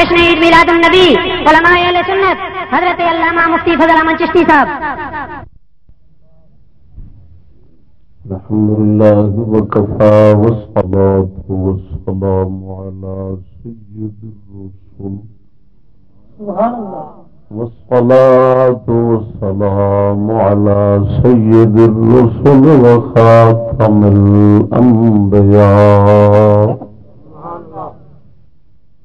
جشن عید میلاد النبی علماء اہل سنت حضرت علامہ مفتی فضل احمد چشتی صاحب۔ الحمد لله وكفى والصلاة والسلام على سيد الرسل سبحان الله والصلاة والسلام على سيد الرسل وخاتم الأنبياء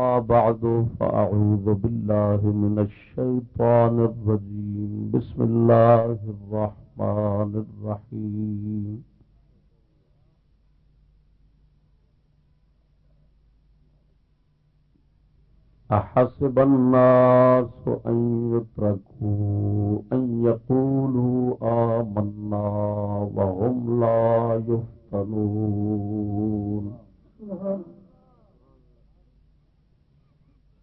أما بعد، فأعوذ بالله من الشيطان الرجيم. بسم الله الرحمن الرحيم. أحسب الناس أن يتركوا أن يقولوا آمنا وهم لا يفتنون.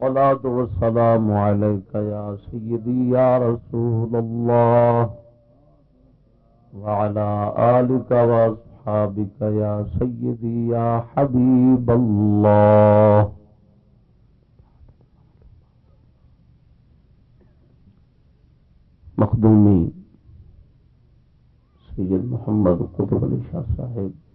الصلاة والسلام عليك يا سيدي يا رسول الله وعلى آلك وصحبه أصحابك يا سيدي يا حبيب الله. مخدومی سید محمد قطب علی شاہ صاحب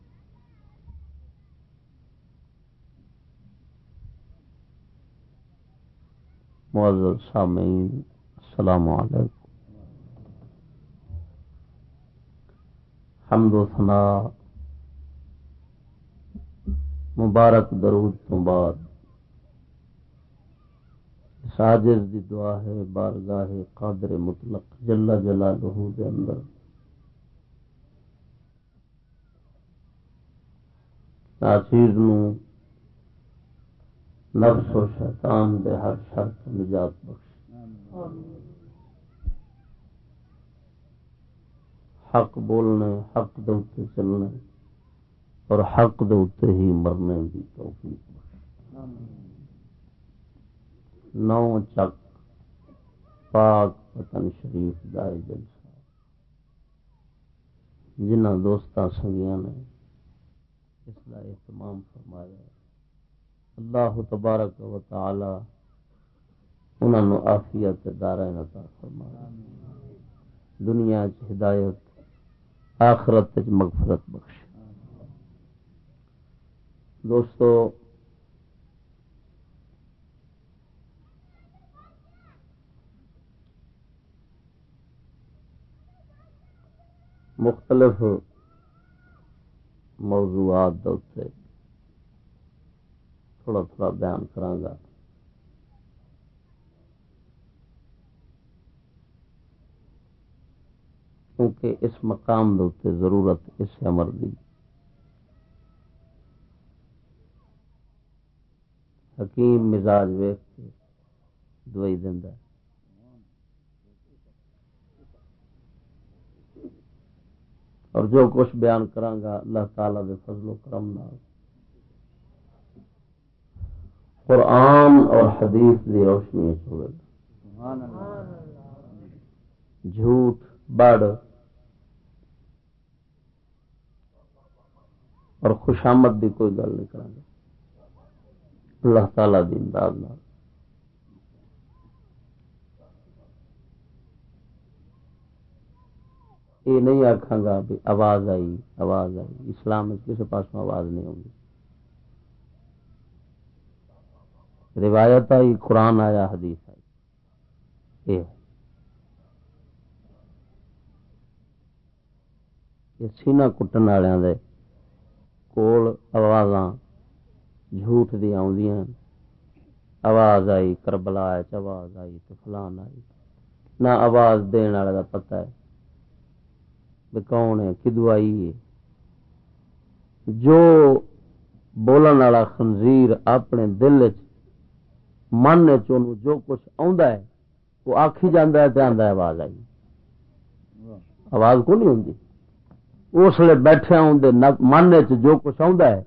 معذر سامعین، السلام علیکم۔ حمد و ثنا۔ مبارک درود تو بعد۔ ساجر دی دعا ہے، بارگاہ قادر مطلق جلا جلا لہو دے اندر۔ ناچیر نو نفس و شیطان دے ہر شرط نجات بخش۔ حق بولنے، حق دے چلنے اور حق دے ہی مرنے کی توفیق نو چک پاک پتن شریف دائے جلسہ جنہ دوست سنگیا نے اس کا اہتمام فرمایا۔ اللہ تبارک و تعالی انہوں آفیت دارا نتا فرمایا دنیا چ ہدایت، آخرت مغفرت بخش دوستو، مختلف موضوعات تھوڑا تھوڑا بیان کرانگا کیونکہ اس مقام دے ضرورت اس عمر دی۔ حکیم مزاج ویخ کے دوائی دینا اور جو کچھ بیان کرانگا اللہ تعالی دے فضل و کرم نال۔ قرآن اور حدیث دی روشنی ہوئے جھوٹ، بڑ۔ اور خوشامد کی کوئی گل نہیں کریں گے اللہ تعالی دی امداد یہ نہیں آخا گا بھی آواز آئی آواز آئی۔ اسلام کسی پاس آواز نہیں ہوگی روایت آئی قرآن آیا، حدیث آئی۔ یہ یہ سینہ کٹن والوں دے کول آوازاں جھوٹ دی آؤندیاں آواز آئی، کربلا آواز آئی، تو فلان آئی۔ نہ آواز دین والے کا پتہ ہے۔ بھی کون ہے، کدو آئی ہے۔ جو بولن والا خنزیر اپنے دل چ من چ جو کچھ آندا ہے، وہ آخی جانا ہے آدھا آواز آئی۔ آواز کو نہیں ہوں اس لیے بیٹھے ہوں من چ جو کچھ آندا ہے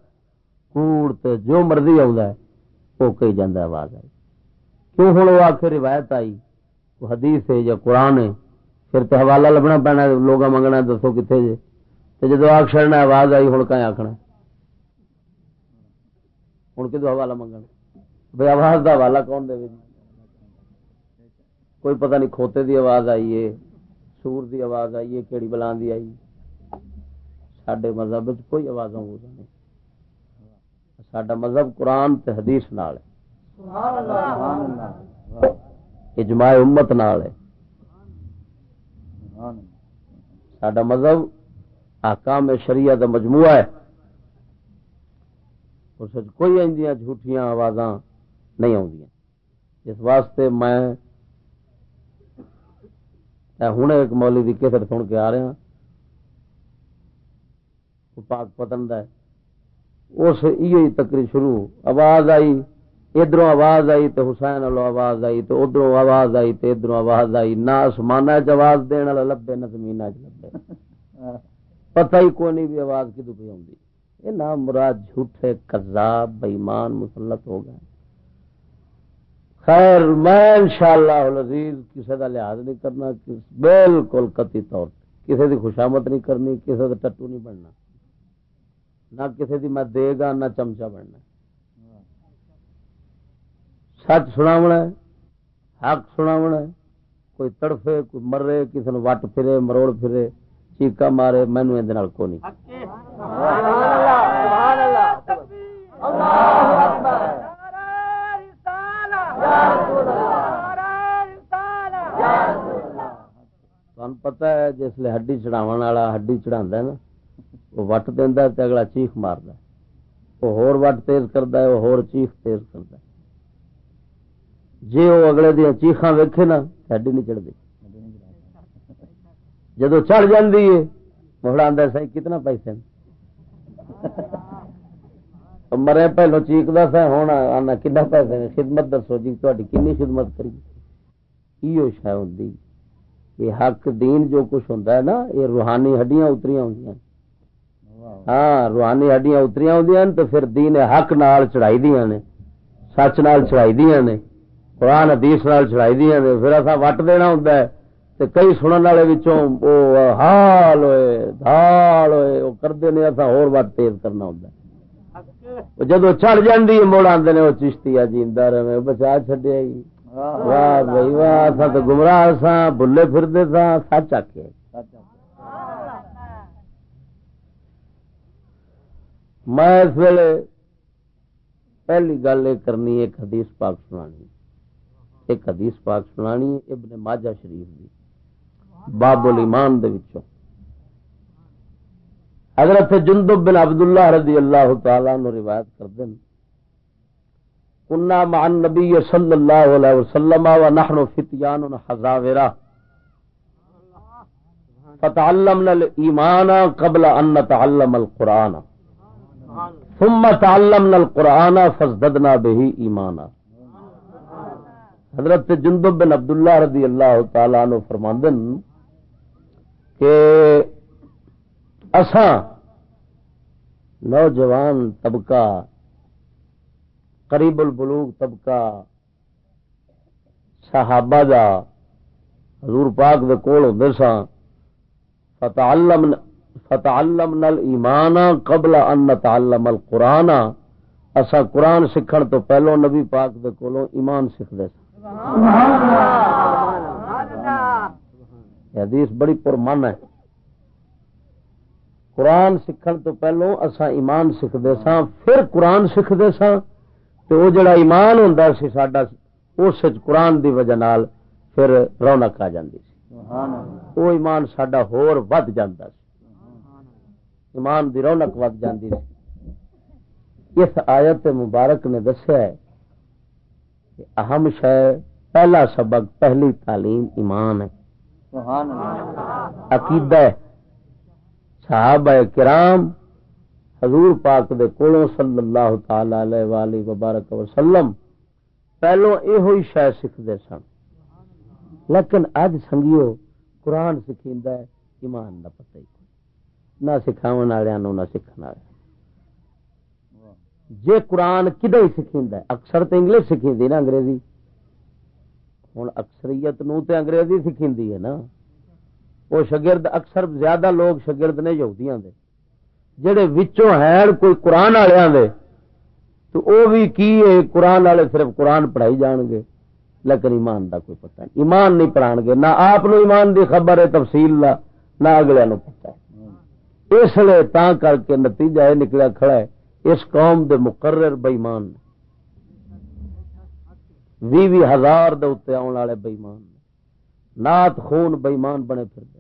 کوڑ تے جو مرضی آندا ہے، وہ کہی جانا آواز آئی۔ کیوں ہوں وہ آخر روایت آئی؟ وہ حدیث ہے یا قرآن ہے۔ پھر تو حوالہ لبنا پینا لوگ منگنا دسو کتنے جے۔ تو جدو آخ چڑنا آواز آئی ہوں کہیں آخنا ہوں کدو حوالہ منگنا بھائی آواز کا حوالہ کون دے جی کوئی پتہ نہیں کھوتے دی آواز آئی ہے، سور دی آواز آئی ہے کہڑی بلان دی آئی سڈے مذہب کوئی آواز نہیں۔ سڈا مذہب قرآن تے حدیث نال ہے۔ اجماع امت نال ہے۔ سڈا مذہب آکام شریعہ دا مجموعہ ہے۔ اس کوئی اندیاں جھوٹیاں آواز نہیں آدی اس واسطے میں ہوں ایک مولی کی کسر سن کے آ رہا ہاں۔ پاک پتن د اس تکری شروع آواز آئی ادھر آواز آئی تو حسین والو آواز آئی تو ادھر آواز آئی تو ادھر آواز آئی۔ نہ آسمان چواز دن والا لبے، نہ زمین چ لبے۔ پتہ ہی کوئی نہیں بھی آواز کدو پہ آئی یہ نہ مراد جھوٹے، کذاب بےمان مسلط ہو گئے۔ خیر، میں انشاءاللہ العزیز کسی کا لحاظ نہیں کرنا بالکل کتی طور کسی کی خوشامت نہیں کرنی کسی کا ٹٹو نہیں بننا۔ نہ کسی کی میں دے گا، نہ چمچا بننا۔ سچ سنا حق سنا کوئی تڑفے، کوئی مرے کسی نے وٹ پھرے، مروڑ پھرے چیقا مارے مینو یہ کو نہیں۔ تمہیں پتا ہے، جس ہڈی چڑھاو والا ہڈی چڑھا نا، وہ وٹ دینا تو اگلا چیخ مارد وہ ہور وٹ تیز کرتا ہے، وہ ہور چیخ تیز کرتا ہے۔ جی وہ اگلے دیا چیخا ویکھے نا ہڈی نہیں چڑھتی جدو چڑھ جاتی ہے مہڑا آدھا سی کتنا پیسے مرے پہلو چیختا سا ہوں آنا کنا پیسے خدمت دسو جی تاری کنی خدمت کری؟ یہ شاید ہوں یہ حق دین جو کچھ ہوں نا یہ روحانی ہڈیاں اتری ہوں ہاں روحانی ہڈیاں اتری ہوں تو پھر دین حق نال چڑھائی دیا نے، سچ نال چڑھائی دیا نے، قرآن حدیث نال چڑھائی دیا نے۔ پھر اصا وٹ دینا ہوں تو کئی سنن والے حال ہوئے دھال ہوئے، وہ کرتے ہیں اصا ہور وٹ تیز کرنا ہوں جدو چڑھ جی مڑ آدھے وہ چشتی آ جیندہ رہے بچا چڈیا جی واہ بھائی واہ اصا تو گمراہ سا بلے پھرتے سا سچ آخے میں اس ویلے پہلی گل یہ کرنی ایک حدیث پاک سنانی ایک حدیث پاک سنانی ابن ماجہ شریف دی باب الایمان دے وچوں حضرت جندب بن عبداللہ رضی اللہ تعالی نو روایت کر دیں کنا مع النبی صلی اللہ علیہ وسلم ونحن فتیان حزاورہ فتعلمنا الایمان قبل ان نتعلم القرآن۔ ثم تعلمنا القرآن فزددنا به ایمانا۔ حضرت جندب بن عبداللہ رضی اللہ تعالی عنہ فرماندن کہ اساں نوجوان طبقہ قریب البلوغ طبقہ صحابہ دا حضور پاک دے کول ہوندے ساں فتعلمنا فتعلمنا الايمان قبل ان نتعلم القران اسا قرآن سیکھن تو پہلو نبی پاک دے کولوں ایمان سیکھدے حدیث بڑی پرمن ہے۔ قرآن سیکھن تو پہلو اسا ایمان سیکھدے ساں پھر قرآن سیکھدے ساں۔ تو وہ جڑا ایمان سی ساڈا اس قرآن دی وجہ نال پھر رونق آ جاندی سی۔ وہ ایمان ساڈا ہور ود جاندا سی۔ ایمان دی رونق ود جاندی سی۔ اس آیت مبارک نے دسیا ہے کہ اہم شے پہلا سبق پہلی تعلیم ایمان ہے۔ سبحان اللہ۔ عقیدہ ہے۔ صحابہ کرام حضور پاک دے کولوں صلی اللہ تعالی علیہ والہ وبارک وسلم پہلو یہ شے سکھدے سن۔ لیکن اج سنگیو قرآن سکھیندا ہے، ایمان دا پتہ ہی نہ سکھاون والےاں نو نہ سکھن والے جے قرآن کدے ہی سکھیندا ہے؟ اکثر تے انگلش سکھیندی نا انگریزی۔ ہن اکثریت نو تے انگریزی سکھیندی ہے نا۔ وہ شگرد اکثر زیادہ لوگ شگرد نے یہودیاں دے۔ جڑے وچوں ہیں کوئی قرآن والوں دے، تو او بھی کی ہے؟ قرآن والے صرف قرآن پڑھائی جان گے۔ لیکن ایمان دا کوئی پتہ نہیں۔ ایمان نہیں پڑھان گے۔ نہ آپ نو ایمان دی خبر ہے تفصیل دا، نہ اگلے نو پتہ ہے۔ اس لیے تا کر کے نتیجہ یہ نکلا کھڑا ہے، اس قوم دے مقرر بےمان نے بھی ہزار دے اتنے آن والے بےمان نات خون بےمان بنے پھر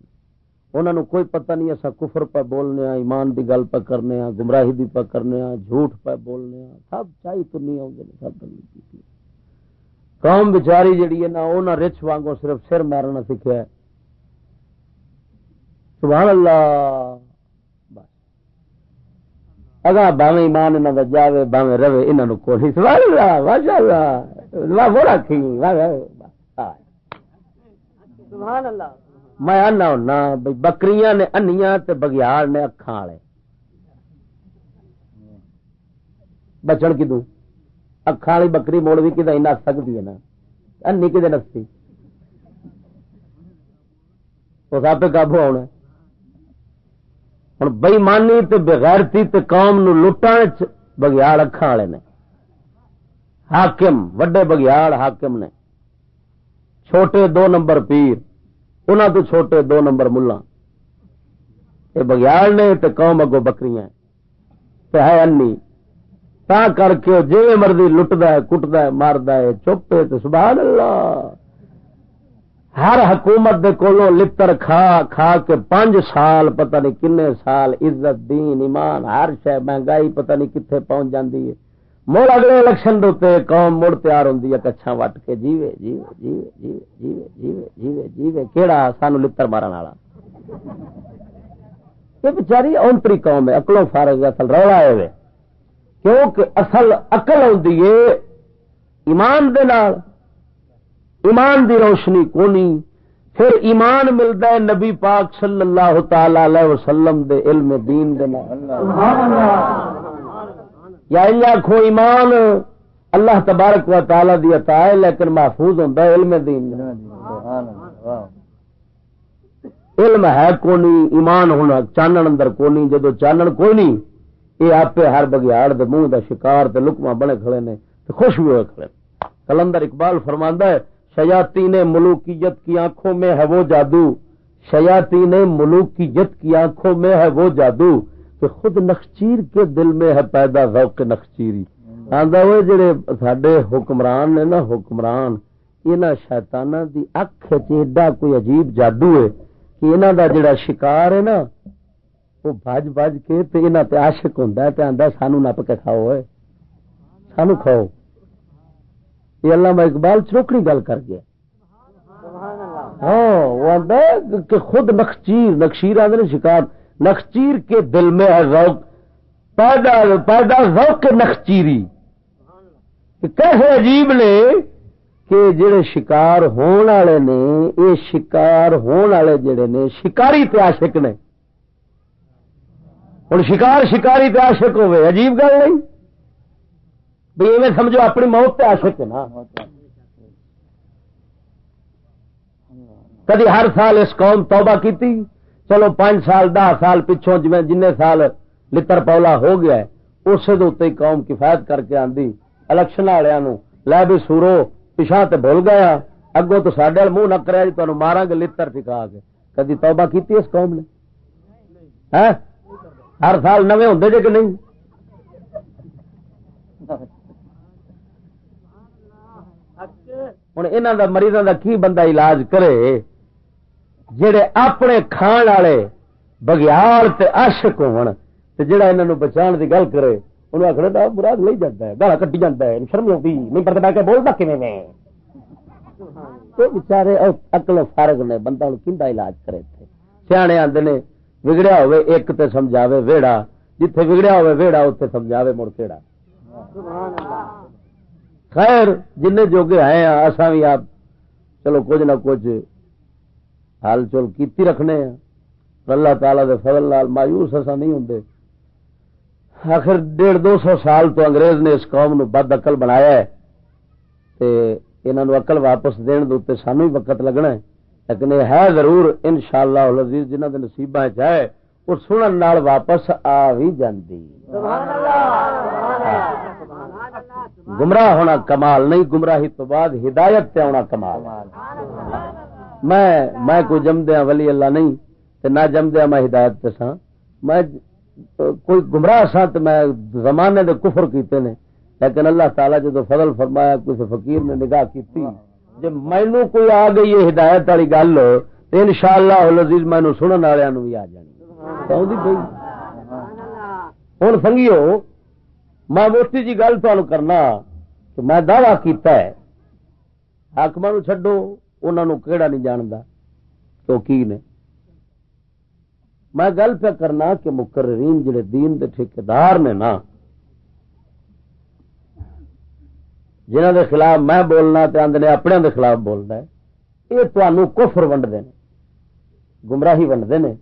انہوں نے کوئی پتہ نہیں ایسا کفر پہ بولنے ہاں ایمان دی گل پہ کرنے ہاں گمراہی دی پہ کرنے ہاں جھوٹ پہ بولنے ہاں سب چاہیے تو نہیں آؤں گے سب قوم بچاری جڑی ہے نا وہ نہ رچ وانگو صرف سر مارنا سیکھا ہے۔ سبحان اللہ۔ اگا باویں ایمان انہاں دا جاوے، باویں رہے انہاں نو کوئی سبحان اللہ ماشاء اللہ واہ وہ رکھی واہ سبحان اللہ۔ میں آنا ہونا، بھئی بکریاں نے انیاں تے بگیاڑ نے اکھاں والے بچن کدو اکھاں والی بکری موڑ بھی کدی نس سکتی ہے نا؟ انی کدے نستی؟ اس آپ قابو آنا ہوں بےمانی تے بغیرتی تے قوم نو لٹان چ بگیاڑ اکھاں والے نے۔ حاکم، وڈے بگیاڑ حاکم نے۔ چھوٹے دو نمبر پیر۔ انہوں تو چھوٹے دو نمبر ملا۔ یہ بگیال نے تے قوم اگو بکریاں تے ہے انی تا کر کے جی مرضی لٹدا ہے، کٹدا ہے، ماردا ہے، چپ ہے تے سبحان اللہ ہر حکومت دے کولوں لتر کھا کھا کے پانچ سال پتہ نہیں کنے سال، عزت، دین، ایمان، ہر شے مہنگائی پتہ نہیں کتنے پہنچ جاندی ہے۔ مڑ اگلے الیکشن دے قوم مڑ تیار ہوندی ہے کچھا وٹ کے جیوے جیوے جیوے جیوے جیوے جیوے جیوے جیوے، کیڑا سانو لتر مارن والا۔ یہ بچاری اونتری قوم ہے، اکلوں فارغ اصل رولا ہے کیونکہ اصل اقل ہوندی ہے ایمان دے نال۔ ایمان دی روشنی کونی؟ پھر ایمان ملتا ہے نبی پاک صلی اللہ تعالی علیہ وسلم دے علم دین دے نال۔ اللہ۔ یعنی یا آخو ایمان اللہ تبارک و تعالی دی عطا ہے، لیکن محفوظ ہوتا ہے، علم دین علم ہے کونی ایمان ہونا، چانن اندر کونی جدو چانن کوئی نہیں، یہ آپ ہر بگیاڑ دے منہ دا شکار تے لکما بنے کھڑے نے، تے خوش بھی ہوئے کھڑے۔ کلندر اقبال فرماندا ہے، شیاطین ملوکیت کی آنکھوں میں ہے وہ جادو۔ شیاطین ملوکیت کی آنکھوں میں ہے وہ جادو۔ کہ خود نخچیر کے دل میں ہے پیدا ذوق نخچیری۔ آندا ہوئے جڑے ساڈے حکمران نے نا حکمران انہاں شیطاناں دی اکھ وچ ایڈا کوئی عجیب جادو ہے کہ انہاں دا جڑا شکار ہے نا وہ بج بج کے تے انہاں تے عاشق ہوندا ہے تے آندا سانو نپ کے کھاؤ اوئے۔ سانو کھاؤ۔ یہ علامہ اقبال چروکڑی گل کر گیا۔ ہاں وہ آندا ہے کہ خود نخچیر نخشیر آدھے شکار۔ نخچیر کے دل میں ہے ذوق، پیدا پیدا ذوق نخچیری۔ کیسے عجیب نے کہ جڑے شکار ہون والے نے، یہ شکار ہون والے جڑے نے، شکاری تے عاشق نے۔ ہوں شکار، شکاری تے عاشق ہوئے، عجیب گل نہیں؟ بھی ایویں سمجھو اپنی موت تے عاشق ہے نا۔ کدی ہر سال اس قوم توبہ کیتی؟ چلو پانچ سال، دہ سال پچھوں جی جن سال لتر پولا ہو گیا ہے اسے قوم کفایت کر کے آندی۔ الیکشن والوں لے بھی سورو پچھا تے بھول گیا۔ اگوں تو سڈے منہ نہ جی تمہیں مارا گے لتر ٹکا کے۔ کدی توبہ کیتی اس قوم نے؟ ہاں؟ ہر سال نوے ہوں جے کہ نہیں؟ ہوں یہاں مریضوں دا کی بندہ علاج کرے؟ جڑے اپنے کھان والے بگیال تے عاشق ہون، تے جڑا انہاں نو بچان دی گل کرے انہوں آخر دا مراد لئی جاتا ہے گالا کٹی جاتا ہے شرم آتی نہیں پتہ بہ کے بولتا کیویں میں؟ تو بچارے اکل فارغ نے بندہ ہوں کندا علاج کرے تھے؟ سیانے آندے نے بگڑیا ہوئے ایک تے سمجھاوے ویڑا، جتھے بگڑیا ہوئے ویڑا اتنے سمجھاوے مڑ کیڑا۔ خیر جن جوگے آئے ہیں اصا بھی آپ، چلو کچھ نہ کچھ حال چل کیتی رکھنے ہیں۔ اللہ تعالی دے فضل لال مایوس ایسا نہیں ہوں آخر ڈیڑھ دو سو سال تو انگریز نے اس قوم نو بد اقل بنایا ہے۔ تے انہاں نو اقل واپس دین دے سانو ہی وقت لگنا ہے۔ لیکن یہ ہے ضرور ان شاء اللہ عزیز جنہ کے نصیبہ چاہے وہ سنن نال واپس آ بھی جاندی۔ گمراہ ہونا کمال نہیں گمراہی تو بعد ہدایت تے آنا کمال میں میں کوئی جمدیا ولی اللہ نہیں، تے نہ جمدیا میں ہدایت تے سا میں کوئی گمراہ سا تو میں زمانے دے کفر کیتے نے۔ لیکن اللہ تعالی جدو فضل فرمایا، کسی فقیر نے نگاہ کی جی مینو کوئی آ گئی ہے ہدایت والی گل ان شاء اللہ لذیذ مینو سنن والوں بھی آ جانی۔ ہوں سنگیو، میں موٹی جی گل تمہیں کرنا، کہ میں دعوی کیتا ہے حاقم چڈو انہوں کہڑا نہیں جانتا تو کی نے؟ میں گل پہ کرنا کہ مقررین جڑے دین دے ٹھیکار نے نا جنہ دے خلاف میں بولنا تے آدھے اپنے دے خلاف بولنا ہے، یہ تمہوں کفر ونڈتے ہیں گمراہی ونڈتے ہیں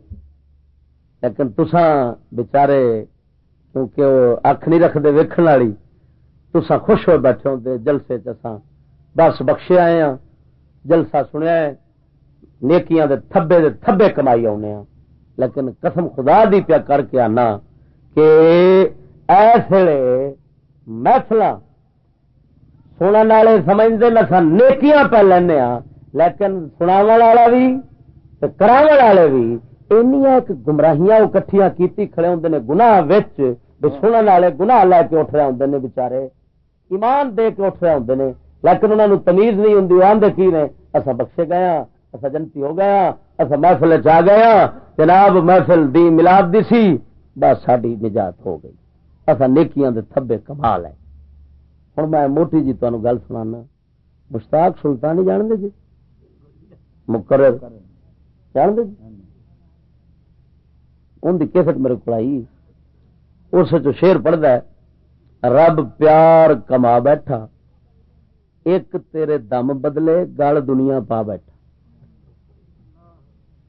لیکن تسان بچارے، کیونکہ وہ اکھ نہیں رکھتے ویکن والی تسا خوش ہو بیٹھے ہوتے جلسے چسان بس بخشے آئے ہاں۔ جلسہ سنیا ہے، نیکیاں دے تھبے دے تھبے کمائی آنے ہاں۔ لیکن قسم خدا دی پیا کر کے آنا کہ ایسے محفل سننے والے سمجھتے نسا نیکیاں پہ لینا ہاں۔ لیکن سنا والا بھی کرا والے بھی ایک گمراہیاں وہ کٹھیاں کیتی کھڑے ہوں نے گناہ وچ سننے والے گناہ لے کے اٹھ رہے ہوں نے بچارے ایمان دے کے اٹھ رہے ہوں نے۔ لیکن انہوں نے تمیز نہیں ہوں آدھے کی نے؟ اصا بخشے گیا ہاں، اصا جنتی ہو گیا ہاں، اصا محفل چ گیا ہاں، جناب محفل دی ملاد دی سی، بس ساری نجات ہو گئی۔ اصا نیکیاں دے تھبے کمال ہے ہوں میں موٹی جی تمہیں گل سنا مشتاق سلطان جان دے جی؟ مقرر۔ جان دے جی؟ ان کی کیسٹ میرے کو آئی۔ اس شیر پڑھتا ہے، رب پیار کما بیٹھا۔ ایک تیرے دم بدلے گل دنیا پا بیٹھا۔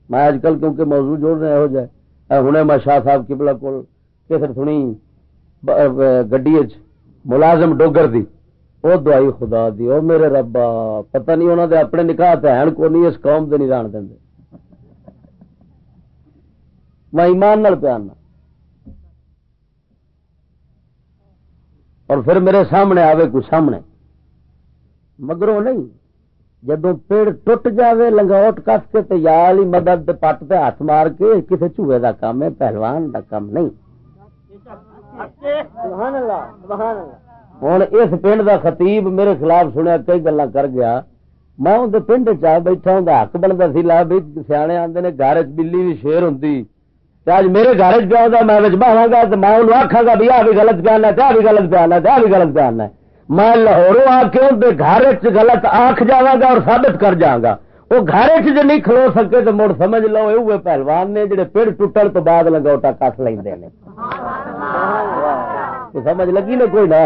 میں اج کل کیونکہ موضوع جوڑ رہے ہو جائے ہوں میں شاہ صاحب کبلا کو کیسٹ سنی گڈی ملازم ڈوگر دی۔ وہ دوائی خدا دی، او میرے ربا، پتہ نہیں انہوں دے اپنے نکاح تین کو نہیں، اس قوم دے نہیں ران دیں میں ایمان نال پیارنا اور پھر میرے سامنے آوے، کوئی سامنے۔ مگروں نہیں جدو پیڑ ٹوٹ جاوے لنگوٹ کس کے تے یال مدد پٹ تے ہاتھ مار کے کسی چوہے دا کام ہے پہلوان دا کام نہیں۔ ہوں اس پنڈ دا خطیب میرے خلاف سنیا کئی گلا کر گیا۔ میں اندر پنڈ چ بیٹھا ہوں حق بنتا سی لا بھی سیانے آدھے نے گھر بلی بھی شیر ہوں اج میرے گھر چ میں بہا گا تو میں انہوں آخا گا بھی آ بھی گلت بیان ہے آ بھی گلت بیان ہے آ بھی گلت بیان ہے۔ میں لاہوروں آ کے اندر گھر گلت آخ جا گا اور ثابت کر جا گا۔ وہ گھر چ نہیں کھلو سکے تو مڑ سمجھ لو یہ پہلوان نے جڑے پیڑ ٹوٹن تو بعد لگوٹا کٹ لے سمجھ لگی نا کوئی نہ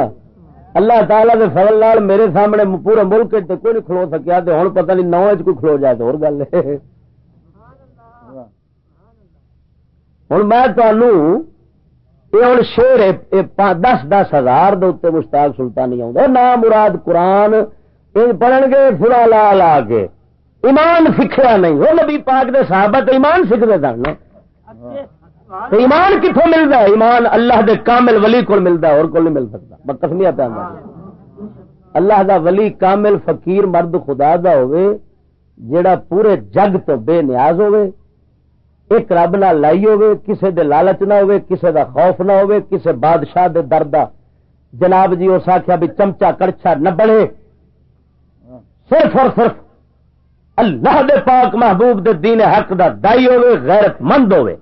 اللہ تعالیٰ دے فضل لال میرے سامنے پورے ملک کوئی نہیں کھلو سکیا ہوں پتہ نہیں نو کوئی کھلو جائے تو اور گل ہے۔ ہوں میں یہ ہوں شیر دس دس ہزار دے مشتاق سلطانی آؤں نہ مراد قرآن پڑھن گے فلا لا لا کے۔ ایمان سیکھا نہیں۔ وہ نبی پاک دے صحابہ صحابت ایمان سیکھتے سن۔ ایمان کتوں ملتا ہے؟ ایمان اللہ دے کامل ولی کو ملتا ہے، اور کو نہیں مل سکتا۔ میں کسمیا پہ اللہ دا ولی کامل فقیر مرد خدا دا ہوئے جیڑا پورے جگ تو بے نیاز ہوئے ایک رب نہ لائی ہوے کسے دے لالچ نہ ہوے کسے دا خوف نہ ہوے کسے بادشاہ دے درد جناب جی اس آخیا بھی چمچا کڑچا نہ بڑے صرف اور صرف اللہ دے پاک محبوب دے دین حق دا دائی ہوے غیرت مند ہوے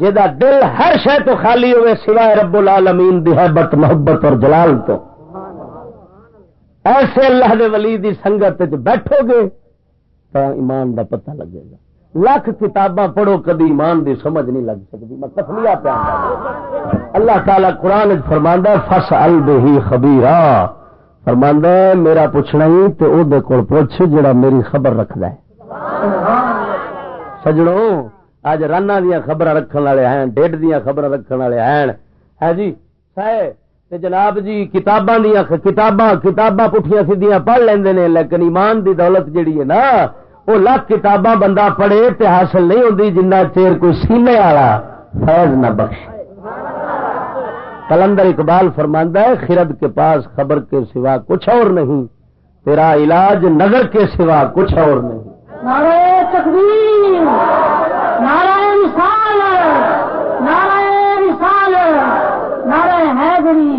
جہاں دل ہر شے تو خالی ہوئے سوائے رب العالمین دی حبت، محبت اور جلال تو۔ ایسے اللہ دے ولی دی سنگت بیٹھو گے۔ تو ایمان دا پتہ لگے گا۔ لاکھ کتاباں پڑھو، کبھی ایمان دی سمجھ نہیں لگ سکتی۔ میں کسمیا پیا اللہ تعالی قرآن وچ فرماندا فس البہی خبیرا فرماندا ہے، میرا پوچھنا ہی تے او دے کول پوچھ جڑا میری خبر رکھدا ہے۔ سجڑوں اج رانا دیا خبر رکھن والے ہیں، ڈیڈ دیا خبر رکھن والے ہیں۔ ہے جی سائے تے جناب جی کتاباں دیا کتاباں کتاباں پٹھیاں سیدیاں پڑھ لیندے نے، لیکن ایمان دی دولت جڑی ہے نا وہ لاکھ کتاباں بندہ پڑھے تے حاصل نہیں ہوندی جنہ چیر کوئی سینے والا فیض نہ بخش کلندر اقبال فرماندہ ہے، خرد کے پاس خبر کے سوا کچھ اور نہیں، تیرا علاج نظر کے سوا کچھ اور نہیں۔ نعرہ تکبیر، نعرہ مثال نعرہ مثال نعرہ حیدری،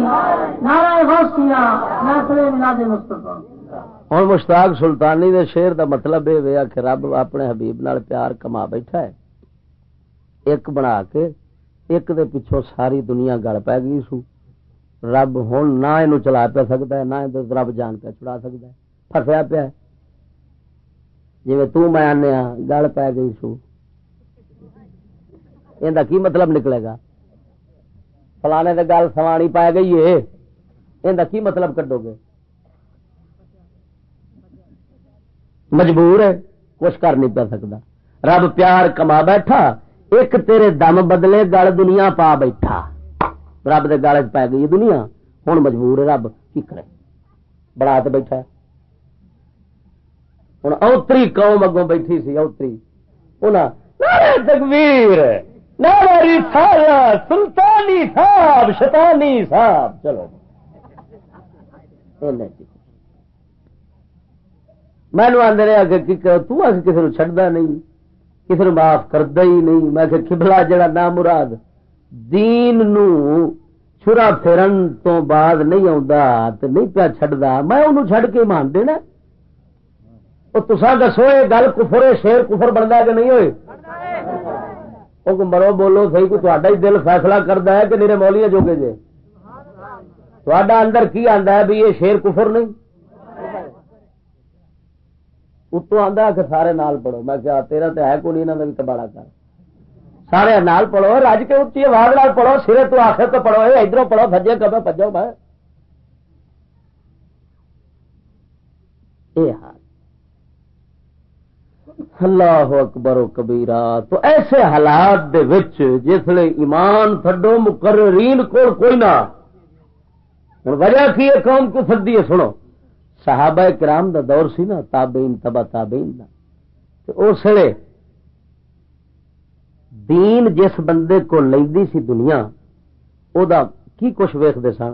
نعرہ غوثیہ نعرہ ملاد مصطفیٰ۔ ہوں مشتاق سلطانی دے شیر دا مطلب یہ ہوا کہ رب اپنے حبیب نال پیار کما بیٹھا ہے ایک بنا کے ایک دے پچھوں ساری دنیا گل پی گئی سو رب ہوں نہ یہ چلا پیا سکتا ہے نہ رب جان پہ چھڑا سکتا ہے فسیا پیا جی تو میں آنے گل پی گئی سو یہ کی مطلب نکلے گا فلانے دے گل سوانی پی گئی ہے یہ کی مطلب کڈو گے مجبور ہے، کچھ کر نہیں پا سکتا۔ رب پیار کما بیٹھا، ایک تیرے دم بدلے گل دنیا پا بیٹھا۔ رب دے گل پی گئی دنیا ہوں مجبور ہے رب، کی کرے؟ بڑا تو بیٹھا ہوں اوتری قوم اگوں بیٹھی سی، اوتری۔ تکبیر سلطانی صاحب، شیطانی صاحب، چلو۔ مینو آدھے رہے کسی نو چڈا نہیں کسی نو معاف کردا ہی نہیں۔ میں کہ کبلا جڑا نام مراد دین نو چھرا پھرن تو بعد نہیں آتا تو نہیں پیا چڈا میں انہوں چڈ کے مان دینا۔ وہ تسا دسو یہ گل کفر شیر کفر بنتا کہ نہیں ہوئے؟ وہ مرو بولو سی کو تا ہی دل فیصلہ کرتا ہے کہ میرے مولیاں جوگے جے؟ تا اندر کی آتا ہے بھی یہ شیر کفر نہیں؟ اتو آتا کہ سارے نال پڑھو۔ میں کیا تیرا تو ہے کون انہوں کا بھی کباڑا کر۔ سارے نال پڑھو، رج کے اچھی آواز نال پڑھو، سرے تو آخر تو پڑھو ادھر پڑھو سجے کبے پجو میں۔ یہ حال۔ اللہ اکبر و کبیرا تو ایسے حالات دے وچ جسے ایمان تھڈو مقررین کو کوئی نہ۔ وجہ کی قوم کو سدی ہے، سنو۔ صحابہ کرام دا دور سی نا، تابعین تبا تابعین دا۔ تو اس لیے دین جس بندے کو لیندی سی دنیا، او دا کی کچھ ویختے سن؟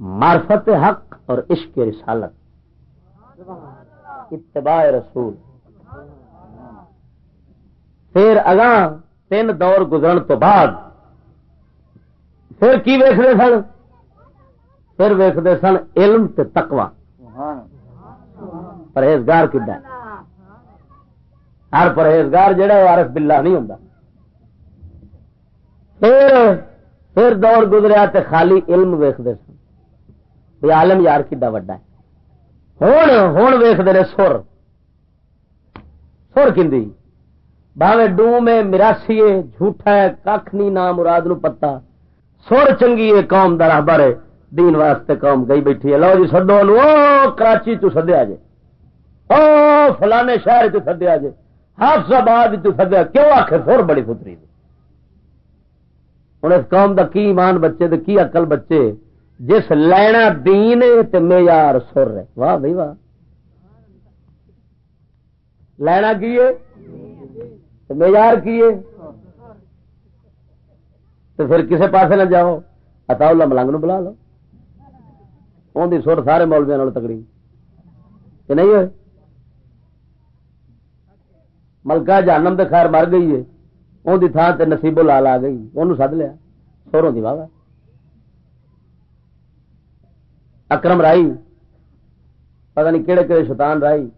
معرفت حق اور عشق رسالت۔ اتباع رسول۔ پھر اگاں تین دور گزرن تو بعد، پھر کی ویختے سن؟ پھر ویختے سن علم تے تقوی۔ پرہیزگار کھا ہر پرہیزگار جہا وہ عارف بلا نہیں ہوں پھر پھر دور گزریا تے خالی علم ویختے سن۔ بھی عالم یار کڈا وا ہوں ہوں ویختے رہے سر۔ سر کھی باوے ڈو میں مراسی جھوٹا ہے کھ نہیں، نام مراد نو پتا سر چنگی ہے، قوم دا راہبر ہے۔ دین واسطے قوم گئی بیٹھی ہے۔ لو جی سڈو نو کراچی چ سدیا جے۔ او فلانے شہر چ سدیا جے۔ حافظ آباد سدیا۔ کیوں آخر سر بڑی فتری ہوں اس قوم دا کی ایمان بچے تے کی عقل بچے؟ جس لینا دین تے معیار سر ہے۔ واہ بھائی، واہ۔ لینا کی معیار کی تو پھر کسے پاسے نہ جاؤ۔ اتا اللہ ملنگ نو بلا لو۔ ان کی سر سارے مولویا تکڑی کہ نہیں ہوئے؟ ملکہ جانم تو خیر مر گئی ہے ان کی تھان سے نصیبو لال آ گئی۔ وہ سد لیا۔ سوروں کی واہ اکرم رائی، پتہ نہیں کہڑے کہڑے شیطان رائی۔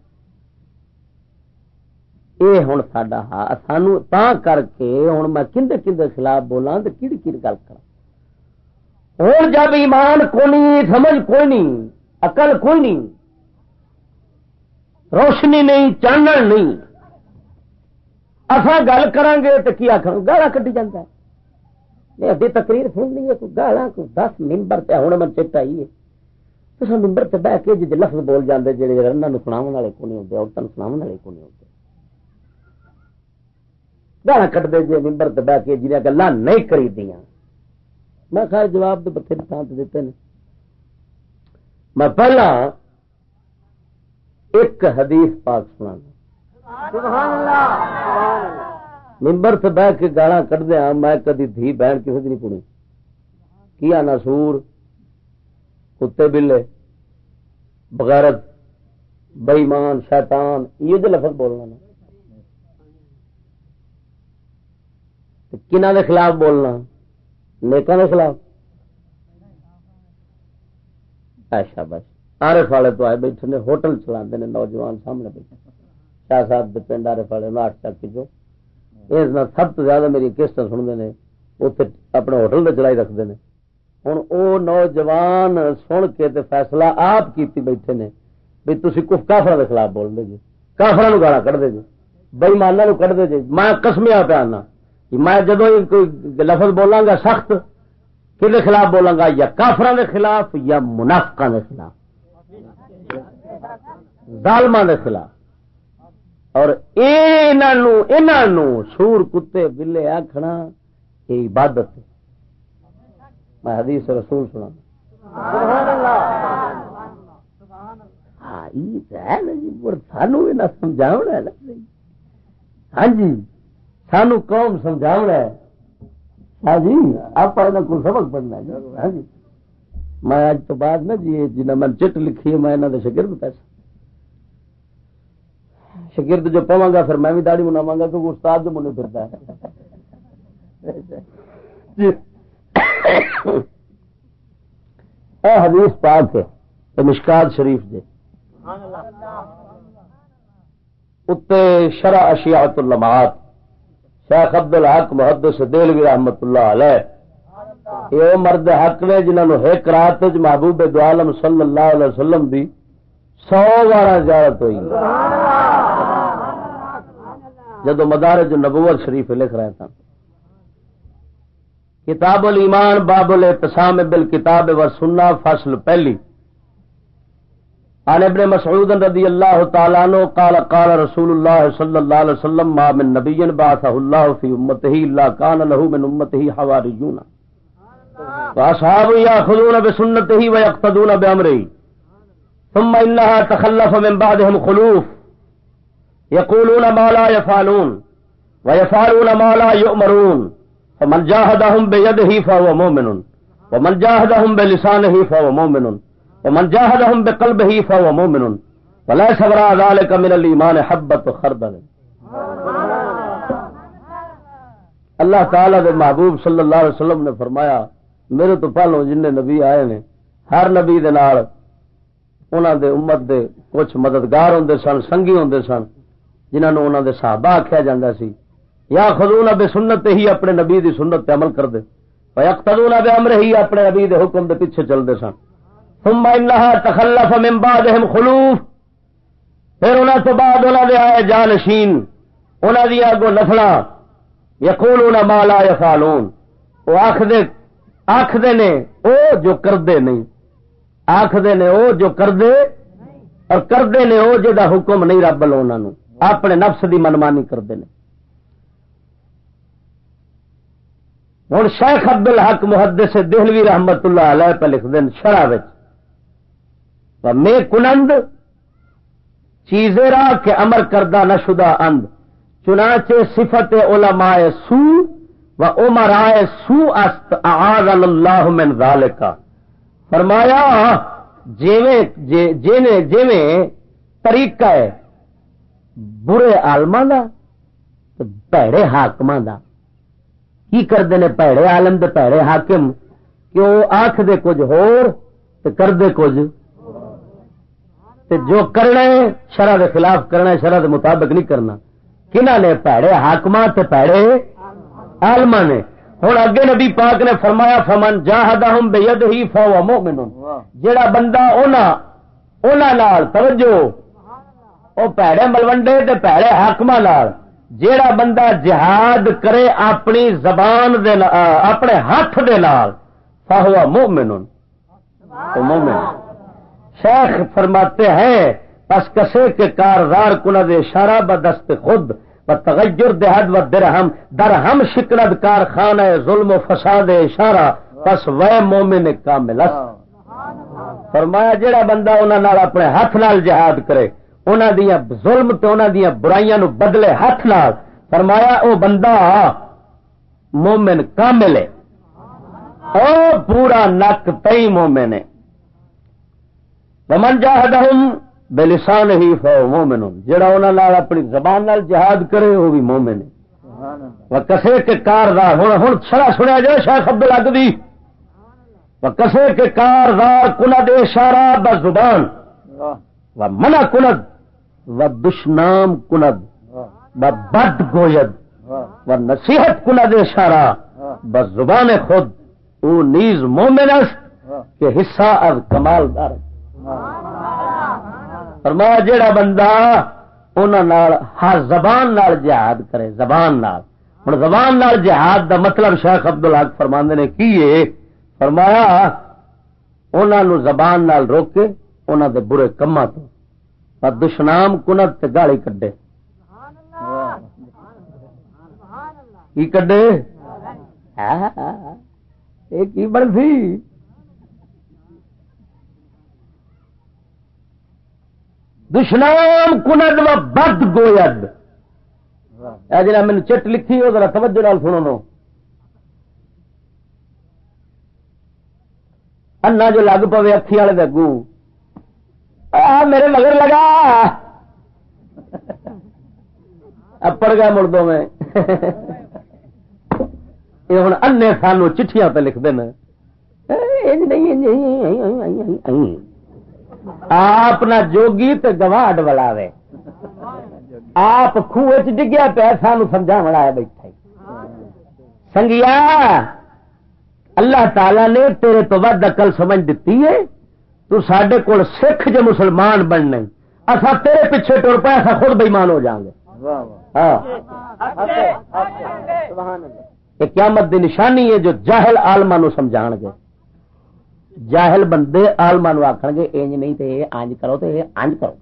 یہ ہوں سڈا ہا سانو کر کے ہوں میں کھندے کھندے خلاف بولا تو کہڑی کہڑی گل کرا ہوں جب ایمان کو نہیں سمجھ کوئی نہیں عقل کوئی نہیں روشنی نہیں چانن نہیں اصا گل کران گے تو کی آخر گالا کٹی جاتا ہے۔ ابھی تقریر سننی ہے، کوئی گالا کوئی دس ممبر پہ ہوں میں چیٹ آئی ہے۔ تو سر ممبر سے بہ کے جی لفظ بول جاتے جہے رنگ سنا والے کو نہیں ہوتے عورتوں سنا والے کو نہیں ہوتے گالا کٹتے جی ممبر سے بہ کے جنہیں گلا نہیں کری دیا میں خیر جواب تو بتھیری تھان سے دیتے ہیں میں پہلا ایک حدیث پاک سنا ممبر سے بہ کے گالا کٹ دیا میں کدی دھی بہن کسی نہیں پڑی کیا نہ سور کتے بلے بغیرت بئیمان شیطان یہ جو لفظ بولنا نا۔ کنہ دے خلاف بولنا۔ نیکاں دے خلاف ایسا بس۔ آرے فالے تو آئے بیٹھے نے ہوٹل چلا نوجوان سامنے بیٹھے۔ شاہ صاحب دے پنڈ آرے فالے ناٹ چک جو۔ اس سب تو زیادہ میری قسط سنتے ہیں اتنے اپنے ہوٹل دے چلائی رکھتے ہیں ہوں او نوجوان سن کے تے فیصلہ آپ کیتی بیٹھے نے بھی تھی کف کافر کے خلاف بول دے جی کافر گالا کھ جی بئیمانا نو جی۔ میں کسمیا پیا آنا۔ میں جدو کوئی لفظ بولاں گا سخت کہ خلاف بولاں گا؟ یا کافران کے خلاف یا منافقہ کے خلاف۔ ظالمان کے خلاف۔ اور انہوں سور کتے بلے آخنا یہ عبادت میں حدیث رسول سنا ہاں سانو جی، بھی نہ سمجھاؤنا ہاں جی۔ سانو قوم سمجھاؤنا ہے۔ ہاں جی آپ کو سبق پڑھنا ہے؟ جی۔ ہاں جی۔ میں اج تو بعد نا جی جنہیں میں چٹ لکھی ہے میں انہوں نے شگرد پیسہ شگرد جو پوا گا پھر میں بھی داڑھی مناوا گا کیونکہ استاد جو منہ پھرتا ہے۔ جی۔ اے حدیث پاک ہے مشکات شریف اللہ۔ اتنے شرع اشیاءت اللمعات شیخ عبد الحق محدث دلوی رحمت اللہ علیہ۔ یہ مرد حق نے جنہوں نے ایک رات محبوب دو عالم صلی اللہ علیہ وسلم دی سو بارہ زیارت ہوئی۔ جدو مدارج نبوت شریف لکھ رہے تھا کتاب الایمان، باب الاعتصام بالکتاب و سننا فصل پہلی۔ عن ابن مسعود رضی اللہ تعالی عنہ قال قال رسول اللہ صلی اللہ علیہ وسلم ما من نبی بعثه الله في امته الا كان له من امته حواریون. واصحاب ياخذون بسنته ويقتدون بامره. ثم انها تخلف من بعدهم خلوف. يقولون ما لا يفعلون ويفعلون ما لا يؤمرون فمن جاهدهم بيده فهو مؤمن ومن جاهدهم بلسانه فهو مؤمن ومن جاهدهم بقلبه فهو مؤمن. ولا صبر ذلك من الايمان حبه خردل. اللہ تعالی دے محبوب صلی اللہ علیہ وسلم نے فرمایا، میرے تو پہلو جن نبی آئے نے، ہر نبی دے نال انہاں دے امت دے کچھ مددگار ہوندے سن، سنگی ہوندے سن، جنہاں نو انہاں دے صحابہ آکھیا جاندا سی یا خدون بے سنت ہی اپنے نبی دی سنت تے عمل کر دے یقتدون بے امر ہی اپنے نبی دے حکم دے پیچھے چل دے سن۔ ثم انها تخلف من بعدهم خلوف. پھر انہاں تو بعد انہاں دے آئے جانشین، انہاں دی اگو نسلا یقولون ما لا يفعلون او آکھدے آکھدے نے، او جو کردے نہیں. آکھدے نے او جو کردے، اور کردے نے او جدا حکم نہیں رب لو انہاں نو. اپنے نفس دی منمانی کردے نے. ہوں شیخ عبد الحق محدث دہلوی رحمت اللہ علیہ پہ لکھ دین شرح و میں کنند چیزیں راہ کے امر کردہ نہ شدہ اند، چنانچہ صفت علماء سو و عمرائے سو است اعاذ اللہ من ذالکا۔ فرمایا، جیویں جیویں جیویں طریقہ ہے، برے عالماں دا پیڑے حاکماں دا۔ کی کرتے ہیں پیڑے عالم دے پیڑے حاکم؟ کہ وہ آخ دے کچھ ہور تے کر دے کچھ؟ تے جو کرنا ہے، شرح دے خلاف کرنا ہے، شرح دے مطابق نہیں کرنا۔ کنہ نے پیڑے حاکم پیڑے آلما نے۔ ہوں اگے نبی پاک نے فرمایا، فمن جاہدہ ہم بید ہی فو مومن جڑا بندہ اونا اونا نال توجہ، او پیڑے ملوڈے تے پیڑے حاکم جیڑا بندہ جہاد کرے اپنی زبان دے اپنے ہاتھ دے نال فہو مومن او مومن۔ شیخ فرماتے ہیں، پس کسے کے کاردار کند اشارہ بدست خود و تغیر دہد و درہم درہم شکرد کارخانہ ظلم و فساد اشارہ، پس وہ مومن کامل است۔ فرمایا جڑا بندہ انہاں نال اپنے ہاتھ نال جہاد کرے، انہاں دیاں ظلم تے انہاں دیاں برائیاں نو بدلے ہاتھ نال، فرمایا، او بندہ مومن کامل ہے۔ او پورا نک تئی مومن ہے۔ ومن جاہدہم بلسان ہی فو مومن جڑا انہاں نال اپنی زبان نال جہاد کرے وہ بھی مومن ہے۔ کسے کے کاردار ہوں ہوں چھڑا سنیا جائے شاہ خبر لگتی وہ کسے کے کاردار کند اشارہ ب زبان۔ و منع کند و دشنام کند و بد گوید۔ و نصیحت کند اشارہ ب زبان خود۔ او نیز مومن است کہ حصہ از کمال دار۔ فرمایا جیڑا بندہ انہاں نال ہر زبان نال جہاد کرے زبان نال ہن زبان نال جہاد دا مطلب شیخ عبد الحق فرماندے نے کی ہے فرمایا انہاں نو زبان نال روکے انہاں دے برے کماں تو دشنام کنت تے گالی کڈے کی کڈے کی بن سی دشنام کند و بد گوید اے جڑا مینو چٹ لکھی وہ ذرا توجہ نال سنو نو انا جو لگ پوے اکھی والے دے اگوں آ میرے مگر لگا اپڑ گیا مردوں میں یہ ہوں انے سانو چٹھیاں پہ لکھ دینا آپ نہ جوگی تے گواڈ بلاوے آپ خوہ چ ڈگیا پیا سانو سمجھا آیا بیٹھا۔ سنگیا اللہ تعالی نے تیرے تو ود عقل سمجھ دیتی ہے۔ تو سڈے کول سکھ جو مسلمان بننے۔ اصا تیرے پیچھے ٹر پائے اصا خود بےمان ہو جاؤں گے۔ ہاں۔ یہ قیامت دی نشانی ہے جو جاہل آلما نو سمجھان گے۔ جاہل بندے آلما نو آخر گے انج نہیں تے یہ انج کرو تے یہ انج کرو.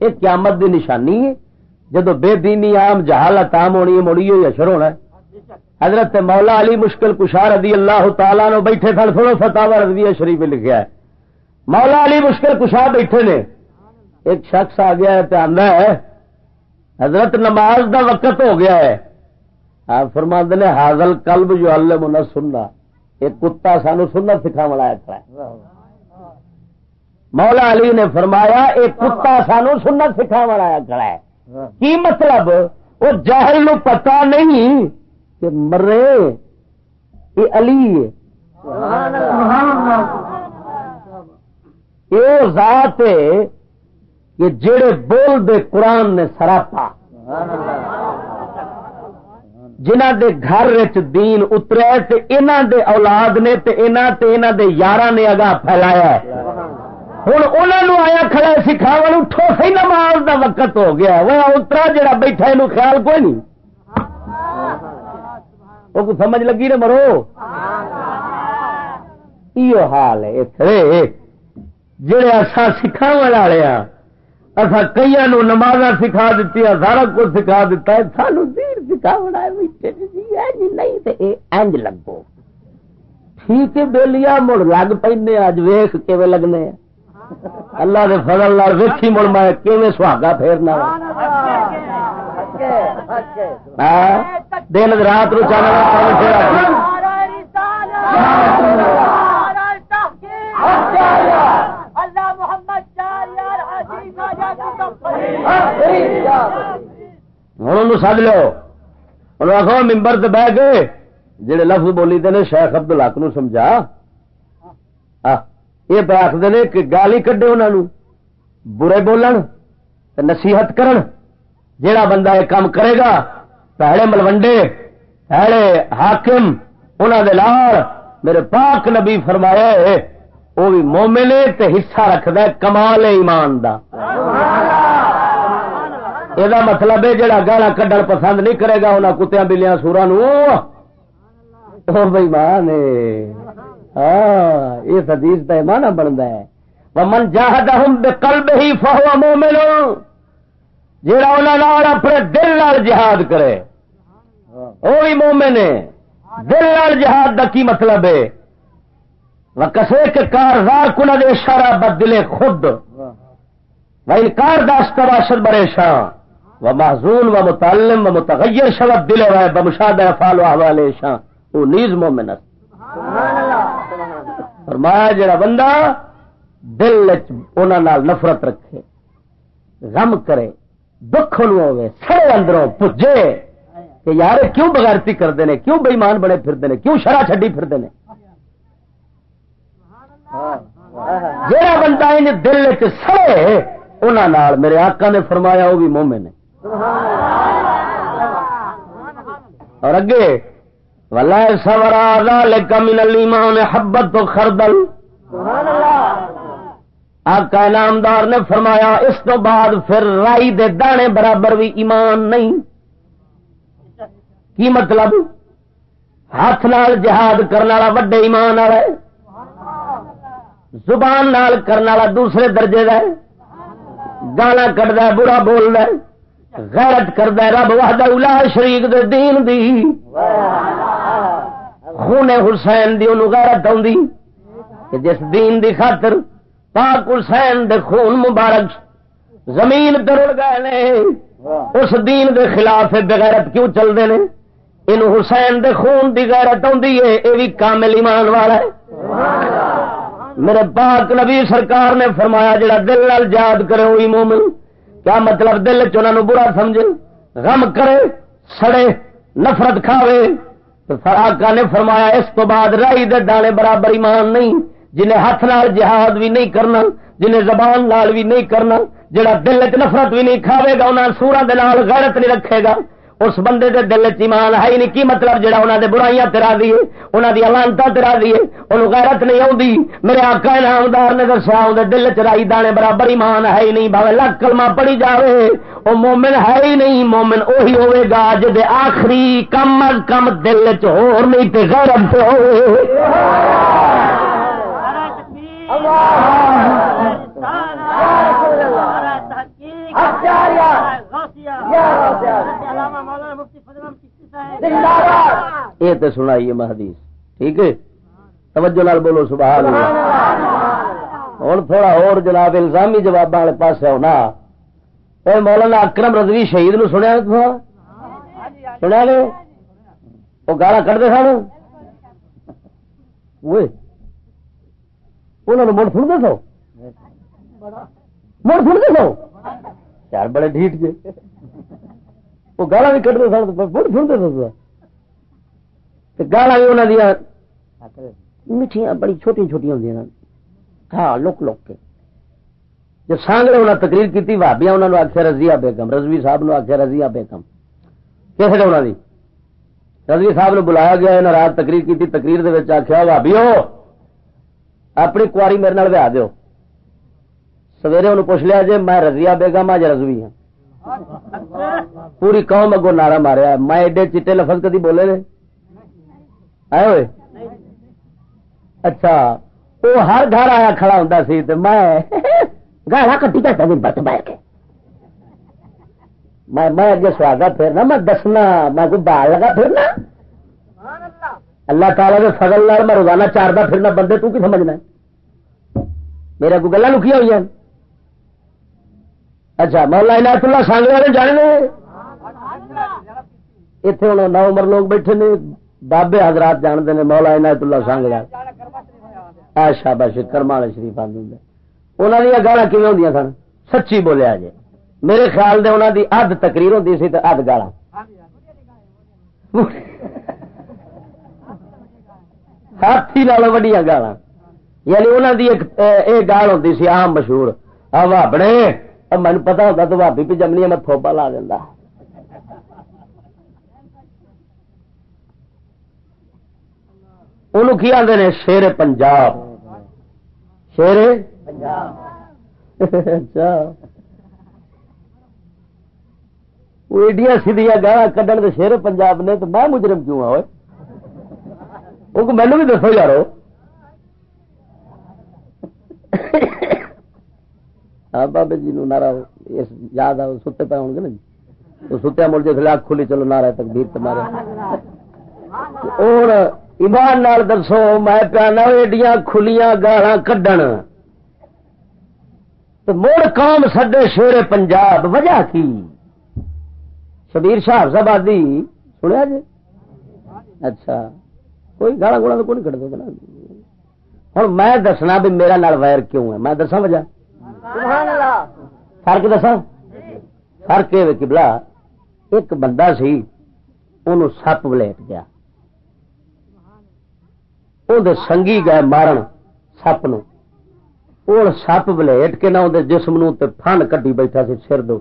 یہ قیامت دی نشانی ہے۔ جدو بے دینی عام جہالت عام ہونی ہے، مڑی ہوئی اشر ہونا ہے۔ حضرت مولا علی مشکل کشار رضی اللہ تعالیٰ نو بیٹھے سن سنو فتح رضویہ شریف میں لکھا ہے۔ مولا علی مشکل کشا بیٹھے نے۔ ایک شخص آ گیا ہے ہے، حضرت نماز دا وقت ہو گیا ہے۔ آپ فرماند نے حاضل کلب جو اللہ منا سننا ایک کتا سانو سننا سکھا آیا کھڑا ہے مولا علی نے فرمایا ایک کتا سانو سننا سکھا آیا کھڑا ہے کی مطلب؟ وہ جاہل نو پتا نہیں کہ مرے یہ علی ہے۔ یہ ذات ہے کہ جڑے بول دے قرآن نے سراپا۔ جنہ دے گھر دین اترے تے انہاں دے اولاد نے تے انہاں تے انہاں دے یاراں نے اگا پھیلایا ہے۔ ہوں انہوں آیا کھڑا سکھاو اٹھو سی نماز دا وقت ہو گیا وہ اترا جڑا بیٹھا یہ خیال کوئی نہیں۔ وہ کوئی سمجھ لگی نے مرو؟ یہ حال ہے۔ اتنے جڑے اصا سکھاو والے ہاں اصا کئی نو نماز سکھا دیتی سارا کچھ سکھا دیتا ہے۔ سانو دین سکھاونا ہے جی جی، جی نہیں تے اے اینج لگو۔ ٹھیک ہے بےلیا مڑ لگ پہ اج ویخ کیویں لگنے ہیں۔ اللہ دے فضل نال ویکھی مڑ میں کیویں سہاگا پھیرنا ہاں؟ دن رات نو چاہنا اللہ محمد چار یار عزیز ہوں انہوں سد لو۔ انہوں آخو ممبر سے بہ کے جڑے لفظ بولی دے نے شیخ ابد الحق نو سمجھا۔ یہ پہ آخر نے کہ گالی کڈے انہوں برے بولن نصیحت کرن۔ جیڑا بندہ یہ کام کرے گا پیڑے ملوڈے پیڑے حاکم انہوں دے لال میرے پاک نبی فرمایا وہ بھی مومن تے حصہ رکھد کمال ایمان دا۔ یہ مطلب ہے جہاں گالا کڈن پسند نہیں کرے گا انہیں کتیا بلیاں سورا بھائی مان ہاں یہ حدیث کا مانا بنتا ہے من بے کلب ہی فہو مومن جہاں انہوں اپنے دل نال جہاد کرے وہ بھی مومن ہے دل نال جہاد کا کی مطلب ہے وہ کسے کے کارزار کن دے اشارہ بدلے خود وہ انکار داشت باشد برے شاہ و محزون و متعلم و متغیر شبد دل ہے بمشاد افال و احوال شاہ۔ وہ نیز مومن فرمایا جڑا بندہ دل نال نفرت رکھے غم کرے دکھ ہوے سڑے اندروں پجے کہ یار کیوں بغیرتی کرتے ہیں کیوں بےمان بڑے پھرتے ہیں کیوں شرح چڈی پھرتے ہیں جہاں بندہ ان دل چ سڑے انہوں میرے آقا نے فرمایا وہ بھی مومن ہے۔ اور اگے، ولا سورا کمن الایمان حبت تو خردل آقا نامدار نے فرمایا، اس تو بعد پھر رائی دے دانے برابر بھی ایمان نہیں۔ کی مطلب؟ ہاتھ نال جہاد کرنے والا وڈے ایمان والا زبان نال کرنے والا دوسرے درجے کا گالا کٹ برا بول رہا غیرت کرد رب وحدہ الا شریک دے دین دی۔ خون حسین دی انہوں غیرت آدھی کہ جس دین دی خاطر پاک حسین دے خون مبارک زمین ترڑ گئے نے، اس دین دے خلاف بغیرت کیوں چلتے ہیں ان حسین دے خون دی غیرت آدھی ہے، یہ بھی کامل ایمان والا ہے۔ میرے پاک نبی سرکار نے فرمایا، جڑا دل لال یاد کرے، وہی مومن کیا مطلب دل چنہوں برا سمجھے؟ غم کرے، سڑے، نفرت کھاوے۔ تو آقا نے فرمایا، اس تو بعد رائی دے دانے برابر ایمان نہیں۔ جنہیں ہاتھ نال جہاد بھی نہیں کرنا، جنہیں زبان نال بھی نہیں کرنا، جڑا دل چ نفرت بھی نہیں کھاوے گا انہیں سورا دال غیرت نہیں رکھے گا۔ اس بندے دے دل چ ایمان ہے نہیں کی مطلب جڑا انہوں دے برائیاں تیرا دیے انہوں دی الانتا تیرا دیے انہوں غیرت نہیں آتی میرے آقا نامدار نے دسیا اندر دل چ رائی دانے برابر ایمان ہے ہی نہیں بھاوے لاکھ کلمہ پڑی جاوے۔ وہ مومن ہے ہی نہیں مومن اوہی ہوئے گا جب آخری کم از کم دل چ ہور نہیں تے غیرت ہوئے۔ یہ تو سنائیے محدیث ٹھیک ہے؟ توجہ لال بولو، سبحان اللہ۔ ہوں تھوڑا اور جناب الزامی جواب والے پاس ہونا مولانا اکرم رضوی شہید نو سنیا سنیا نے؟ وہ گالا کٹتے سن؟ انہوں مڑ سنتے سو؟ مڑ سنتے سو؟ یار بڑے ڈھیٹ گئے وہ گالا بھی کٹتے سن، مڑ سنتے سو۔ گالا بھی انہوں دیا میٹھیاں بڑی چھوٹی چھوٹی ہوں ہاں لک لک کے جو سانگڑے انہیں تقریر کی بھابیا انہوں نے آخیا رضیا بیگم رضوی صاحب نے آخیا رضیا بیگم کس نے انہوں نے رضوی صاحب نے بلایا گیا انہیں رات تقریر کی تقریر آخیا بھابی ہو اپنی کاری میرے نال ویا دو سویرے انہوں پوچھ لیا جی میں رضیا بیگم ہاں یا رضوی ہاں پوری قوم اگو نعرہ ماریا میں ایڈے چیٹے لفظ کدی بولے نے آئے ہوئے اچھا وہ ہر گھر آیا کھڑا ہوں سی تو میں گالا کٹی کرتا نہیں بت بہ کے میں میں اگے سواگا پھرنا میں دسنا میں کوئی بال لگا پھرنا اللہ تعالی کے فضل لال میں روزانہ چار بار پھرنا بندے تو کی سمجھنا میرے کو گلا لکھی ہوئی ہیں اچھا مولا عنایت اللہ سانگے والے جانے اتنے ہوں نو عمر لوگ بیٹھے نے بابے حضرات جانتے ہیں مولا عنایت اللہ سانگڑا ایشا بش کرما شریف آدھے انہوں دیا گالا کیون ہوں سن سچی بولیا جی میرے خیال دے انہوں دی اد تقریر ہوتی سی تو اد گالا ہاتھی نال وڈیا گالا یعنی انہوں دی ایک گال ہوتی سی آم مشہور آ بابڑے مجھے پتا ہوتا تو بھابی پہ جمنی میں تھوپا لا دینا انہوں کی آدھے نے شیر پنجاب. شیر اچھا. وہ ایڈیا سیدیا گالا کڈن کے شیر پنجاب نے تو میں مجرم کیوں ہوئے وہ مینو بھی دسو یارو. ہاں بابے جی نارا یاد آ ستے پہ ہوں گے نا جی. تو ستیا مڑ جائے اک کھلی چلو نارا تک بیر مارے. اور ایمان نال دسو میں پیانا ایڈیاں کھلیاں گالا کڈن۔ تو مڑ قوم سڈے شیر پنجاب وجہ کی؟ شبیر شاہ آبادی سنیا جی؟ اچھا کوئی گالا گولا تو کوئی کٹ دے نا ہوں میں دسنا بھی میرا نال وائر کیوں ہے؟ میں دسا وجہ؟ فرق دسا فرق یہ کبلا ایک بندہ سی ان سپ ولیٹ گیا وہ سنگھی گئے مارن سپ نو۔ سپ ولیٹ کے نہ اندر جسم نو فن کٹی بیٹھا سی سر دو۔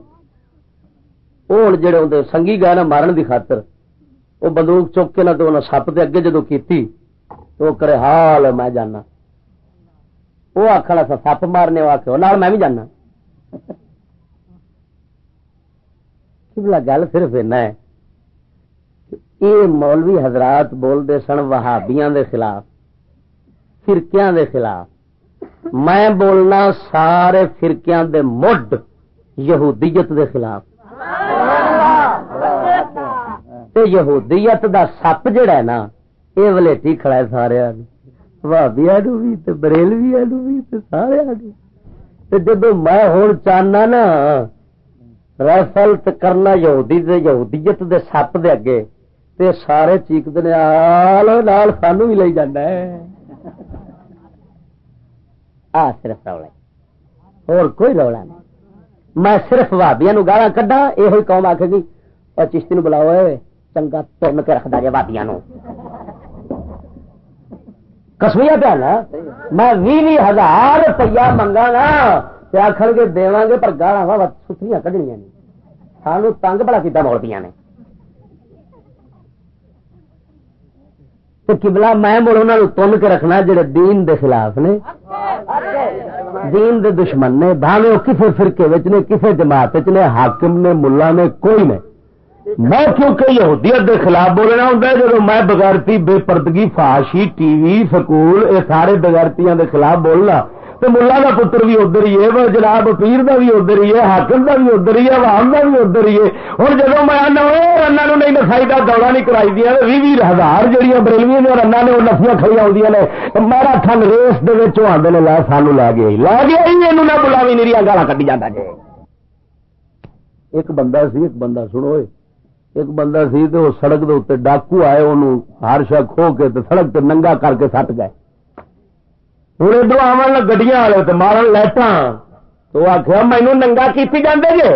ہوں جڑے اندر سنگھی گئے نا مارن دی خاطر وہ بندوق چک کے نہ تو سپ کے اگے جدو کی تو کرے حال میں جانا وہ آخر سا سپ مارنے آ کے میں بھی جانا گل صرف ایسا ہے یہ مولوی حضرات بولتے سن وہابیاں دے خلاف۔ فرقیاں دے خلاف۔ میں بولنا سارے فرقیاں دے مڈ یہودیت دے خلاف۔ تے یہودیت دا سپ جڑا ہے نا یہ ولیٹی کھڑا ہے سارے بھابیا نو بھی بریلویا نو بھی سارے جب میں ہوں چاہنا نا ریفل کرنا یہودی دے، یہودیت دے سپ دے اگے، تے سارے چیکتے نال سانو بھی لے جانا ہے۔ آ، صرف رولا اور کوئی رولا نہیں۔ میں صرف بھابیا نو گالا کڈا یہ قوم آخ گی، اور چشتی نو بلاؤ چنگا ترن کے رکھتا جائے بھابیا نو۔ کسویا پیا نا، میں بھی ہزار روپیہ منگا نا آخر گے، دے گے، پر گالا ستریاں کھڑنیا نہیں سانو تنگ بڑا کیا مول پیا نے کبلا میں مڑ انہوں تن کے رکھنا جڑے دین دے خلاف نے۔ دین دے دشمن نے۔ بھاوے وہ کسی فرقے نے کسی جماعت نے، حاکم نے، ملا نے، کوئی نے۔ میں کیونکہ یہودیت دے خلاف بولنا ہوں جب میں بغیرتی، بے پردگی فاشی ٹی وی، سکول یہ سارے بغیرتیاں دے خلاف بولنا۔ تو ملا کا پتر بھی ادھر ہی ہے جناب پیر کا بھی ادھر ہی ہے، حاکم کا بھی ادھر ہی ہے، عوام کا بھی ادھر ہی ہے۔ ہوں جب میں آنا رنا نہیں نسائی کا دورہ نہیں کرائی دیا بھی بھی ہزار جہاں بریلوی نے رنا نے وہ نفیاں کھڑی آدی نے میرا تھن ریس آتے نے، لا سانو لا گیا لا گیا ہی یہ نہ بلاوی نیری گالا کٹی جاتا جی ایک بندہ سی، ایک بندہ سنو ایک بندہ سی تو سڑک کے اتنے ڈاکو آئے انہوں ہر شا کھو کے سڑک تے ننگا کر کے سٹ گئے۔ ہوں ادھر آن گڈیا والے تو مارن لائٹا تو آخیا مینو ننگا کی جانے جی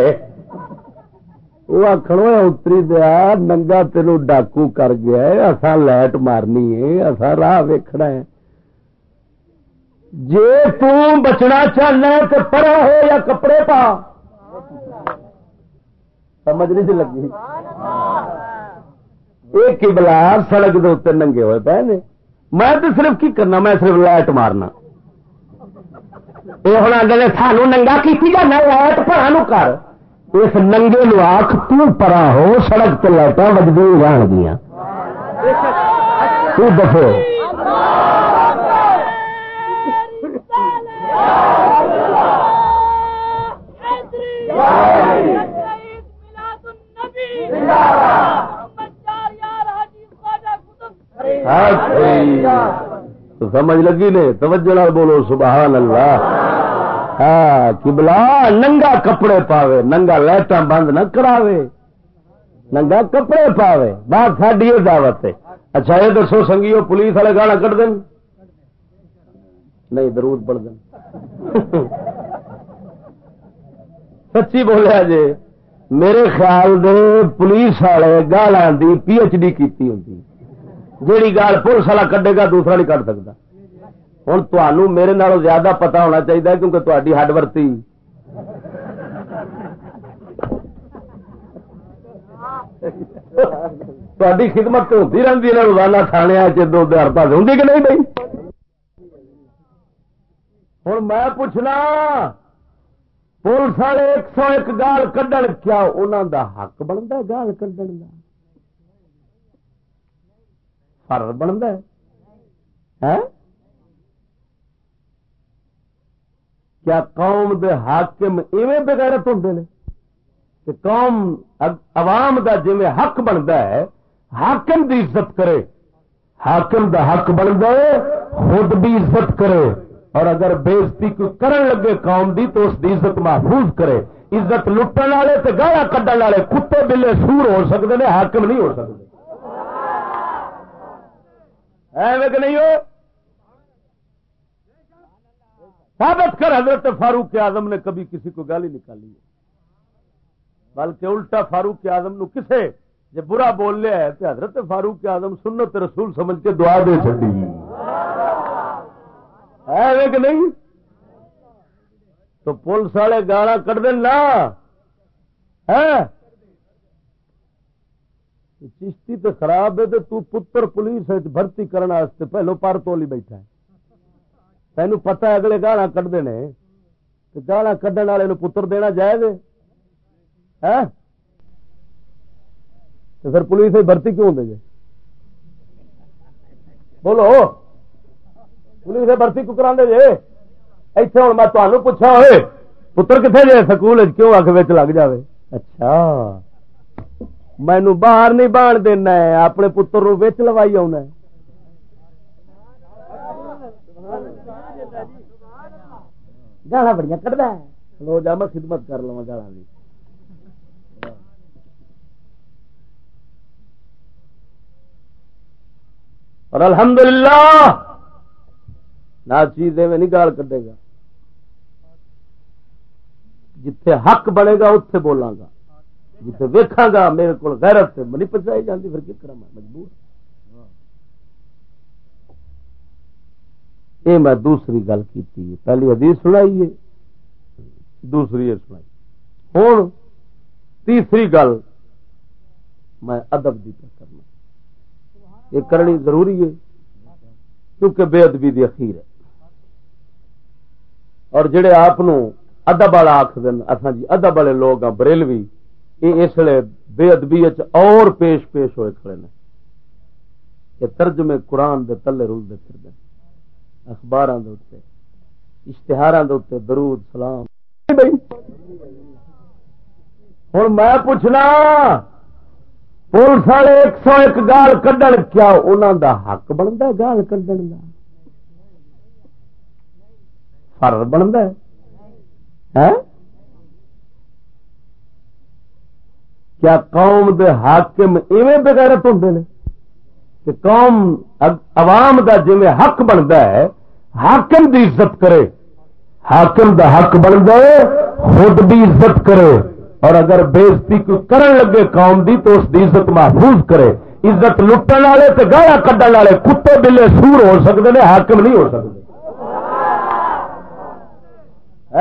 وہ آخر اتری دیا ننگا تین ڈاکو کر گیا اصا لائٹ مارنی ہے اصا راہ ویکنا ہے جی تچنا چاہنا تو پڑا ہو یا کپڑے پا سمجھ نہیں لگی ایک بلا سڑک کے اتنے ننگے ہوئے پے نے میں تو صرف کی کرنا؟ میں صرف لائٹ مارنا۔ یہ ہوں آگے سانو ننگا کی جانا لائٹ پرا نو کر۔ اس ننگے نو آخ ترا ہو، سڑک تے لائٹاں وجدی رہن گیا دسو۔ ہاں، تو سمجھ لگی نے توجہ بولو، سبحان اللہ۔ ہاں کبلا ننگا کپڑے پاوے، ننگا لائٹاں بند نہ کراوے۔ ننگا کپڑے پاوے بات ساری یہ دعوت ہے۔ اچھا یہ دسو سنگیو، پولیس والے گانا کٹ دیں نہیں، درود پڑھ دیں سچی بولیا جی میرے خیال دے پولیس والے گالا دی پی ایچ ڈی کی ہوتی جیڑی گال پولیس والا کڈے گا دوسرا نہیں کٹ سکتا۔ ہوں تمہوں میرے نالوں زیادہ پتا ہونا چاہیے کیونکہ تاری ہڈ ورتی۔ تاری خدمت ہوتی رہتی ہے روزانہ تھانے چو ہر پاس ہوں کہ نہیں بھائی؟ ہوں میں پوچھنا، پولیس والے ایک سو ایک گال کھڈن کیا انہوں دا حق بنتا گال کھڈن کا فرض بنتا ہے۔ ہاں؟ کیا قوم دے حاکم ایویں بغیرت ہوں نے کہ قوم عوام دا جی حق بنتا ہے، حاکم دی عزت کرے۔ حاکم دا حق بنتا ہے، خود بھی عزت کرے۔ اور اگر بےزتی کوئی کرن لگے قوم دی تو اس دی عزت محفوظ کرے۔ عزت لٹن والے تو گالا کڈن والے، کتے بلے سور ہو سکتے ہیں حاکم نہیں ہو سکتے ایویں کہ نہیں ہو؟ ثابت کر حضرت فاروق اعظم نے کبھی کسی کو گالی نکالی ہے۔ بلکہ الٹا فاروق اعظم نو کسے جب برا بول لیا ہے تو حضرت فاروق اعظم سنت رسول سمجھ کے دعا دے چڑی ہے کہ نہیں؟ تو پولیس والے گالا کٹ دینا چشتی تو خراب ہے تو پتر پولیس بھرتی کرنے پہلو پر تولی بیٹھا ہے۔ تین پتا اگلے گالا کٹتے ہیں گالا کھڈن والے پتر دینا جائز ہاں؟ تو پھر پولیس بھرتی کیوں دے جائے بولو۔ پولیس بھرتی کیوں کرا دے جے؟ اتنے ہوں میں تمہیں پوچھا ہوئے، پتر کتنے جائے سکول کیوں اک لگ جائے اچھا۔ مینو باہر نہیں بان دینا ہے، اپنے پتر نو وچ لوائی آنا گالا بڑی کٹتا ہے۔ لو جا، میں خدمت کر لوا گالا بھی اور الحمدللہ، نہ چیز میں نہیں گال کٹے گا۔ جتھے حق بنے گا اتے بولاں گا۔ جتھے ویکھاں گا، میرے کو غیرت سے منی پچائی جاتی پھر کس طرح مجبور۔ یہ میں دوسری گل کی پہلی حدیث سنائی ہے، دوسری یہ سنائی۔ ہوں تیسری گل میں ادب کی کرنا۔ یہ کرنی ضروری ہے، کیونکہ بے ادبی دی اخیر ہے۔ اور جڑے آپ ادب والا آخ دن اصا جی ادب والے لوگ ہاں بریلوی یہ اس لیے بے ادبی اور پیش پیش ہوئے کھڑے نے یہ ترجمے قرآن دے تلے رلتے پھر اخبار اشتہار درود، سلام۔ ہوں میں پوچھنا، پولیس والے ایک سو ایک گال کھڈن کیا انہوں دا حق بنتا گال کھڈن کا فرض بنتا ہے۔ کیا قوم دے حاکم ایویں بغیرت ہوں نے کہ قوم عوام دا جی حق بنتا ہے، حاکم دی عزت کرے۔ حاکم دا حق بنتا ہے، خود بھی عزت کرے۔ اور اگر بےزتی کوئی کرن لگے قوم دی تو اس دی عزت محفوظ کرے۔ عزت لٹن والے تو گالا کھڈن والے کتے بلے سور ہو سکتے ہیں حاکم نہیں ہو سکتے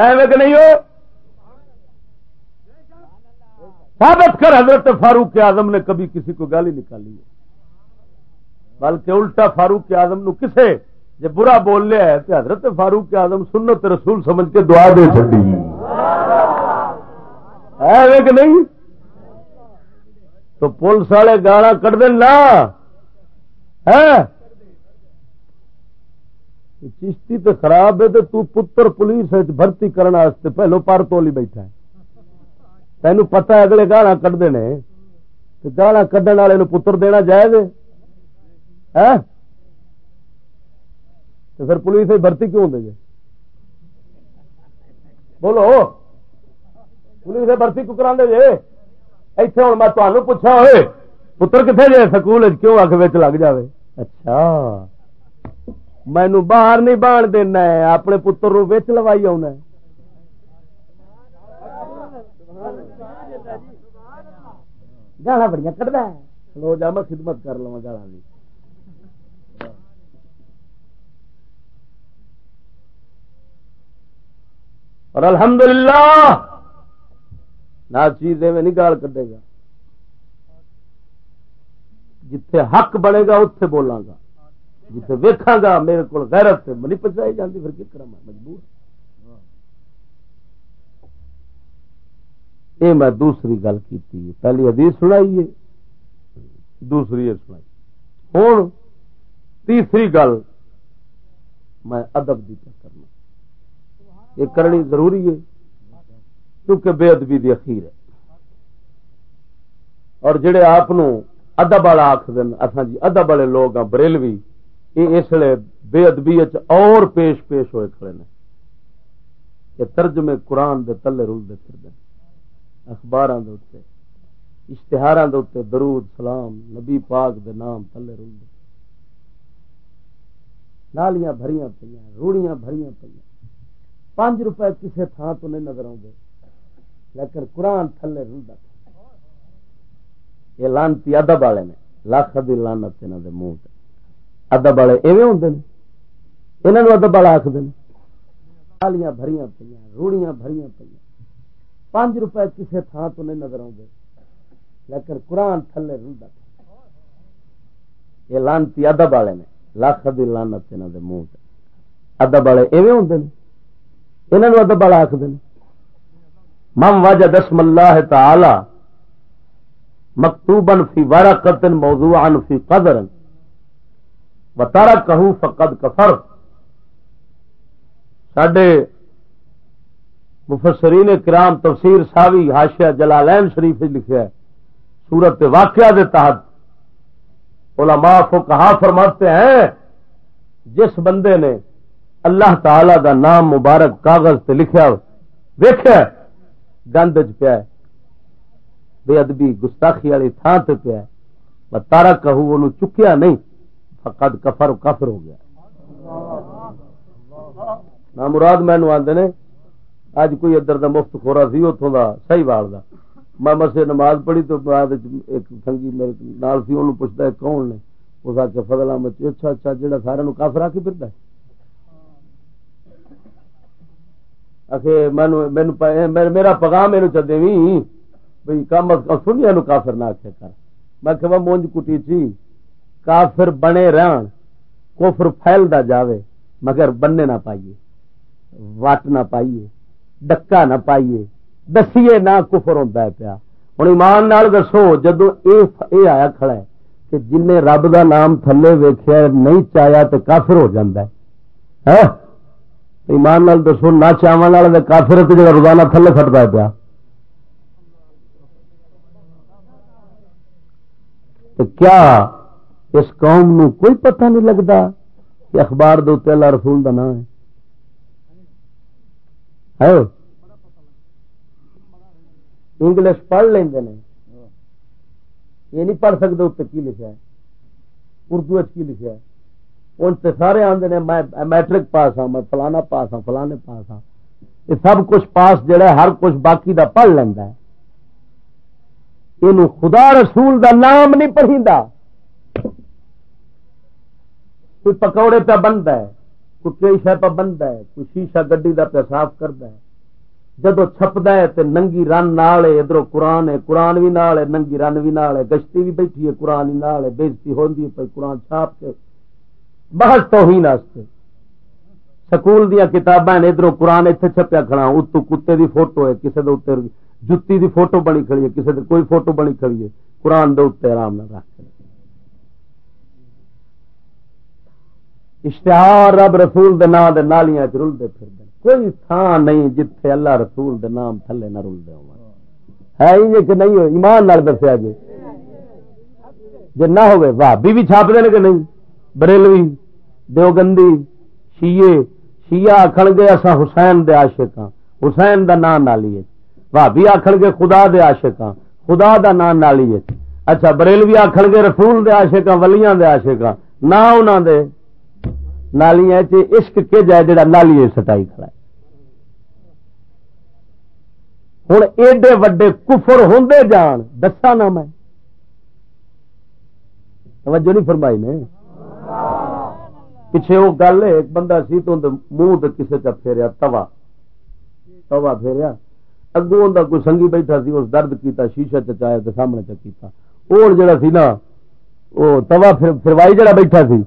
ایویں کہ نہیں ہو؟ ثابت کر، حضرت فاروق اعظم نے کبھی کسی کو گالی نکالی ہے۔ بلکہ الٹا فاروق اعظم نو کسے جب برا بول لیا ہے تو حضرت فاروق اعظم سنت رسول سمجھ کے دعا دے چڑی ہے کہ نہیں؟ تو پولیس والے گالا کٹ دینا چشتی تو خراب ہے تو پتر پولیس بھرتی کرنے پہلو پر تولی بیٹھا ہے۔ تین پتا اگلے گالا کٹتے ہیں گالا کھڈن والے پتر دینا جائز ہاں؟ تو پھر پولیس بھرتی کیوں دے بولو، پولیس بھرتی کیوں کرا دے جی؟ اتنے ہوں میں تمہیں پوچھا ہوئے، پتر کتنے جائے سکول کیوں اک لگ جائے اچھا مینو باہر نہیں بان دینا اپنے پتر نو وچ لوائی آنا گالا بڑی کٹتا ہے۔ لو جا، میں خدمت کر لوا گالا بھی اور الحمدللہ، نہ چیز میں نہیں گال کٹے گا۔ جتھے حق بنے گا اتے بولاں گا۔ جتھے ویکھاں گا، میرے کو غیرت سے منی جاتی پھر کی کرا میں مجبور؟ یہ میں دوسری گل کی پہلی حدیث سنائی ہے، دوسری یہ سنائی۔ ہوں تیسری گل میں ادب کی کرنا یہ کرنی ضروری ہے، کیونکہ بے ادبی دی اخیر ہے۔ اور جڑے آپ ادب والا آخ دن اصا جی ادب والے لوگ ہاں بریلوی، یہ اس لیے بے ادبی اور پیش پیش ہوئے کھڑے نے یہ ترجمے قرآن دے تلے رلتے پھر اخبار اشتہار درود، سلام، نبی پاک دے نام تلے رلتے نالیاں بھریاں پہ روڑیاں بھریاں پہ پانچ روپے کسی تھان تو نہیں نظر آتے لیکن قرآن تھلے رلتا یہ لانتی ادب والے نے، لاکھ دی لانت یہاں دے منہ ادب والے ایویں ہوں یہاں ادب والا آخر نالیاں بھریاں پہ روڑیاں بھریاں پہ پانچ روپے کسی تھان تو نہیں نظر آتے لیکن قرآن تھلے رلتا یہ لانتی ادب والے نے، لاکھ دی لانت یہاں دے منہ ادب والے ایویں ہوں یہاں ادب والا آخر مم وجہ دسم اللہ تعالی مکتوبن فی ورقت موضوعا فی قدر و ترکہ فقد کفر ساڈے مفسرین کرام تفسیر ساوی حاشیہ جلالین شریف لکھا ہے سورت واقعہ دے تحت علماء فقہا فرماتے ہیں، جس بندے نے اللہ تعالی دا نام مبارک کاغذ تے لکھیا ویخیا گند چ پیا بے ادبی گستاخی والی تھان سے پیا تارا کہ چکیا نہیں، فقد کفر کفر ہو گیا۔ نہ مراد مینو آدھے نے اج کوئی ادھر دا مفت خورا سی اتوں دا صحیح وال دا۔ میں مسے نماز پڑھی تو بعد ایک سنگی میرے نال سی انہوں پوچھتا ہے، کون نے؟ اس آ کے فضل احمد اچھا اچھا جہاں سارے کافر آ کے پھرتا ہے میرا پیغام میرے چدے بھائی کم سنیا نو کافر نہ آخیا کر۔ میں کہ مونج کٹی چی۔ کافر بنے رہن کوفر پھیلتا جاوے، مگر بننے نہ پائیے۔ وٹ نہ پائیے۔ ڈکا نہ پائیے۔ دسیے نہ کفر ہوتا ہے پیا۔ ہوں ایمان نال دسو جدو اے آیا کھڑا ہے کہ جن رب دا نام تھلے ویخیا نہیں چاہیا تو کافر ہو جاتا ہے۔ ہاں؟ ایمان نال دسو، نہ چاہن کافر جگہ روزانہ تھلے سٹتا ہے پیا۔ تو کیا اس قوم نو کوئی پتہ نہیں لگتا کہ اخبار دے اللہ رسول کا نام ہے؟ انگلش پڑھ لیں یہ نہیں پڑھ سکتے اتنے کی لکھا ہے اردو کی لکھا ہے ان سے سارے آدھے نے میں میٹرک پاس ہاں میں فلانا پاس ہاں فلانے پاس ہاں یہ سب کچھ پاس جڑا ہر کچھ باقی دا پڑھ لینا ہے یہ خدا رسول دا نام نہیں پڑھی کوئی پکوڑے پہ بنتا ہے کوئی شہ پہ بنتا ہے، کوئی شیشہ گڈی دا پہ صاف کرتا ہے۔ جدو چھپتا ہے تو ننگی رن نال ادھر قرآن ہے، قرآن بھی نال ہے ننگی رن بھی نال ہے گشتی بھی بیٹھی ہے، قرآن ہی نال ہے بےزتی ہوتی ہے قرآن چھاپ کے۔ بحث تو ہی سکول دیا کتاباں ادھر قرآن اتنے چھپیا کھڑا۔ اتو کتے دی فوٹو ہے کسی جتی دی فوٹو بنی کھڑی ہے کسی کوئی فوٹو بنی کھڑی ہے۔ قرآن دے اتنے آرام نہ رکھ اشتہار رب رسول دے نام دے نالیاں چ رلتے پھر کوئی تھان نہیں جتھے اللہ رسول دے نام تھلے نہ رلتے ہو ہے ہی کہ نہیں ہو ایمان نال دسیا جی جی نہ ہوئے بھابی بھی چھاپ دے کہ نہیں؟ بریلوی، دیوگندی شیے شیعہ آخر گے اصا حسین دے عاشق ہاں حسین دا نام نالی ہے بھابی آخر گے خدا دے عاشق ہاں خدا دا نام نالی ہے اچھا بریلوی آخر گے رسول دے عاشق ہاں ولیاں دے عاشق ہاں نہ انہوں دے۔ نالیاں عشق کے جائے جڑا نالی سٹائی کھڑا ہے۔ ہوں ایڈے وڈے کفر ہوں جان دسا نا میں۔ توجہ نہیں فرمائی نے؟ پیچھے وہ گل ایک بندہ سی تو منہ کسی چ پھیریا توا توا پھیریا۔ اگوں کوئی سنگھی بیٹھا سی، اس درد کیتا، شیشہ چایا تو سامنے چکیتا اور جڑا سی نا، وہ توا فروائی جڑا بیٹھا سی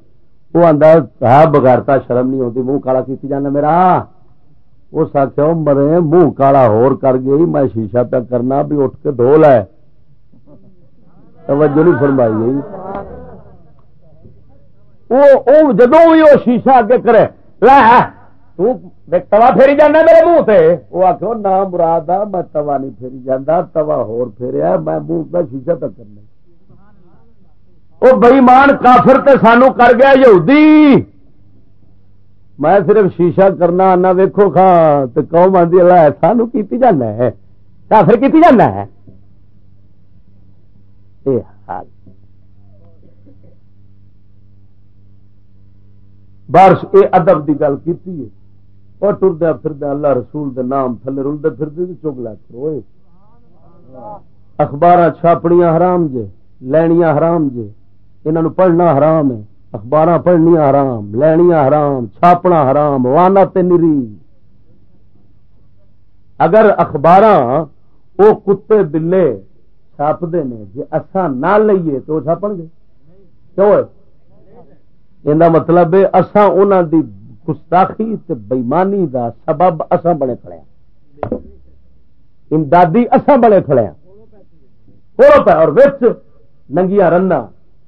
وہ آدھا ہے بغیرتا شرم نہیں ہوتی، منہ کالا کی جانا میرا۔ اس آخیا مرے، منہ کالا ہور کر گئی، میں شیشہ پہ کرنا بھی اٹھ کے دھو لے۔ توجہ نہیں فرمائی گئی۔ جدو بھی وہ شیشہ اگے کرے توا پھیری جانا میرے منہ سے وہ آخو نہ مراد آ، میں توا نہیں پھیری جانا، توا ہور پھیریا میں منہ کا شیشہ تک کرنا وہ بئیمان کافر تے سانو کر گیا یہودی۔ میں صرف شیشہ کرنا آنا ویکو خان تو قوم آدھی اللہ سانو کیتی جانا ہے۔ کافر کیتی جانا ہے۔ اے حال۔ بارش، اے ادب دی گل کیتی ہے۔ اور ٹردیا پھردیا اللہ رسول دے نام تھلے رلتے پھرتے چک لا کرو اخبار چھاپڑیاں حرام جے، لینیاں حرام جے۔ انہوں پڑھنا حرام ہے اخبار پڑھنیا حرام لینیا حرام، چھاپنا حرام وانا نری۔ اگر اخبار وہ کتے بلے چھاپتے ہیں جی اصا نہ لئیے تو چھاپن گے۔ کیوں یہ مطلب اسان دی گستاخی بےمانی دا سبب اساں بنے کھڑے ہیں امدادی اساں بنے کھڑے ہیں اور وچ ننگیا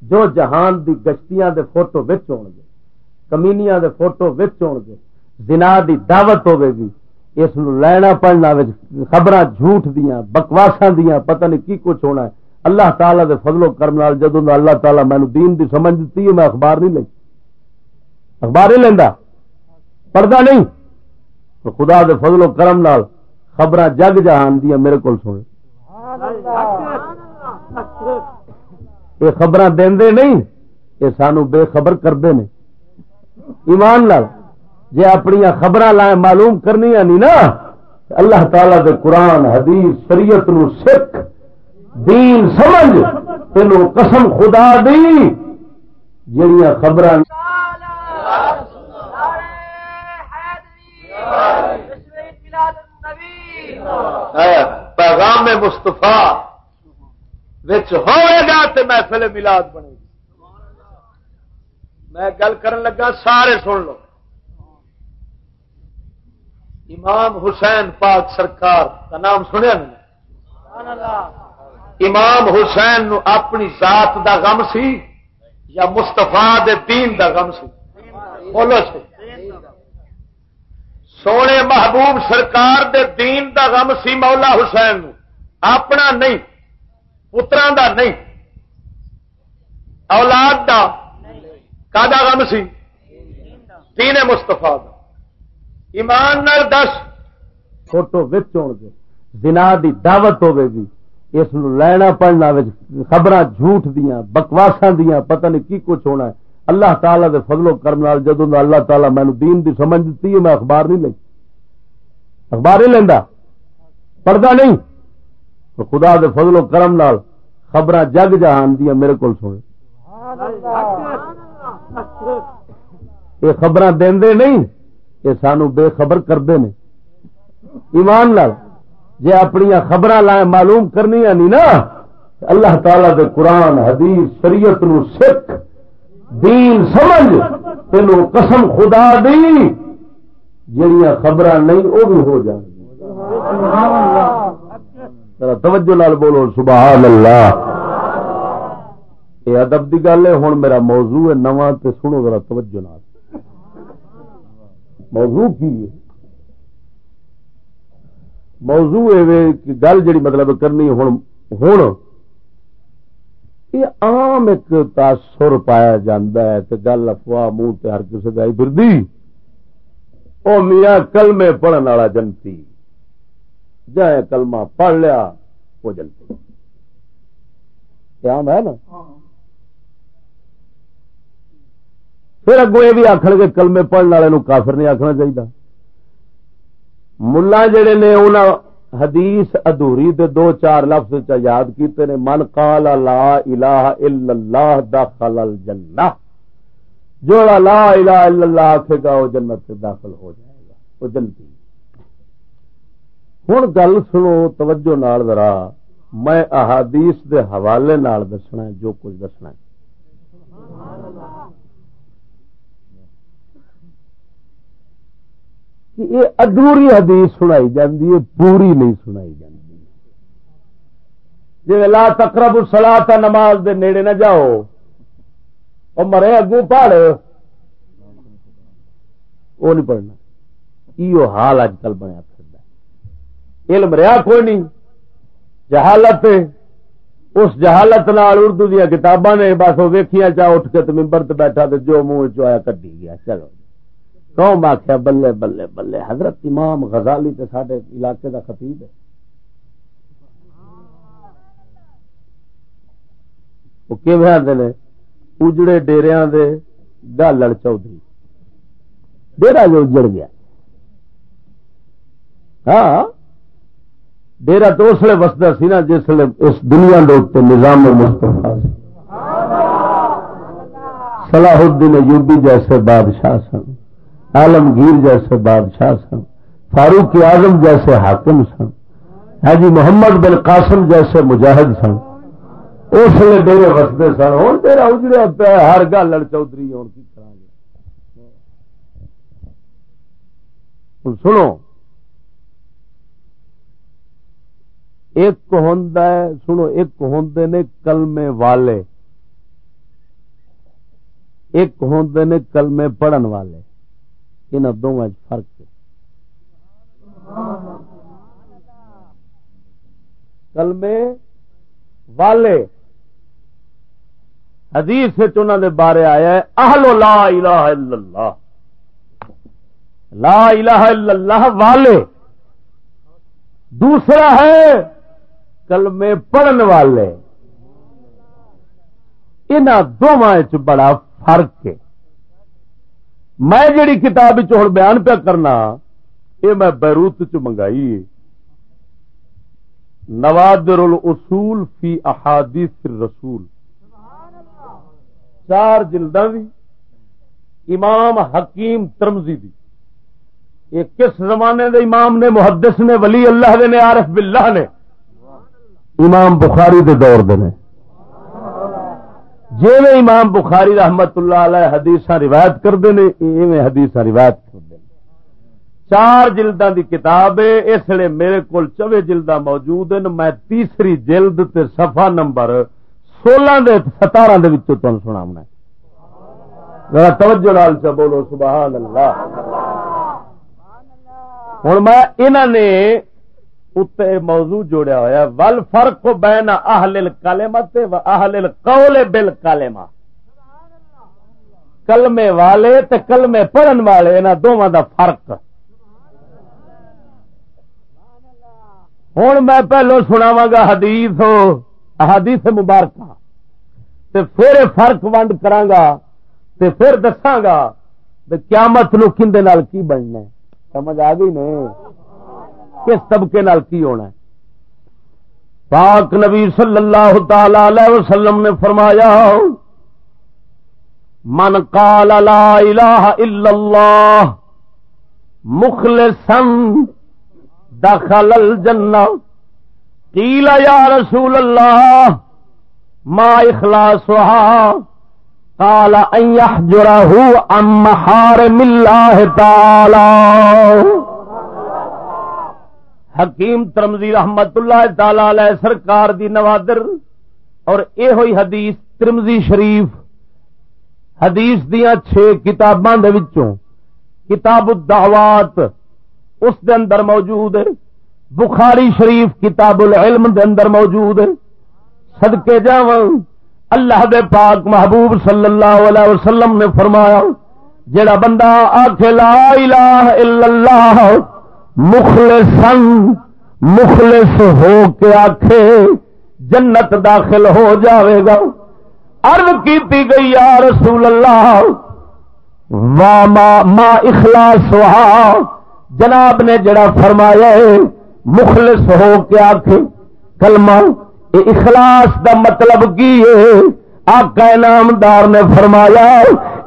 جو جہان دی گشتیاں دے فوٹو وچ ہون گے، کمینیاں دے فوٹو وچ ہون گے، زنا دی دعوت ہوے گی، اس لینا پڑھنا وچ خبراں جھوٹ دیاں، بکواساں دیاں، پتہ نہیں کی کچھ ہونا ہے۔ اللہ تعالی دے فضل و کرم نال جدوں دا اللہ تعالی مینوں دین دی سمجھ دتی ہے، میں اخبار نہیں لئی اخبار نہیں لیندا پڑھدا نہیں۔ خدا دے فضل و کرم نال خبراں جگ جہان دیاں میرے کول سن یہ خبر دے نہیں، یہ سانو بے خبر کرتے ہیں ایمان لال جی اپنی خبر لائے معلوم کرنی نہیں نا، اللہ تعالی دے قرآن، حدیث، شریعت نو سکھ، دین سمجھ تین قسم خدا دی۔ جہیا خبر پیغام مستفا ہوئے گا تو محفل ملاد بنے گی۔ میں گل کرن لگا، سارے سن لو۔ امام حسین پاک سرکار کا نام سنیا امام حسین نو اپنی ذات دا غم سی یا مستفا دین دا غم سی؟ بولو سی سونے محبوب سرکار دے دین دا غم سی مولا حسین نو۔ اپنا نہیں پترا دا نہیں اولاد دا کا غم سی تین مستفا ایمان نال دس فوٹو گے دنا دی دعوت ہوے گی اس لینا پڑھنا خبر جھوٹ دیا بکواسا دیا پتہ نہیں کی کچھ ہونا ہے اللہ تعالی دے فضل و کرم جدو اللہ تعالی مینو دین دی سمجھ دیتی ہے میں اخبار نہیں لئی اخبار نہیں لینا پڑھتا نہیں خدا دے فضل و کرم نال خبر جگ جہان دیا میرے کو سن۔ یہ خبر دے نہیں، یہ سانو بے خبر کرتے ہیں ایمان لال جی اپنی خبر لائے معلوم کرنی نہیں نا، اللہ تعالی دے قرآن، حدیث، شریعت نو سکھ، دین سمجھ تینوں قسم خدا دی جہیا خبر نہیں وہ بھی ہو جان ذرا توجہ لال بولو سبحان اللہ یہ ادب کی گل ہے ہوں میرا موضوع ہے نواں، تے سنو ذرا توجہ نال۔ موضوع کی ہے؟ موضوع گل جڑی مطلب کرنی ہوں ہوں یہ عام ایک تاثر پایا جاندہ ہے کہ گل افواہ، منہ تے ہر کسی گائی پھر او میاں کلمے پڑھن والا جنتی۔ جائے کلمہ پڑھ لیا وہ جلتے عام ہے نا؟ پھر اگو یہ بھی آخر گے کلمے پڑھنے والے کافر نہیں آخنا چاہیے ملا جڑے نے انہوں حدیث ادھوری دے دو چار لفظ یاد کیتے نے من قال لا الہ الا اللہ داخل الجنہ۔ جو لا الہ الا اللہ آخے گا وہ جنت سے داخل ہو جائے گا وہ جنتی۔ ہوں گل سنو توجہ نال ذرا میں احادیث دے حوالے نال دسنا جو کچھ دسنا کہ یہ ادھوری حدیث سنائی جاتی ہے پوری نہیں سنائی جاتی جی لا تقرب سلا نماز دے نیڑے نہ جاؤ اور مرے اگوں پڑھ وہ نہیں پڑھنا یہ حال اج کل بنیا علم رہا کوئی نہیں۔ جہالت اس جہالت نال اردو دیا کتاباں نے بس وہ ویکیا چاہ اٹھ کے ممبر تے بیٹھا تے جو منہ چیا کٹی گیا۔ چلو۔ قوم آخیا بلے بلے بلے، حضرت امام غزالی تے ساڈے علاقے دا خطیب ہے۔ وہ کیویں آتے نے؟ اجڑے ڈیریاں دے گالڑ چودھری۔ ڈیرا جو اجڑ گیا۔ ہاں۔ ڈیرا تو اس لیے وسدا سی نا جس اس دنیا لوگ تو نظام مستفا صلاح الدین ایوبی جیسے بادشاہ سن، عالمگیر جیسے بادشاہ سن، فاروق اعظم جیسے حاکم سن، حاجی محمد بن قاسم جیسے مجاہد سن۔ اس لیے ڈیرے وستے سن۔ ہوں ڈیرا اجڑیا پیا، ہر گالڑ چودھری ہوں کی کرا گے سنو۔ ایک ہوں سنو، ایک ہوں نے کلمے والے۔ ایک ہوں نے کلمے پڑھن والے۔ ان دونوں فرق کلمے والے۔ حدیث انہوں دے بارے آیا ہے، اہل لا الہ الا اللہ۔ لا الہ الا اللہ والے۔ دوسرا ہے کلمے پڑھن والے۔ ان دونوں بڑا فرق ہے۔ میں جڑی کتاب ہوں بیان پہ کرنا، یہ میں بیروت چ منگائی نوادر الاصول فی احادیث الرسول۔ چار جلداں دی۔ امام حکیم ترمزی دی۔ یہ کس زمانے دے امام نے، محدث نے، ولی اللہ دے نے، عارف باللہ نے۔ امام بخاری دے دور دے نے۔ جی امام بخاری رحمت اللہ علیہ حدیث روایت کرتے ہیں ایویں حدیث روایت کرتے ہیں چار جلداں دی کتاب ہے، اس لیے میرے کو چوے جلداں موجود ہیں۔ میں تیسری جلد تے صفحہ نمبر سولہ دے ستارہ دے وچوں تمہیں سناونا ذرا توجہ نال چ بولو، سبحان اللہ۔ ہوں میں انہوں نے اتنے موضوع جوڑیا ہوا ول فرق بین اہل کالمت و اہل قول بل کالما کلمے والے تے کلمے پڑھن والے انہوں دونوں دا فرق۔ ہوں میں پہلو سناوا گا حدیث حدیث مبارکہ۔ تے پھر فرق ونڈ کرانگا تے پھر دساگا قیامت نو کھندے نال کی بننا سمجھ آ گئی نہیں کس طبقے نال کی ہونا ہے؟ پاک نبی صلی اللہ تعالی علیہ وسلم نے فرمایا، من قال لا الہ الا اللہ مخلصا دخل الجنہ، قیل یا رسول اللہ، ما اخلاصها؟ قال ان يحجره عن محارم الله تعالی۔ حکیم ترمزی رحمت اللہ تعالی علیہ سرکار دی نوادر اور اے ہوئی حدیث ترمزی شریف حدیث دیا چھ کتاباں کتاب الدعوات اس دے اندر موجود ہے۔ بخاری شریف کتاب العلم دے اندر موجود ہے۔ صدقے جاواں۔ اللہ دے پاک محبوب صلی اللہ علیہ وسلم نے فرمایا، جڑا بندہ آخ لا الہ الا اللہ مخلصن مخلص ہو کے آخے جنت داخل ہو جاوے گا۔ ارد کی گئی، یا رسول اللہ ما اخلاص وہا جناب نے جڑا فرمایا ہے، مخلص ہو کے آخ کلمہ اخلاص دا مطلب کی ہے؟ آقا نامدار نے فرمایا،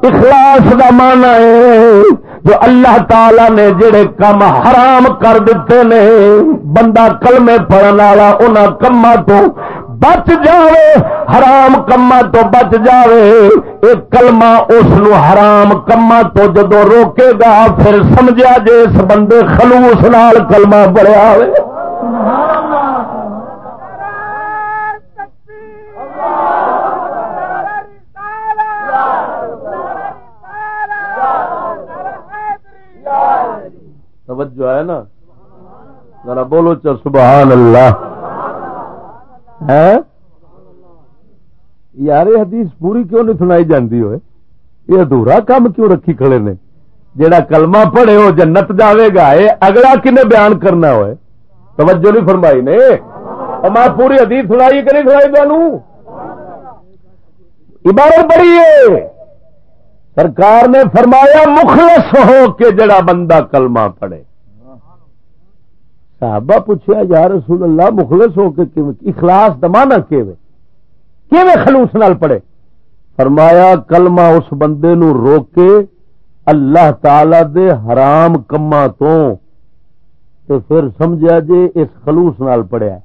اخلاص دا مانا ہے جو اللہ تعالی نے جڑے کم حرام کر دیتے نے، بندہ کلمے پڑھن والا ان کما تو بچ جاوے، حرام کما تو بچ جاوے۔ ایک کلمہ اس حرام کما تو جدو روکے گا، پھر سمجھا جے اس بندے خلوص نال کلمہ پڑیا ہوئے۔ توجہ ہے نا؟ ذرا بولو چل سبحان اللہ ہے؟ یار، یہ حدیث پوری کیوں نہیں سنائی جاندی ہوئے؟ یہ ادھورا کام کیوں رکھی کھڑے نے؟ جیڑا کلمہ پڑھے ہو جنت جاوے گا یہ اگلا کنے بیان کرنا ہوئے؟ توجہ نہیں فرمائی نے؟ میں پوری حدیث سنائی کہ نہیں سنائی تمہوں عبارت بڑی ہے۔ سرکار نے فرمایا مخلص ہو کے جڑا بندہ کلمہ پڑھے۔ صحابہ پوچھا یا رسول اللہ، مخلص ہو کے اخلاص دمانا کیوے کیوے خلوص نال پڑھے؟ فرمایا کلمہ اس بندے نو روکے اللہ تعالی دے حرام کما تو تے پھر سمجھا جے اس خلوص نال پڑھیا۔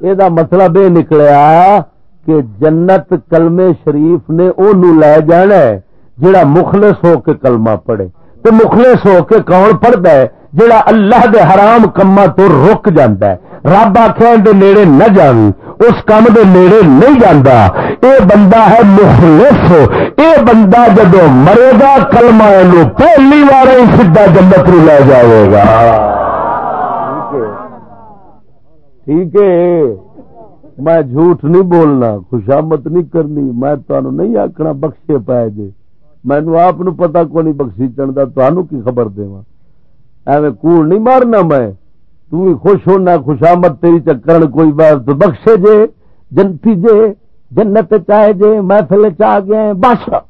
یہ مطلب یہ نکلیا کہ جنت کلمے شریف نے انہوں لے جانا ہے جڑا مخلص ہو کے کلمہ پڑھے۔ تو مخلص ہو کے کون پڑھتا ہے؟ جڑا اللہ دے حرام کما تو رک جاندہ ہے۔ رب آخیا دے نیڑے نہ جاوی اس کام دے نیڑے نہیں جانا اے بندہ ہے مخلص۔ اے بندہ جدو مرے گا کلمہ نو پہلی بار ہی سیدھا جنت نو لے جائے گا۔ ٹھیک ہے۔ میں جھوٹ نہیں بولنا خوشامت نہیں کرنی، میں تمہیں نہیں آخنا بخشے پائے جے۔ مینو آپ پتا کو نہیں بخشی چڑھتا تمہوں کی خبر دے ایویں کوڑ نہیں مارنا میں۔ تو بھی خوش ہونا خوشامت تیری چکر کوئی بات تو بخشے جے، جنتی جے، جنت چاہے جے، محفل چاہ گئے بادشاہ۔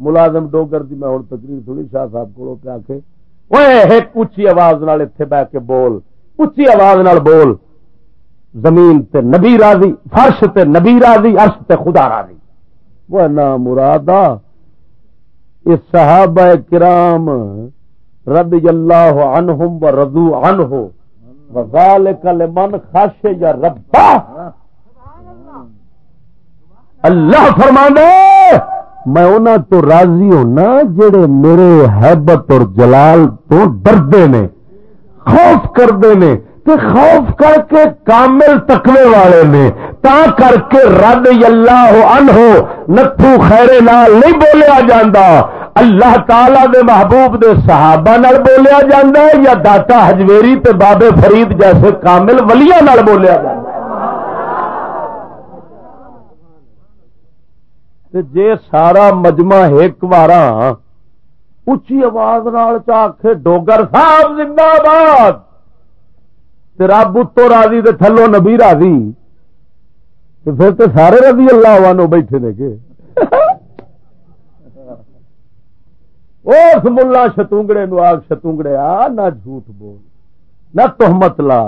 ملازم ڈوگر دی میں ہوں تقریر سنی، شاہ صاحب کو پہ آخے وہ ایک اچھی آواز نال اتنے بہ کے بول۔ اچھی آواز نال بول، زمین تے نبی راضی، فرش تے نبی راضی، عرش تے خدا راضی۔ وہ نا مرادا اس صحابہ کرام رضی اللہ عنہم و رضو عنہ وذالک لمن خاش یا ربا اللہ فرمانے میں انہاں تو راضی ہونا جڑے میرے حیبت اور جلال تو ڈردے نے۔ خوف کرتے ہیں تے خوف کر کے کامل تکوے والے نے، تا کر کے رد اللہ عنہ نتھو خیرے نال نہیں بولیا جاندہ اللہ تعالی دے محبوب دے صحابہ نال بولیا جاندہ ہے یا داتا حجویری تے بابے فرید جیسے کامل ولیاں نال بولیا جاندہ ہے؟ تے جے سارا مجمع ایک بارا اچھی آواز نال ڈوگر صاحب، زندہ باد رب اتو راضی تے تھلو نبی راضی! تے پھر تے سارے رضی اللہ وانو بیٹھے نے کہ اس ملا شتونگڑے نو آگ شتونگڑے، آ، نہ جھوٹ بول، نہ تہمت لا،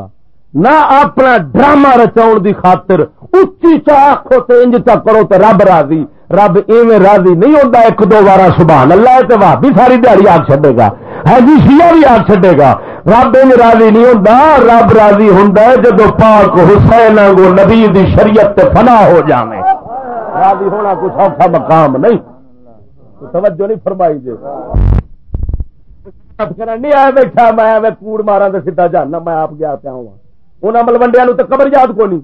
نہ اپنا ڈرامہ رچاؤ دی خاطر اچھی چاخو تے انج چا کرو تے رب راضی۔ رب ایویں راضی نہیں ہوتا ایک دو بار سبحان اللہ ہے تو بھی ساری دیہی آگ چڈے گا۔ ہے جی شیا بھی آگ چڈے گا۔ رب ان راضی نہیں ہوتا، رب راضی ہوں جدو پاک حسین گو نبی دی شریعت تے فنا ہو جاوے راضی ہونا کچھ اوکھا مقام نہیں۔ توجہ نہیں فرمائی جی۔ نہیں آیا بیٹھا، میں کوڑ مارا تو سیدا جانا میں آپ گیا پیا ہوا انہوں ملوڈیا تو قبر یاد کو نہیں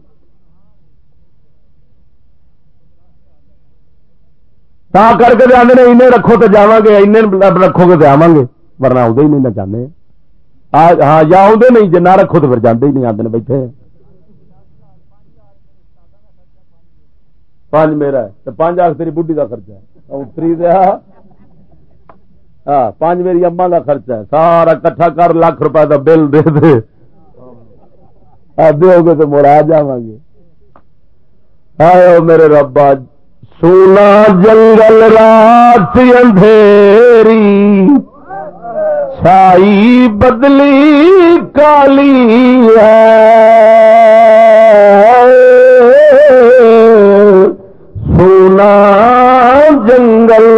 تا کر کے آدھے انہیں رکھو تو جا گے ان رکھو گے تو آواں گے ورنہ آدھے ہی نہیں نہ چاہتے ہاں یا آدھے نہیں جی نہ رکھو تو پھر جانے ہی نہیں آدھے بیٹھے پانچ میرا ہے تو پانچ آخ تیری بڈی کا خرچہ ہے اتری دیا ہاں پانچ میری اما کا خرچہ ہے سارا کٹھا کر لاکھ روپے کا بل دے دے دو گے تو مڑا جا گے آئے میرے ربا سونا جنگل رات اندھیری، چھائی بدلی کالی ہے۔ سونا جنگل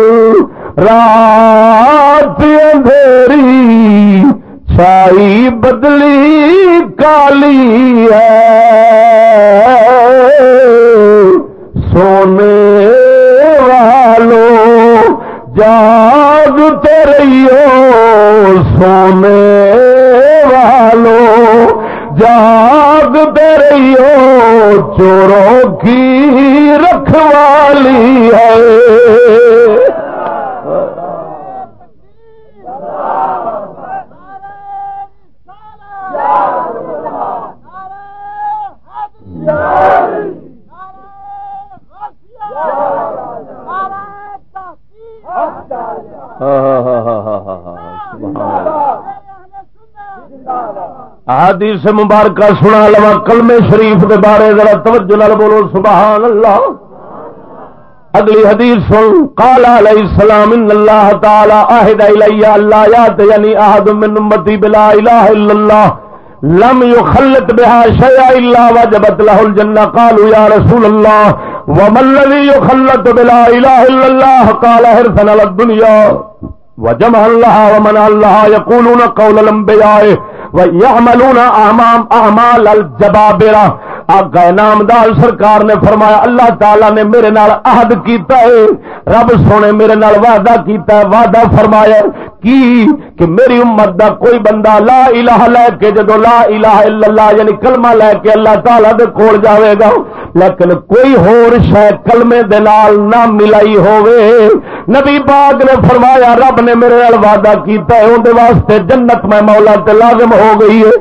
رات اندھیری، چھائی بدلی کالی ہے۔ سونے جاگتے رہیو سونے والو۔ جاگتے رہیو چوروں کی رکھوالی ہے۔ حدیث مبارکہ سنا لوا کلمے شریف دے بارے ذرا توجہ نال بولو سبحان اللہ اگلی حدیث سن، قال علیہ السلام، ان اللہ تعالی عہد الی اللہ یات یعنی احد من امتی بلا الہ الا اللہ، لم يخلط بها شيئا الا وجبت له الجنه قالوا يا رسول الله وما الذي يخلط بلا اله الا الله قال حرصنا للدنيا وجمع الله ومن الله يقولون قول وہ یہ ملون احمام احمال الجبابرا آقا نامدار سرکار نے فرمایا، اللہ تعالی نے میرے نال عہد کیتا ہے۔ رب سونے میرے نال وعدہ کیتا ہے، وعدہ فرمایا کی کہ میری امت دا کوئی بندہ لا الہ لے کے جدو لا الہ الا اللہ یعنی کلمہ لے کے اللہ تعالی دے کول جاوے گا، لیکن کوئی ہور شے کلمے دے نال نہ ملائی ہووے۔ نبی پاک نے فرمایا، رب نے میرے نال وعدہ کیتا ہے، اون دے واسطے جنت میں مولا تے لازم ہو گئی ہے۔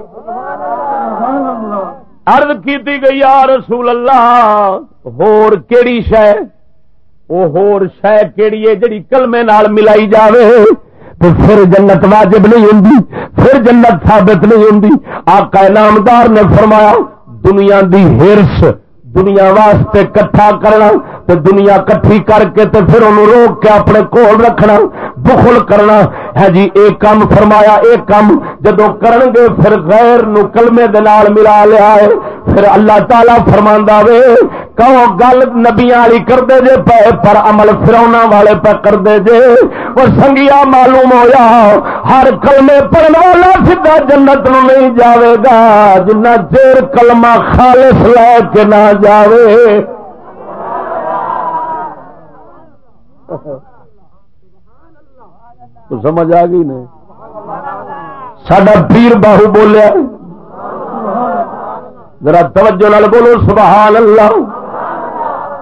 عرض کیتی گئی، یا رسول اللہ، ہور کیڑی شے؟ او ہور شے کیڑی ہے جڑی کلمے نال ملائی جاوے۔ تو پھر جنت واجب نہیں ہوندی، پھر جنت ثابت نہیں ہوندی۔ آقا نامدار نے فرمایا، دنیا دی ہرس، دنیا واسطے کٹھا کرنا تے دنیا کٹھی کر کے تے پھر انہوں روک کے اپنے کول رکھنا، بخل کرنا۔ ہے جی ایک کام فرمایا، ایک کام جدو کرن گے، پھر غیر نو کلمے دے نال ملا لیا ہے۔ پھر اللہ تعالی فرماندا وے، کہو گل نبیاں والی کر جے پے، پر عمل فرونا والے پہ کر جے۔ وہ سنگیا معلوم ہویا، ہر کلمے پڑھن والا سیدھا جنت نو نہیں جاوے گا، جنہ چیر کلمہ خالص لے کے نہ جاوے۔ تو سمجھ آ گئی نا سڈا پیر باہو بولیا۔ ذرا توجہ نال بولو، سبحان اللہ۔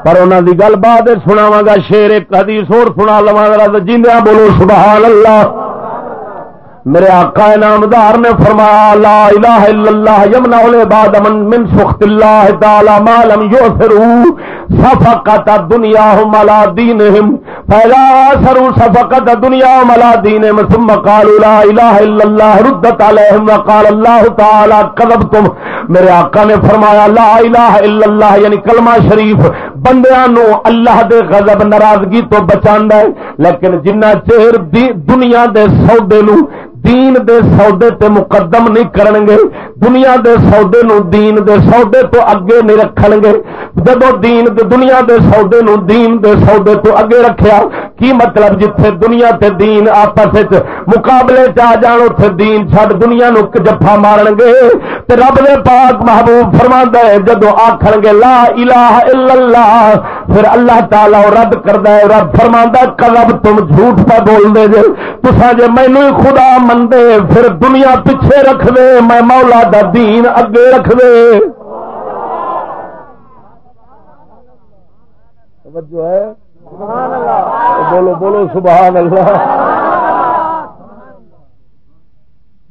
پر انہوں دی گل بات سناوا گا شیر ایک حدیث اور سنا لوا ذرا جیندیا بولو، سبحان اللہ۔ میرے آقا نامدار نے فرمایا، لا الہ الا اللہ یمنع العباد من من سخط اللہ تعالی ما لم یؤثروا صفقت دنیاهم على دینهم فلا اثروا صفقت دنیاهم على دینهم ثم قالوا لا الہ الا اللہ، ردت علیہم وقال اللہ تعالی کذبتم. میرے آقا نے فرمایا، لا الہ الا اللہ یعنی کلمہ شریف، بندیاں نو اللہ دے غضب، ناراضگی تو بچاندا ہے، لیکن جنہ چہر دنیا دے سودے نو دین دے سودے تے مقدم نہیں کرن گے دنیا دے سودے نو دین دے سودے تو اگے نہیں رکھن گے جب دین دے دنیا دے سودے نو دین دے سودے تو اگے رکھیا، کی مطلب جتھے دنیا تے دین آپس مقابلے چ آ جان اتے دین چھڈ دنیا نو جفا مارن گے تے رب دے پاک محبوب فرما ہے، جدو آخر گے لا الہ الا اللہ پھر اللہ تعالی رد کردا ہے، رب فرما کلب تم جھوٹ پہ بول دے جے تسا جے مینو خدا مندے پھر دنیا پیچھے رکھ دے میں مولا دا دین اگے رکھ دے ہے؟ بولو بولو، سبحان اللہ۔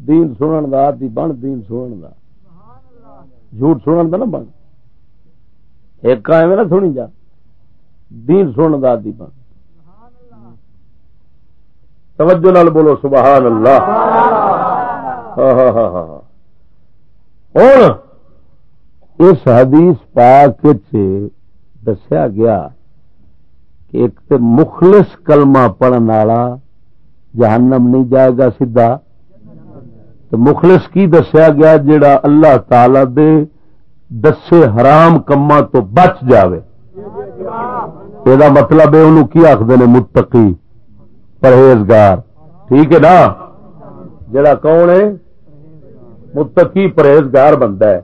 دین سنن دا، دی بن دین سنن دا۔ جھوٹ سنن دا نہ بن۔ ایک ایویں نہ سنی جا۔ دین سنن دا دی بن توجہ نال بولو، سبحان اللہ۔ ہاں، ہاں، ہاں، ہوں اس حدیث پاک دسیا گیا کہ ایک تو مخلص کلمہ پڑھن والا جہنم نہیں جائے گا سیدھا۔ تو مخلص کی دسیا گیا جڑا اللہ تعالی دے دسے حرام کما تو بچ جاوے۔ یہ مطلب ہے انہوں کی آخر متقی پرہیزگار ٹھیک ہے نا جڑا کون ہے متقی پرہیزگار بنتا ہے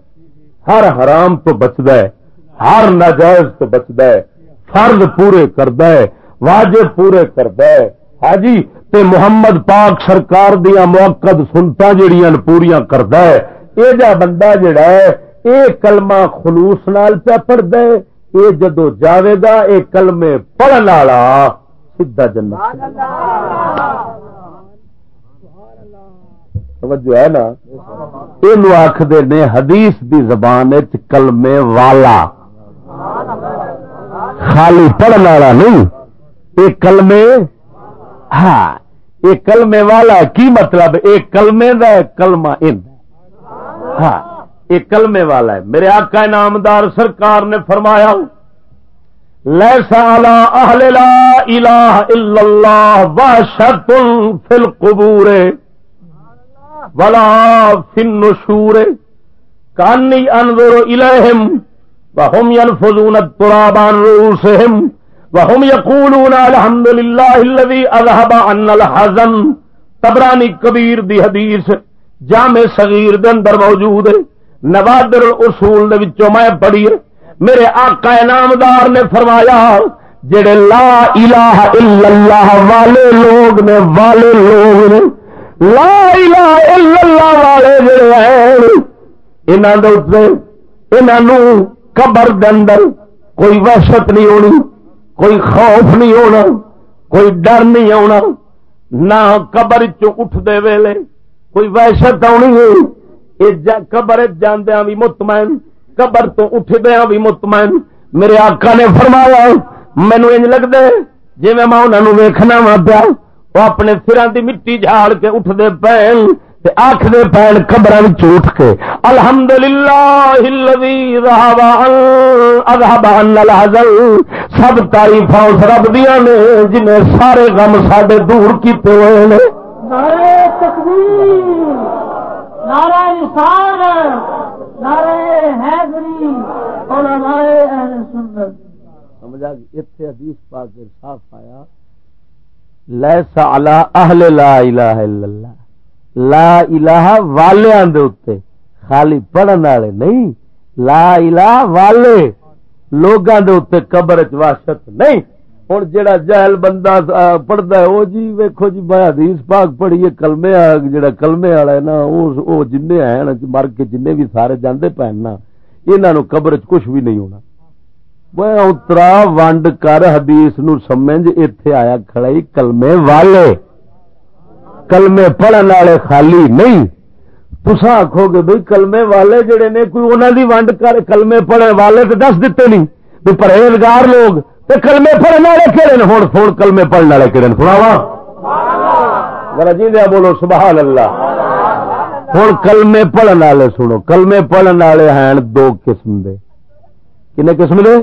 ہر حرام تو بچتا ہے ہر ناجائز تو بچتا ہے فرض پورے کرد ہے واجب پورے کرد ہے ہاں جی تے محمد پاک سرکار دیا موقع سنتا جڑیاں پوریا کرد ہے یہ جا بندہ جڑا ہے یہ کلمہ خلوص نال پیا پڑھتا ہے یہ جدو جاوے گا یہ کلمے پڑھن والا سیدا جنت توجہ ہے نا؟ یہ آخر نے حدیث دی زبان کلمے والا۔ خالی پڑھنے والا نہیں۔ یہ کلمے ہاں یہ کلمے والا کی مطلب؟ یہ کلمے دا کلمہ ان۔ ہاں۔ یہ کلمے والا ہے۔ میرے آقا نامدار سرکار نے فرمایا، لیسا علی اہل لا الہ الا اللہ وحشت فی القبور، ولا فی النشور، کانی انظر الیہم وهم ينفذون التراب عن رؤوسهم وهم يقولون الحمد لله الذي اذهب عنا الحزن۔ تبرانی کبیر دی حدیث جامع صغیر دے اندر موجود ہے۔ نوادر اصول وچوں میں پڑھی میرے آقا نامدار نے فرمایا، جڑے لا الہ الا اللہ والے لوگ نے، والے لوگ نے، لا الہ الا اللہ والے جڑے ہیں، انہاں دے اوپر، انہاں قبر دے اندر کوئی وحشت نہیں ہونی، کوئی خوف نہیں ہونا، کوئی ڈر نہیں آنا، نہ قبر چھ دے ویلے، کوئی وحشت آنی ہے۔ قبر جاندیا بھی مطمئن، قبر تو اٹھدیا بھی مطمئن۔ میرے آقا نے فرمایا مینو انج لگتا جی میں انہوں ویخنا وا پیا، وہ اپنے سران دی مٹی جھاڑ کے اٹھتے پہن آخ دے پین قبر اٹھ کے۔ الحمد للہ سب تاریف اس رب دیا نے، جنہیں سارے غم سڈے دور کیتے ہوئے نے۔ نعرہ تکبیر نعرہ رسالت نعرہ حیدری، علماء اہل سنت۔ سمجھا کہ اتنے حدیث پاک کے صاف آیا لیسا علی اہل لا الہ الا اللہ۔ لا الہ والے دے خالی پڑھن والے نہیں۔ لا الہ والے لوگاں دے اتنے قبر واشت نہیں۔ ہوں جہاں جہل بندہ پڑھتا ہے وہ جی ویکو جی میں حدیث پاک پڑھیے کلمے جڑا کلمے والا ہے نا وہ جن ہیں مر کے جن بھی سارے جانے پے نا یہ قبر چ کچھ بھی نہیں ہونا۔ وہ اترا ونڈ کر حدیث نو سمجھ اتے آیا کھڑائی کلمے والے۔ کلمے پڑھن والے خالی نہیں۔ تسا آخو گے بھائی کلمے والے جڑے نے، کوئی انہوں دی ونڈ کر کلمے پڑھنے والے تو دس دیتے نہیں۔ بھی پرہیزگار لوگ کلمے پڑھنے والے کہڑے ہوں فون کلمے پڑھنے والے کہڑے سناوا ذرا جی دیا بولو سبحان اللہ ہوں کلمے پڑھنے والے سنو۔ کلمے پڑھنے والے ہیں دو قسم دے۔ کنے قسم دے؟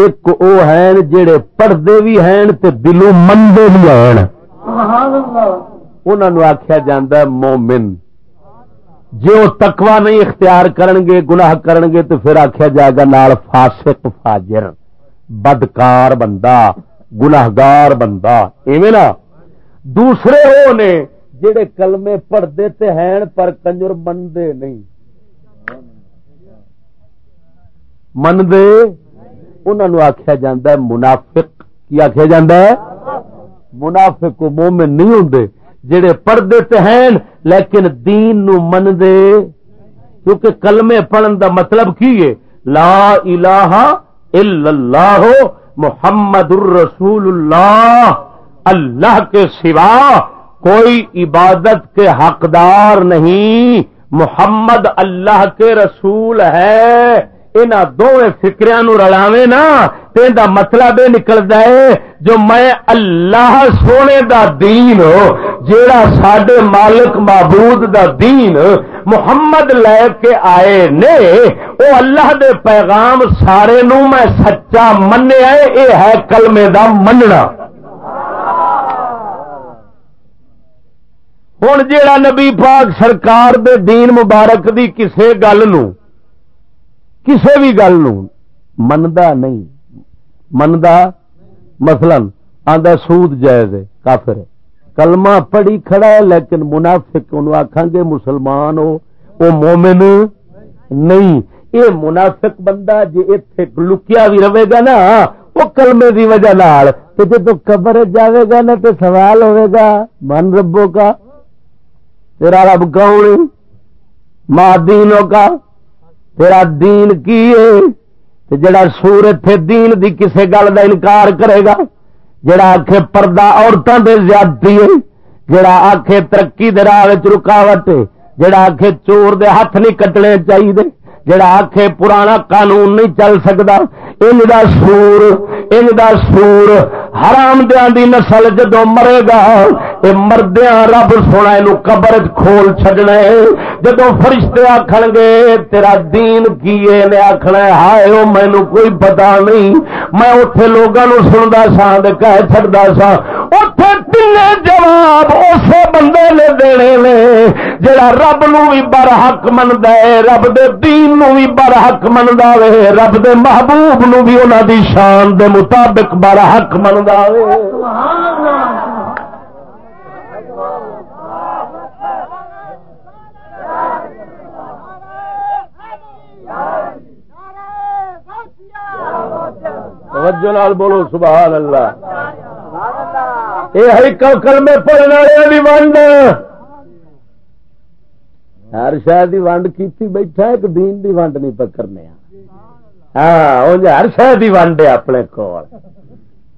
ایک وہ ہیں جڑے پڑھتے بھی ہیں دلوں منگے بھی ہیں۔ انہوں آخیا جا مومن۔ جی وہ تکوا نہیں اختیار کرن گے گناہ کرن گے تو پھر آخیا جائے گا نال فاسق فاجر۔ بدکار بندہ، گناہگار بندہ، ایویں نا؟ دوسرے وہ نے جڑے کلمے پڑھتے تے ہیں پر کنجر منتے نہیں۔ منتے انہوں آخیا جا منافق۔ کی آخیا جا منافق مومن نہیں ہوں جڑے پڑھتے تے ہیں لیکن دین نو من دے کیونکہ کلمے پڑھن دا مطلب کی ہے؟ لا الہ اللہ محمد الرسول اللہ اللہ کے سوا کوئی عبادت کے حقدار نہیں۔ محمد اللہ کے رسول ہے۔ ان دونوں فکریا نو رلاوے نا دا مطلب یہ نکلتا ہے جو میں اللہ سونے دا دین، جیڑا سڈے مالک معبود دا دین محمد لے کے آئے نے وہ اللہ دے پیغام سارے نو میں سچا منیا یہ ہے کلمے دا مننا۔ ہوں جیڑا نبی پاک سرکار دے دین مبارک دی کسے گل نو کسے بھی گل مندا نہیں مندا مثلا آدھا سود جائز ہے، کافر کلمہ پڑھی کھڑا ہے، لیکن منافق انہوں آخان گے مسلمان ہو، وہ مومن نہیں۔ یہ منافق بندہ جی اتے لکیا بھی رہے گا نا، وہ کلمے دی وجہ لال تو جب قبر جاوے گا نا تو سوال ہوئے گا، من ربوں کا؟ تیرا رب کون ماں دینوں کا؟ تیرا دین کی ہے؟ جڑا سور اتے دین دی کسے گل دا انکار کرے گا؟ جڑا آخ پردہ عورتوں دے زیادتی ہے؟ جڑا آخ ترقی دے راہ رکاوٹ ہے؟ جڑا آخ چور دے ہاتھ نہیں کٹنے چاہیے جڑا آخ پرانا قانون نہیں چل سکتا ان دا سور، ان دا سور، حرام دیا دی نسل جدو مرے گا یہ مردیا رب سونا یہ قبر کھول چڈنا جدو فرشتے آخر گے، تیرا دین کی آخنا ہائے وہ مینو کوئی پتا نہیں، میں اتے لوگوں سنتا سا کہہ چڑتا سا اتے تین جواب اسے بندے نے دینے نے، جڑا رب نو بھی بر حق منتا ہے، رب دے دین نو بھی بر حق منتا وے، رب دے محبوب نو بھی انہوں دی شان دے مطابق بر حق منتا وے توجہ نال بولو، سبحان اللہ۔ یہ ہے کلمے پڑھنے والے ونڈ ہر شہر کی ونڈ کی بیٹھا ایک دین دی ونڈ نہیں پکڑنے۔ ہاں ہر شہر کی ونڈ ہے اپنے کو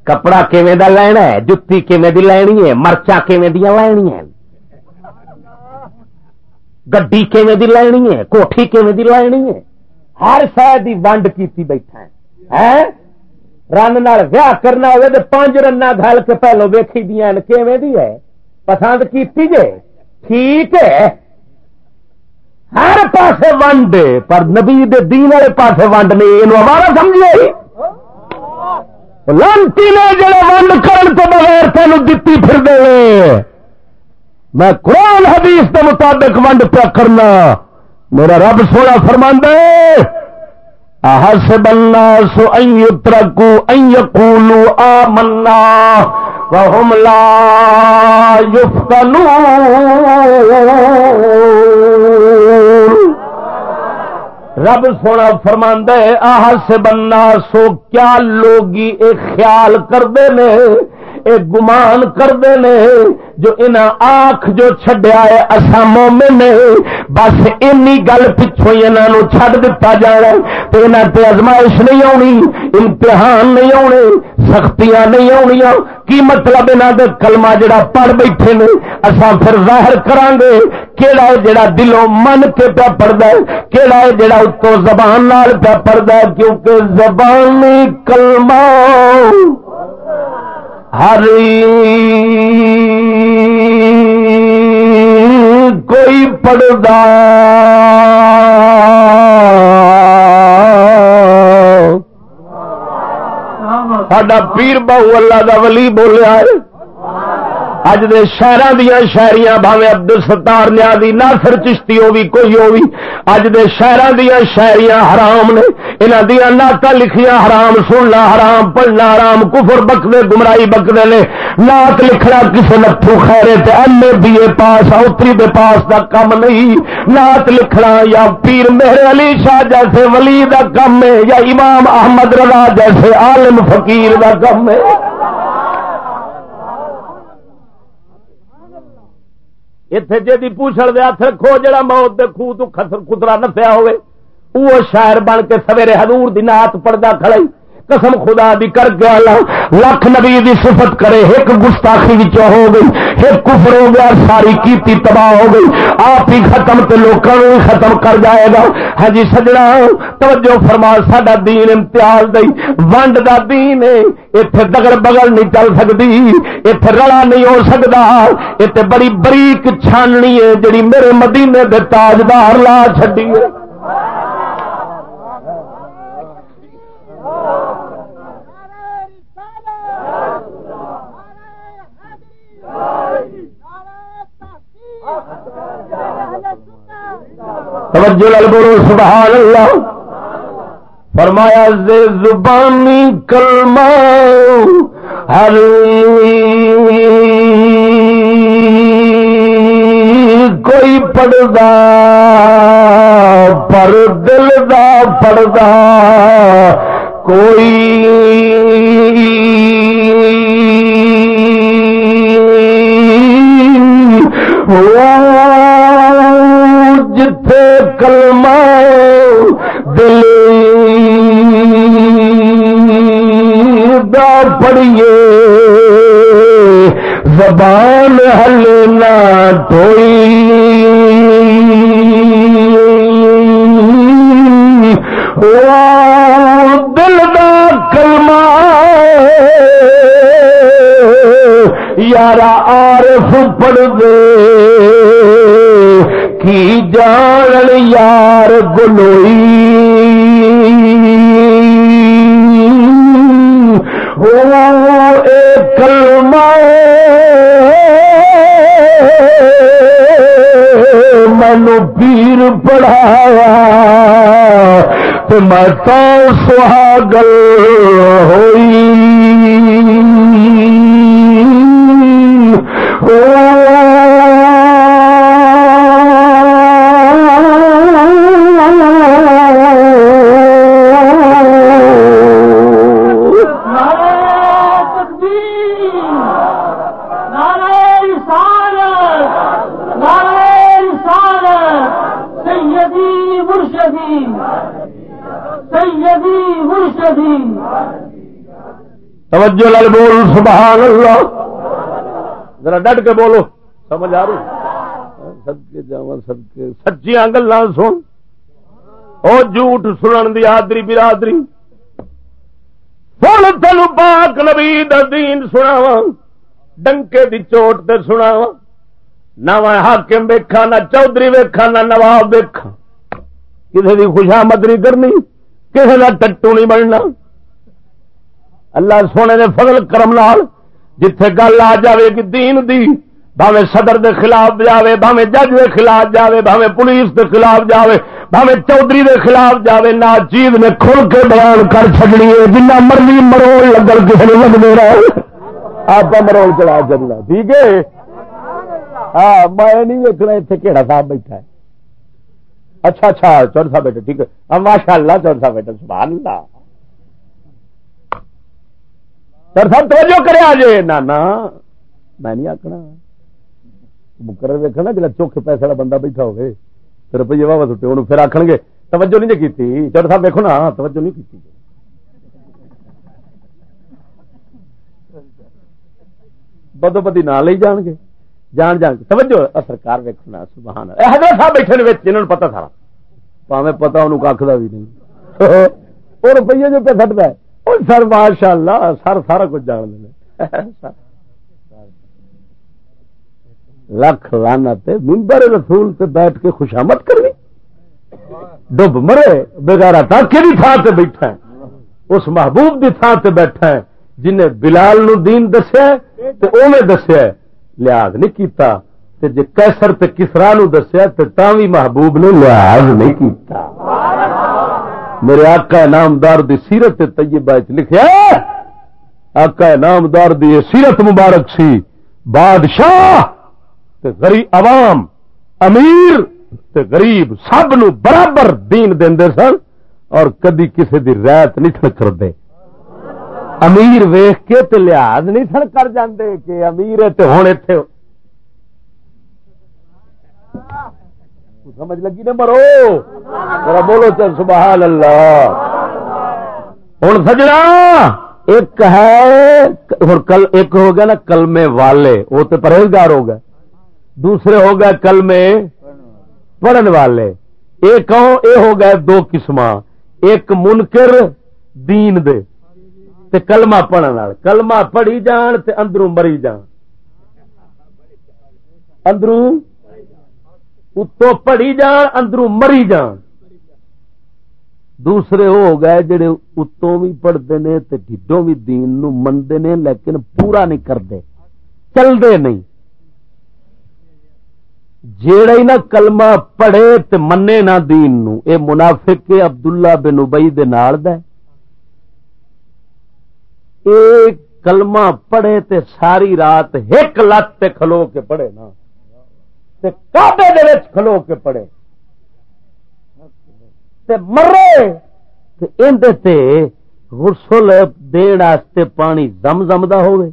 کپڑا کیویں دا لینا ہے؟ جتی کیویں دی لینی ہے؟ مرچا کیویں دیا لینی ہے گڈی کیویں دی لینی ہے؟ کوٹھی کیویں دی لینی ہے؟ ہر شہر کی ونڈ کی بیٹھا ہے۔ ہاں؟ رن نال ویاہ کرنا ہوئے تو پانچ رن گل کے پہلو ویکھی دیا کیویں دی ہے؟ پسند کی جے؟ ٹھیک ہے۔ ہر پاسے ونڈ پر نبی دے دین والے پاسے ونڈ نہیں یہ ہمارا سمجھے لانتی نے جڑے ونڈ کرن تو بغیر تین دتی پھر دے میں قرآن حدیث کے مطابق ونڈ پیا کرنا۔ میرا رب سونا فرماندے حسب الناس ان يتركوا ان يقولوا آمنا وهم لا يفتنون رب سونا فرماندہ آہ سے بننا سو کیا لوگی یہ خیال کرتے نے اے گمان کرتے نے، جو ان آخ جو چڈیا ہے اصا مومن نے، بس اینی گل پچھو انہوں چڈ دتا جانا تو یہاں تے ازمائش نہیں آنی، امتحان نہیں آنے، سختیاں نہیں آنیا کی مطلب یہاں دے کلمہ جڑا پڑھ بیٹھے نے اصا پھر ظاہر کران گے کہڑا ہے جڑا دلوں من کے پیا پڑھتا ہے کہڑا ہے جڑا اتوں زبان نال پیا پڑھتا ہے، کیونکہ زبانی کلمہ ہر کوئی پڑھتا ساڈا پیر بہو اللہ دا ولی بولیا ہے۔ اج دے شہر دیا شہریاں بھاوے عبد الستار نیا دی ناصر چشتی ہوگی کوئی ہوگی اج دے شہر دیا شہریاں حرام نے۔ انہاں دیا نعت لکھیاں حرام، سننا حرام، پڑھنا حرام، کفر بکدے گمراہی بکدے نے۔ نعت لکھنا کسے نتھو خیرے تے M A B A pass, اوتری دے پاس دا کم نہیں۔ نعت لکھنا یا پیر مہر علی شاہ جیسے ولی دا کم ہے، یا امام احمد رضا جیسے عالم فقیر دا کم ہے۔ اتے جی پوچھل دے ہاتھ رکھو جڑا موت دے خوہ تو خطرا نسیا ہوئے وہ شاعر بن کے سویرے حضور دی نات پڑدا کھڑائی قسم خدا دی کر کے اللہ لکھ نبی دی صفت کرے، ایک گستاخی وچوں ہو گئی، ایک کفر ہو گیا، ساری کیتی تباہ ہو گئی۔ آپ ہی ختم تے لوکاں نو ختم کر جائے گا۔ ہاں جی سجنا، توجہ فرما، ساڈا دین امتیاز دئی ونڈ دا دین ہے، ایتھے دگڑ بگل نہیں چل سکدی، ایتھے رلا نہیں ہو سکدا۔ ایتھے بڑی بریک چھاننی ہے، جڑی میرے مدینے دے تاجدار لا چھڈی ہے۔ توجہ لال بولو، سبحان اللہ۔ فرمایا سے زبانی کلمہ ہر کوئی پڑھدا، پر دل دا پڑھدا، کوئی پڑیے زبان ہلنا او دل دا کلمہ۔ یارا عارف پڑھ دے۔ کی جان یار گلوئی۔ او اے کلمہ۔ مینو پیر پڑھایا تو میں تو سہاگل ہوئی۔ توجہ لال بول، سبحان اللہ۔ ذرا ڈٹ کے بولو، سمجھ آ رہی؟ سدکے جاوا سدکے سچیاں گلا سن۔ او جھوٹ سنن دی آدری، برادری۔ سن تین پاک نبی دین سناوا ڈنکے دی چوٹ تے سناوا نہ میں حاکم ویکھا نہ چودھری ویکھا نہ نواب ویکھا کسی دی خوشامد نہیں کرنی کسی کا ٹٹو نہیں بننا۔ اللہ سونے نے فضل کرم لال جتھے گل آ جاوے گی دین دی، بھاوے صدر دے خلاف جاوے، بھاوے جج دے خلاف جاوے، بھاوے پولیس دے خلاف جاوے، بھاوے چودھری دے خلاف جاوے نہ چیز نے کھل کے بیان کر چڑنی ہے، جنہ مرضی مروڑ لگل کسی نے لگنے رہے۔ آپ مروڑ چلا چلنا ٹھیک ہے؟ ہاں میں نہیں ویکنا اتنے کہڑا صاحب بیٹھا ہے۔ اچھا اچھا چور صاحب بیٹھا ٹھیک ہے۔ ہاں، ماشاء اللہ چور صاحب بیٹھا سبحان اللہ۔ سر سب توجہ کرے آجے۔ نہ میں نہیں آکنا مقرر ویکنا جا چوکھے پیسے والا بندہ بیٹھا ہوگی روپیے واہ سٹے، انہوں پھر آخن گے، توجہ نہیں جی کی چور صاحب دیکھو نا، توجہ نہیں کی بدو بدی نہ لے جان گے، جان جان کے توجہ سرکار ویکھنا سبحان اللہ۔ حضرت صاحب بیٹھے نے وچ جنہاں نوں پتہ سارا پاویں پتہ انہوں کھ دا بھی نہیں۔ اور روپیے جو پہ سٹدا ہے او سر ماشاءاللہ سر سارا کچھ جان دے لکھ لعنت منبر رسول تے بیٹھ کے خوشامد کرنی ڈب مرے بغیر ٹاکے دی تھان تے بیٹھا ہے اس محبوب دی تھان تے بیٹھا ہے جنہیں بلال نو دین دسیا ہے تے اوویں دسیا لحاظ نہیں کیتا تے جے کیسر تے کسرا نو دسیا تے تاں وی محبوب نے لحاظ نہیں کیتا میرے آقا نامدار دی سیرت طیبہ وچ لکھیا آقا نامدار دی سیرت مبارک سی۔ بادشاہ تے غریب عوام، امیر تے غریب سب نو برابر دین دیندے سن اور کدی کسی دی رعایت نہیں سن کردے۔ امیر ویخ کے تے لحاظ نہیں سن کر جاندے کہ امیر ہے تے ہن ایتھے۔ سمجھ لگی نا مرو؟ ذرا بولو چل سبحان اللہ ہوں سجنا، ایک ہے، ہن کل، ایک ہو گیا نا کلمے والے، وہ تو پرہیزگار ہو گئے۔ دوسرے ہو گئے کلمے پڑھن والے۔ ایک اے ہو گئے دو قسم ایک منکر دین دے، تے کلمہ پڑھن والے کلمہ پڑھی جان تے اندروں مری جان۔ اندروں اتو پڑھی جان، اندروں مری جان۔ دوسرے وہ ہو گئے جڑے اتوں بھی پڑھتے نے تے ڈھڈوں بھی دین نو مندے نے، لیکن پورا نہیں کرتے چلتے نہیں۔ جیڑا ہی نہ کلمہ پڑھے تے منے نہ دین نو، اے منافق کے عبداللہ بن ابئی دے نال دا اے کلمہ پڑھے تے ساری رات ایک لت تے کھلو کے پڑھے نا۔ تے کعبے دے وچ کھلو کے پڑے۔ تے مرے تے اندے تے غسل دین واسطے پانی زم زم دا ہوے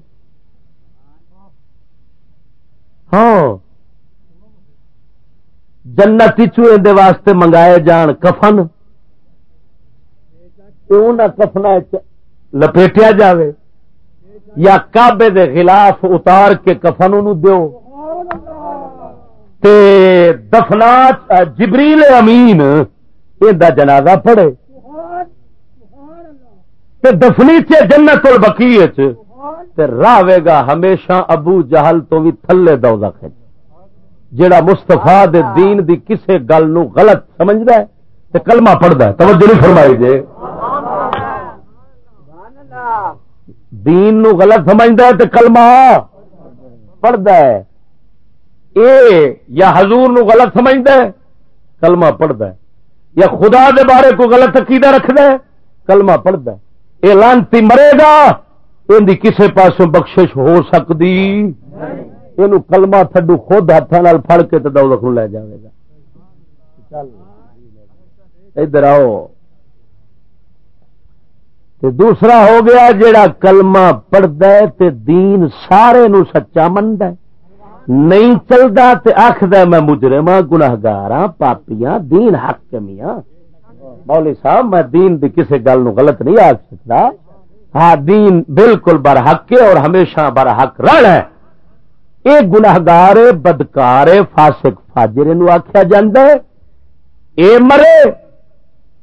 ہاں۔ جنت چو دے واسطے منگائے جان کفن۔ کفنا لپیٹیا جاوے یا کعبے دے خلاف اتار کے کفن دیو۔ تے دفنا جبریل امین یہ جنازہ پڑے تے دفنی چ جنت البکی راہے گا ہمیشہ ابو جہل تو بھی تھلے دو دکھ جڑا مستفا دین دی کسے گل نو غلط سمجھدا ہے، تے کلمہ پڑھدا ہے۔ توجہ نہیں فرمائی جے دین نو غلط سمجھدا ہے تے کلمہ پڑھدا ہے۔ اے یا حضور نو غلط سمجھدا ہے، کلمہ ہے۔ یا خدا دے بارے کو غلط عقیدہ رکھدا ہے، کلمہ ہے۔ اے لانتی مرے گا ان دی کسے پاسوں بخشش ہو سکتی یہ کلما تھڈو خود ہاتھوں پھڑ کے تو دولت لے جائے گا۔ ادھر آؤ۔ دوسرا ہو گیا، جیڑا کلمہ پڑھتا ہے دین سارے نو سچا منڈ نہیں چلتا آخد میں مجرم گناگار ہاں پاپیاں، دین حق کمیاں مولی صاحب، میں دین دی کسی گل نو غلط نہیں آ سکتا ہاں دین بالکل برحق ہے اور ہمیشہ برحق رہنا ہے۔ یہ گناگار بدکار فاسک فاجر آخیا جا مرے،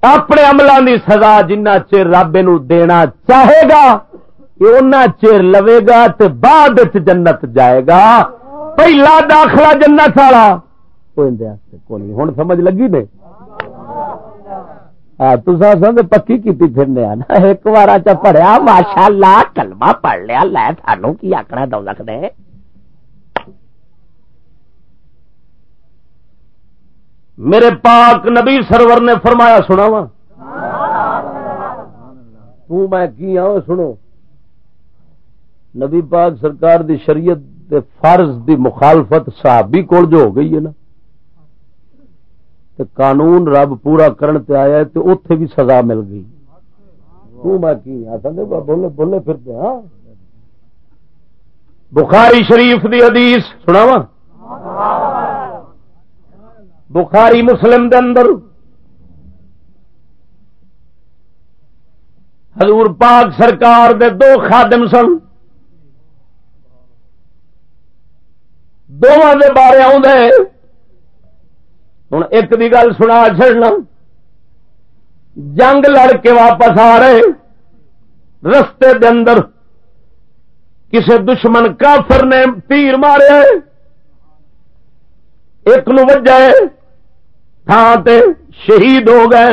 اپنے عملوں کی سزا جنہ چر رب دینا چاہے گا یہ چر لوے گا تو بعد جنت جائے گا۔ پہلا داخلہ جنت والا۔ کوئی ہوں سمجھ لگی نے؟ تصا پکی کی پھرنے ایک بار چ پڑھیا ماشاء اللہ کلمہ پڑھ لیا۔ لے، سانو کی آکنا دو لکھ دے میرے پاک نبی سرور نے فرمایا سنا وا تو میں کی ہوں سنو۔ نبی پاک سرکار دی شریعت دے فرض دی مخالفت صحابی کول جو ہو گئی ہے نا تو قانون رب پورا کرن تے آیا ہے تو اتے بھی سزا مل گئی۔ تو میں کی آسان دے بولے بولے پھرتے ہاں۔ بخاری شریف دی حدیث سناواں۔ بخاری مسلم دے اندر حضور پاک سرکار دے دو خادم سن۔ دونوں دے بارے ہوں ایک دی گل سنا چڑنا جنگ لڑ کے واپس آ رہے۔ رستے دے اندر کسے دشمن کافر نے تیر مارے ایک نو وجہ تھان تے شہید ہو گئے۔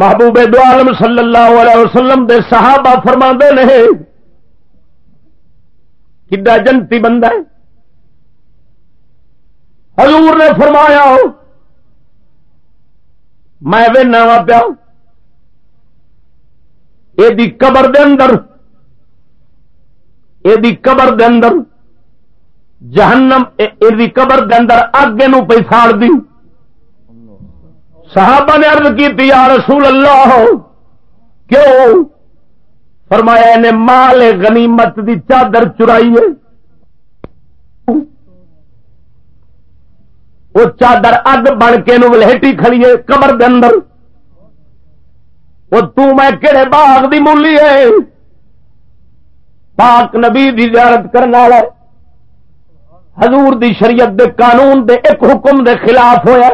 محبوب دعالم صلی اللہ علیہ وسلم دے صحابہ فرما نے کڈا جنتی بندہ ہے حضور نے فرمایا میں وا پیا یہ قبر دے اندر یہ قبر دے اندر جہنم قبر دے اندر اگ نو پی ساڑ دی صحابہ نے عرض کی یا رسول اللہ کیوں فرمایا نے مال غنیمت دی چادر چرائی ہے۔ وہ چادر اگ بن کے نو ولہٹی کھڑی ہے قبر دے اندر۔ وہ تو میں کہڑے باغ دی مولی ہے۔ پاک نبی دی زیارت کرنے والا حضور دی شریعت دے قانون دے ایک حکم دے خلاف ہویا۔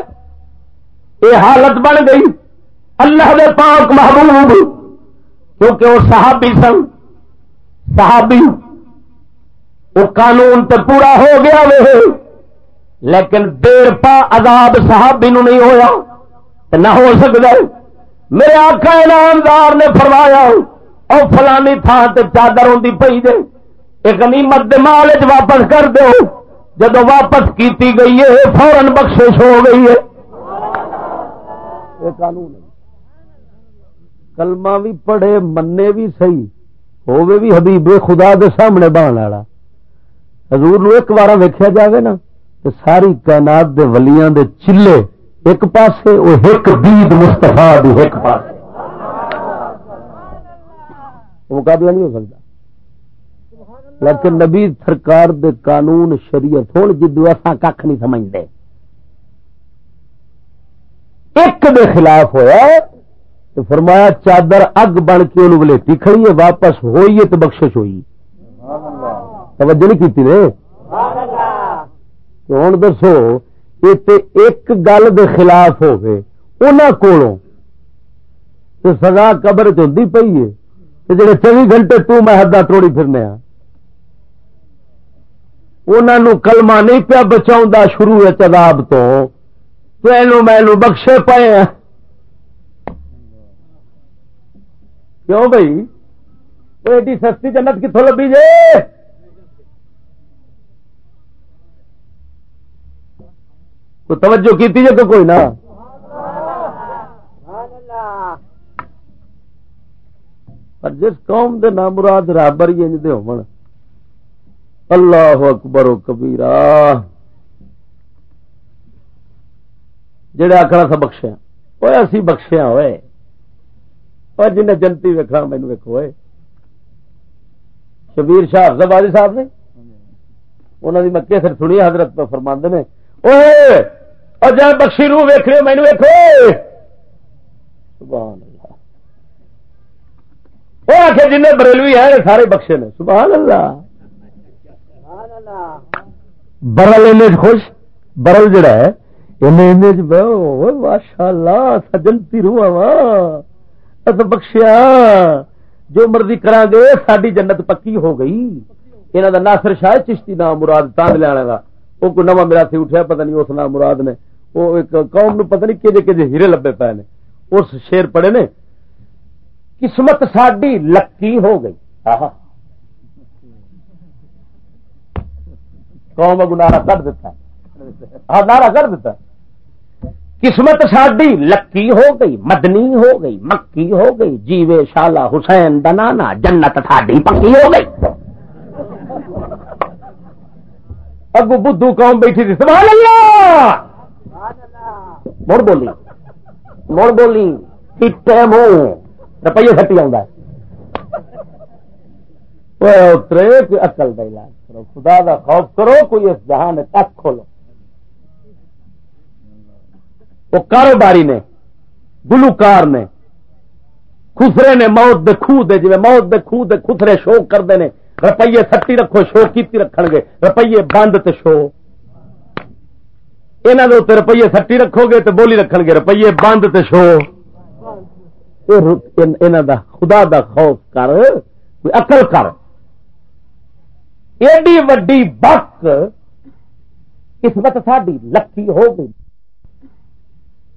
یہ حالت بن گئی۔ اللہ دے پاک محبوب کیونکہ وہ صحابی سن۔ صحابی، وہ قانون تے پورا ہو گیا وہ لیکن دیر پا عذاب صحابی نو نہیں ہویا نہ ہو سکتا میرے آقا انعامدار نے فرمایا اور فلانی تھان تے چادر ہوں پی دے۔ ایک نیمت دے مال واپس کر دو جب واپس کیتی گئی ہے فورن بخشش ہو گئی ہے یہ قانون ہے۔ کلمہ بھی پڑھے منے بھی صحیح ہوے بھی حبیب خدا دے سامنے بہن والا۔ حضور نو ایک بار ویکیا جاوے نا تو ساری کائنات دے ولیاں دے چلے ایک پاسے وہ ایک دید مستفا دی ایک پاسے۔ مقابلہ نہیں ہو سکتا۔ لیکن نبی سرکار دے قانون شریعت ہوں جدو ایسا کھ نہیں سمجھتے ایک دے خلاف ہویا تو فرمایا چادر اگ بن کے انہوں ولیٹی کھڑی ہے، واپس ہوئی ہے تو بخشش ہوئی۔ توجہ نہیں کی نے؟ ہوں دسو، یہ ایک گل دے خلاف ہو گئے انہوں کو سزا قبر چی پی ہے۔ جڑے چوبی گھنٹے تو میں حدا توڑی پھرنے آ انہوں کلمہ نہیں پیا بچاؤں شروع ہے چداب تو میں بخشے پائے ہیں کیوں بھائی؟ وہ ایڈی سستی جنت کتوں لبی جے؟ تو توجہ کی جی تو کوئی نہ؟ پر جس قوم دے نام مراد رابر ہی انج دے ہون، اللہ اکبر و کبیرہ۔ جڑے آخر سا بخشیا وہ اسی بخشیا ہوئے۔ اور جنہیں جنتی ویکھا مینو ویکو شبیر شاہ افزابادی صاحب نے انہوں نے مکے سر سنی حضرت پہ فرماند نے۔ اور جب بخشی روح ویخ رہے مینو ویکو سبحان اللہ۔ وہ آخر جن بریلوی ہے سارے بخشے نے۔ سبحان اللہ۔ برل خوش؟ برل جڑا ہے؟ ماشاء اللہ سجنتی روح اس بخشیا، جو مرضی کرا گے ساری جنت پکی ہو گئی۔ یہاں کا ناصر شاہ چشتی نام مراد تان لیا کا وہ کوئی نواں میرا سی اٹھا پتہ نہیں اس نام مراد نے۔ وہ ایک قوم نو پتہ نہیں کہ کہ ہیرے لبے پے نے۔ اس شیر پڑے نے، قسمت ساڈی لکی ہو گئی۔ قوم اگو نعرہ کر دیتا ہاں نعرہ کر دیتا قسمت ساڈی لکی ہو گئی مدنی ہو گئی مکی ہو گئی جیوے شالا حسین دنانا جنت ساڈی پکی ہو گئی اگو بدھو قوم بیٹھی تھی سبحان اللہ مڑ بولی مڑ بولی پیٹے منہ روپیے سٹی آ اترے کوئی اقل کرو خدا دا خوف کرو کوئی اس جہان تک کھولو وہ کاروباری نے، گلوکار نے، خسرے نے موت دے خو دے جی موت دے خو دے خسرے شو کرتے ہیں روپیے سٹی رکھو شو کی رکھ گے روپیے بند تے شو۔ یہاں کے روپیے سٹی رکھو گے تو بولی رکھ گے روپیے بند تے شو۔ دا خدا دا خوف کر اقل کر۔ ایڈی وڈی بک قسمت ساڈی لکی ہو گئی۔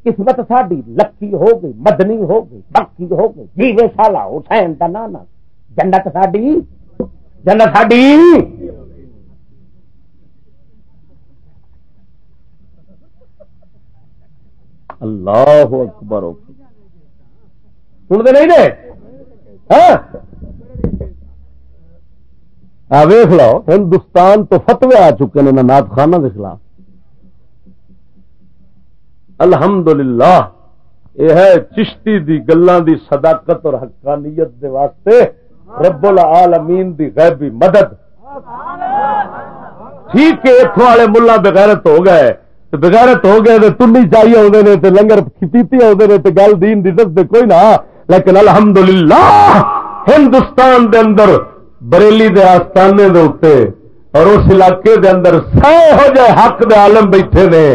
قسمت ساڈی لکی ہو گئی مدنی ہو گئی بکی ہو گئی جیوے سالا حسین کا نانا جنت ساڈی جنت ساڈی اللہ اکبر سنتے نہیں دے ویخ لو ہندوستان تو فتوے آ چکے ہیں نات خانہ کے خلاف الحمدللہ، یہ ہے چشتی دی گلان دی صداقت اور حقانیت دے واسطے رب العالمین دی غیبی مدد۔ ٹھیک ہے اتوں والے ملا بغیرت ہو گئے۔ بغیرت ہو گئے تنی چاہیے آدھے نے لنگر پیتی آدھے نے گل دین دی دس کوئی نہ۔ لیکن الحمدللہ، ہندوستان دے اندر، بریلی دے آستانے دے اتنے اور اس علاقے دے اندر سو ہو جائے حق دے عالم بیٹھے نے۔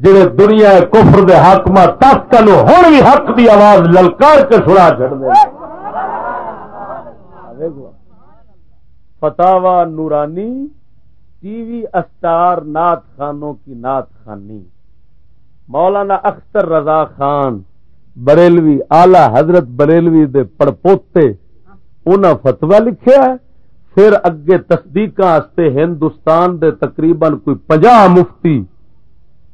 جڑے دنیا کفر دے حاکم تخت ہوں بھی حق دی آواز للکار کے سنا چڑ دے۔ فتوا نورانی ٹی وی اسٹار نات خانوں کی نات خانی۔ مولانا اختر رضا خان، بریلوی آلہ حضرت بریلوی دے پڑپوتے، انہاں فتوا لکھیا ہے، پھر اگے تصدیق ہندوستان دے تقریباً کوئی پنجا مفتی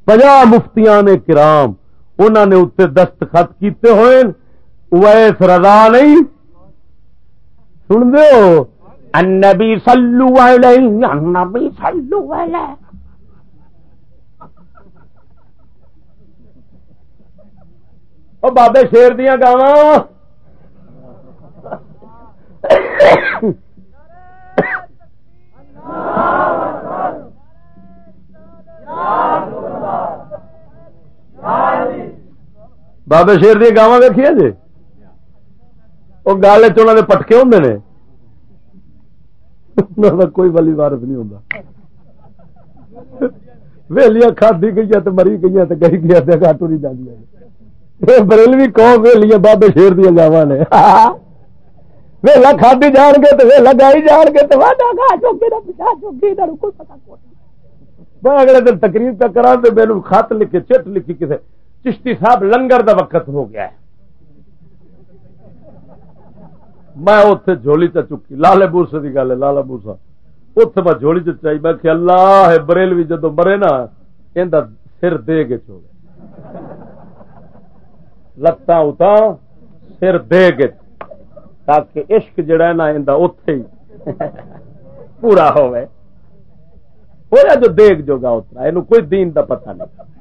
پنجا مفتیاں نے کرام انہوں نے اتنے دستخط کیتے ہوئے ویس رضا نہیں؟ سن دو النبی صلو علیہ النبی صلو علیہ۔ او بابے شیر دیا گاواں۔ بابے شیر دیا گاواں دیکھیے جی وہ گل چ پٹکے ہوں نے کوئی والی وارث نہیں ہوتا ویلیاں کھادی گئی تو مری گئی تو گئی گیا تو گاٹو نہیں جاتی بریلوی قوم ویلیاں بابے شیر دیا گاواں نے ویلا کھادی جان گے تو ویلا گائی جان گے تو میں اگلے دن تقریر تک کرا تو میرے خط لکھے چٹ لکھی کسی چشتی صاحب لنگر دا وقت ہو گیا ہے۔ میں اتے جھولی چ چکی، لالے بورسے کی گل ہے لالا بورسا۔ اتے میں جھولی چاہیے میں کہ اللہ بریل بھی جدو مرے نا یہ سر دے کے چو لتاں اتا سر دے کے، تاکہ عشق جڑا ہے نا اتے ہی پورا ہوئے۔ ہوا جو دیکھ جو گا اتنا یہ کوئی دین دا پتہ نہیں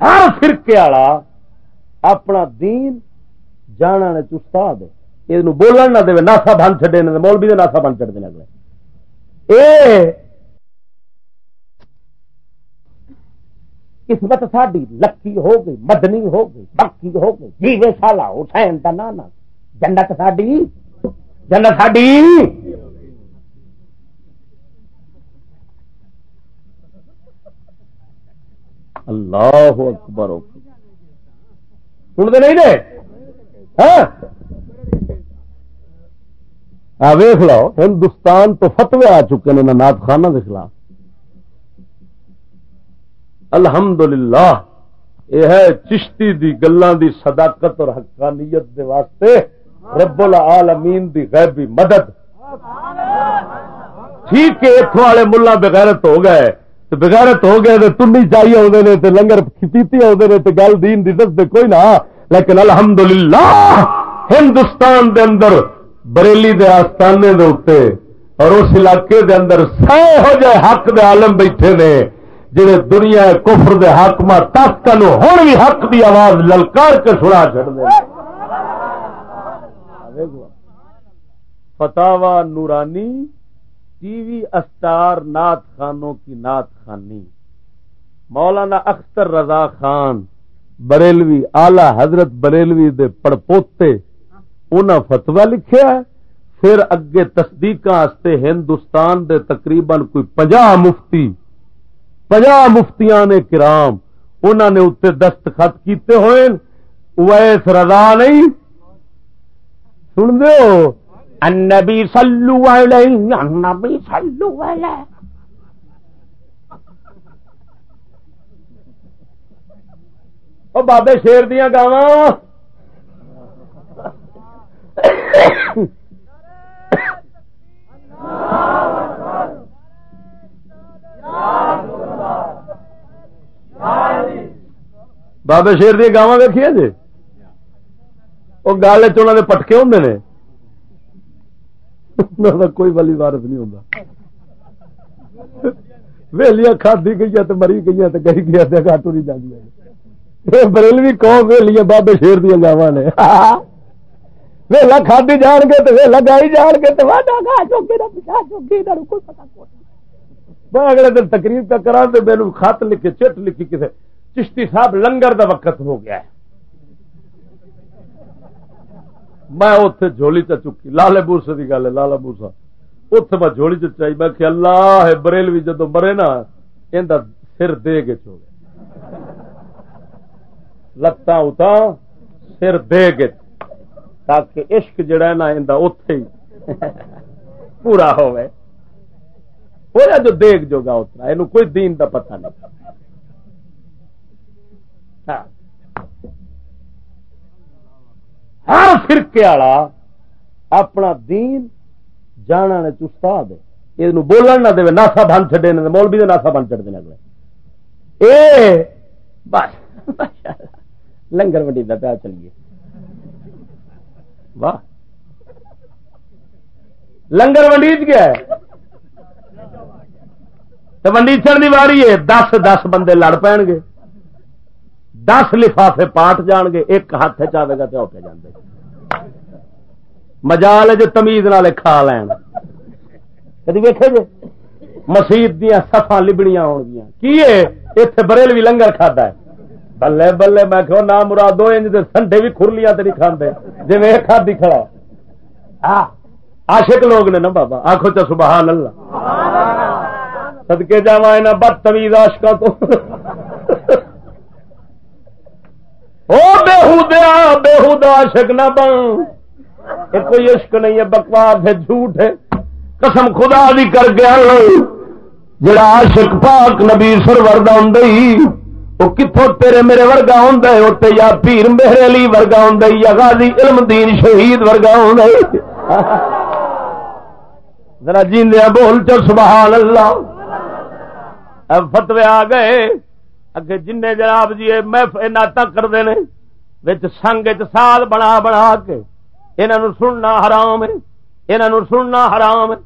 ہر فرقے والا اپنا دین جانا نے استاد یہ بولن نہ دے، ناسا بن چڈے مولوی دے ناسا بن چڑھتے اگلے۔ اے قسمت ساڈی لکی ہو گئی، مدنی ہو گئی، باقی ہو گئی۔ جیوے سالا حسین کا نانا، جنت ساڈی جنت ساڈی۔ اللہ اکبر. سنتے نہیں ہاں؟ ویخ لو ہندوستان تو فتوے آ چکے ہیں نات خانہ کے خلاف۔ الحمدللہ، یہ ہے چشتی دی گلان دی صداقت اور حقانیت دے واسطے رب العالمین دی غیبی مدد۔ ٹھیک ہے اتوں والے ملا بغیرت ہو گئے۔ بغیرت ہو گئے تنی چاہیے آدھے نے تے لنگر پیتی آدھے نے تے گل دین دی دس دے کوئی نہ۔ لیکن الحمدللہ ہندوستان دے اندر، بریلی دے آستانے دے اتے اور اس علاقے دے اندر سو ہو جائے حق دے عالم بیٹھے نے جڑے دنیا کفر دے حاکم طاقت ہوں بھی حق دی آواز للکار کے سنا چڑھ دے فتاوا نورانی ٹی وی اسٹار نات خانوں کی نات خانی۔ مولانا اختر رضا خان، بریلوی آلہ حضرت بریلوی دے پڑپوتے، انہاں فتوا لکھیا ہے، پھر اگے تصدیق ہندوستان دے تقریباً کوئی پنجا مفتی پنجا مفتیاں نے کرام انہوں نے اتنے دستخط کیتے ہوئے، ویس رضا نہیں۔ سن دو النبی صلو علیہ النبی صلو علیہ او بابے شیر دیا گاواں. بابے شیر دیا گاواں دیکھیے جی؟ وہ گل چ پٹکے ہوں نے۔ کوئی والی وارث نہیں ہوتا ویلیاں کھادی گئی تو مری گئی تو گئی گیا گاٹو نہیں جاتی بریلوی قوم ویلیاں بابے شیر دیا گاوا نے۔ ویلا کھادی جان گے تو ویلا گائی جان گے تو گا چوکی کا پچھا چوکی کا کوئی پتا میں اگلے دن تقریر کا کرا تو میرے خط لکھے چٹ لکھی کسی چشتی صاحب لنگر دا وقت ہو گیا ہے۔ میں اتے جھولی چ چکی، لالے بورسے کی گل ہے لالا بورسا۔ اتے میں جھولی چ میں کہ اللہ بریلوی جدو مرے نا یہ سر دے کے چو لتاں اتا سر دے کے، تاکہ عشق جڑا ہے نا اتے ہی پورا ہوئے۔ ہوا جو دیکھ جو گا اتنا یہ کوئی دین دا پتہ نہیں۔ ہاں۔ ہر فرقے والا اپنا دین جانا نے استاد یہ بولن نہ دے، ناسا بن چڈے مولوی دے ناسا بن چڑھتے اگلے۔ اے، بس لنگر وڈی کا پیا چلیے۔ واہ۔ لنگر ونڈیج گیا ہے۔ تو ونڈیچن کی واری ہے، دس دس بندے لڑ پے گے۔ دس لفافے پاٹ جان گے ایک ہاتھ چاہے گا تو اوکے جانے مجال جو تمیز نال کھا لین۔ کدی ویکھے جی مسیت دیا سفا لبڑیاں ہو گیا کی اتنے بریل بھی لنگر کھادا ہے۔ بلے بلے میں کہ نہ مراد دو انج دے سنڈے بھی کھرلیاں تے نہیں کھاندے۔ جی میں کھادی کھڑا آ عاشق لوگ نے نا بابا آخو چا سبحان اللہ۔ سدکے جا یہاں بدتمیز آشکا تو۔ او بےحدیا بےحد عاشق نہ بن۔ یہ کوئی عشق نہیں ہے، بکواس ہے، جھوٹ ہے۔ قسم خدا بھی کر گیا جڑا عاشق پاک نبی سرور دا ہوں وہ کتوں تیرے میرے ورگا ہوں اتنے یا پیر میرے علی ورگا ہوں یا غازی علم دین شہید ورگا ہوں ذرا جیندیا بول چو سبحان اللہ۔ اب فتوے آ گئے۔ اگے جن جناب جی میں ناتا کرتے ہیں بچ سنگ سال بنا بنا کے انہوں سننا حرام ہے انہوں سننا حرام ہے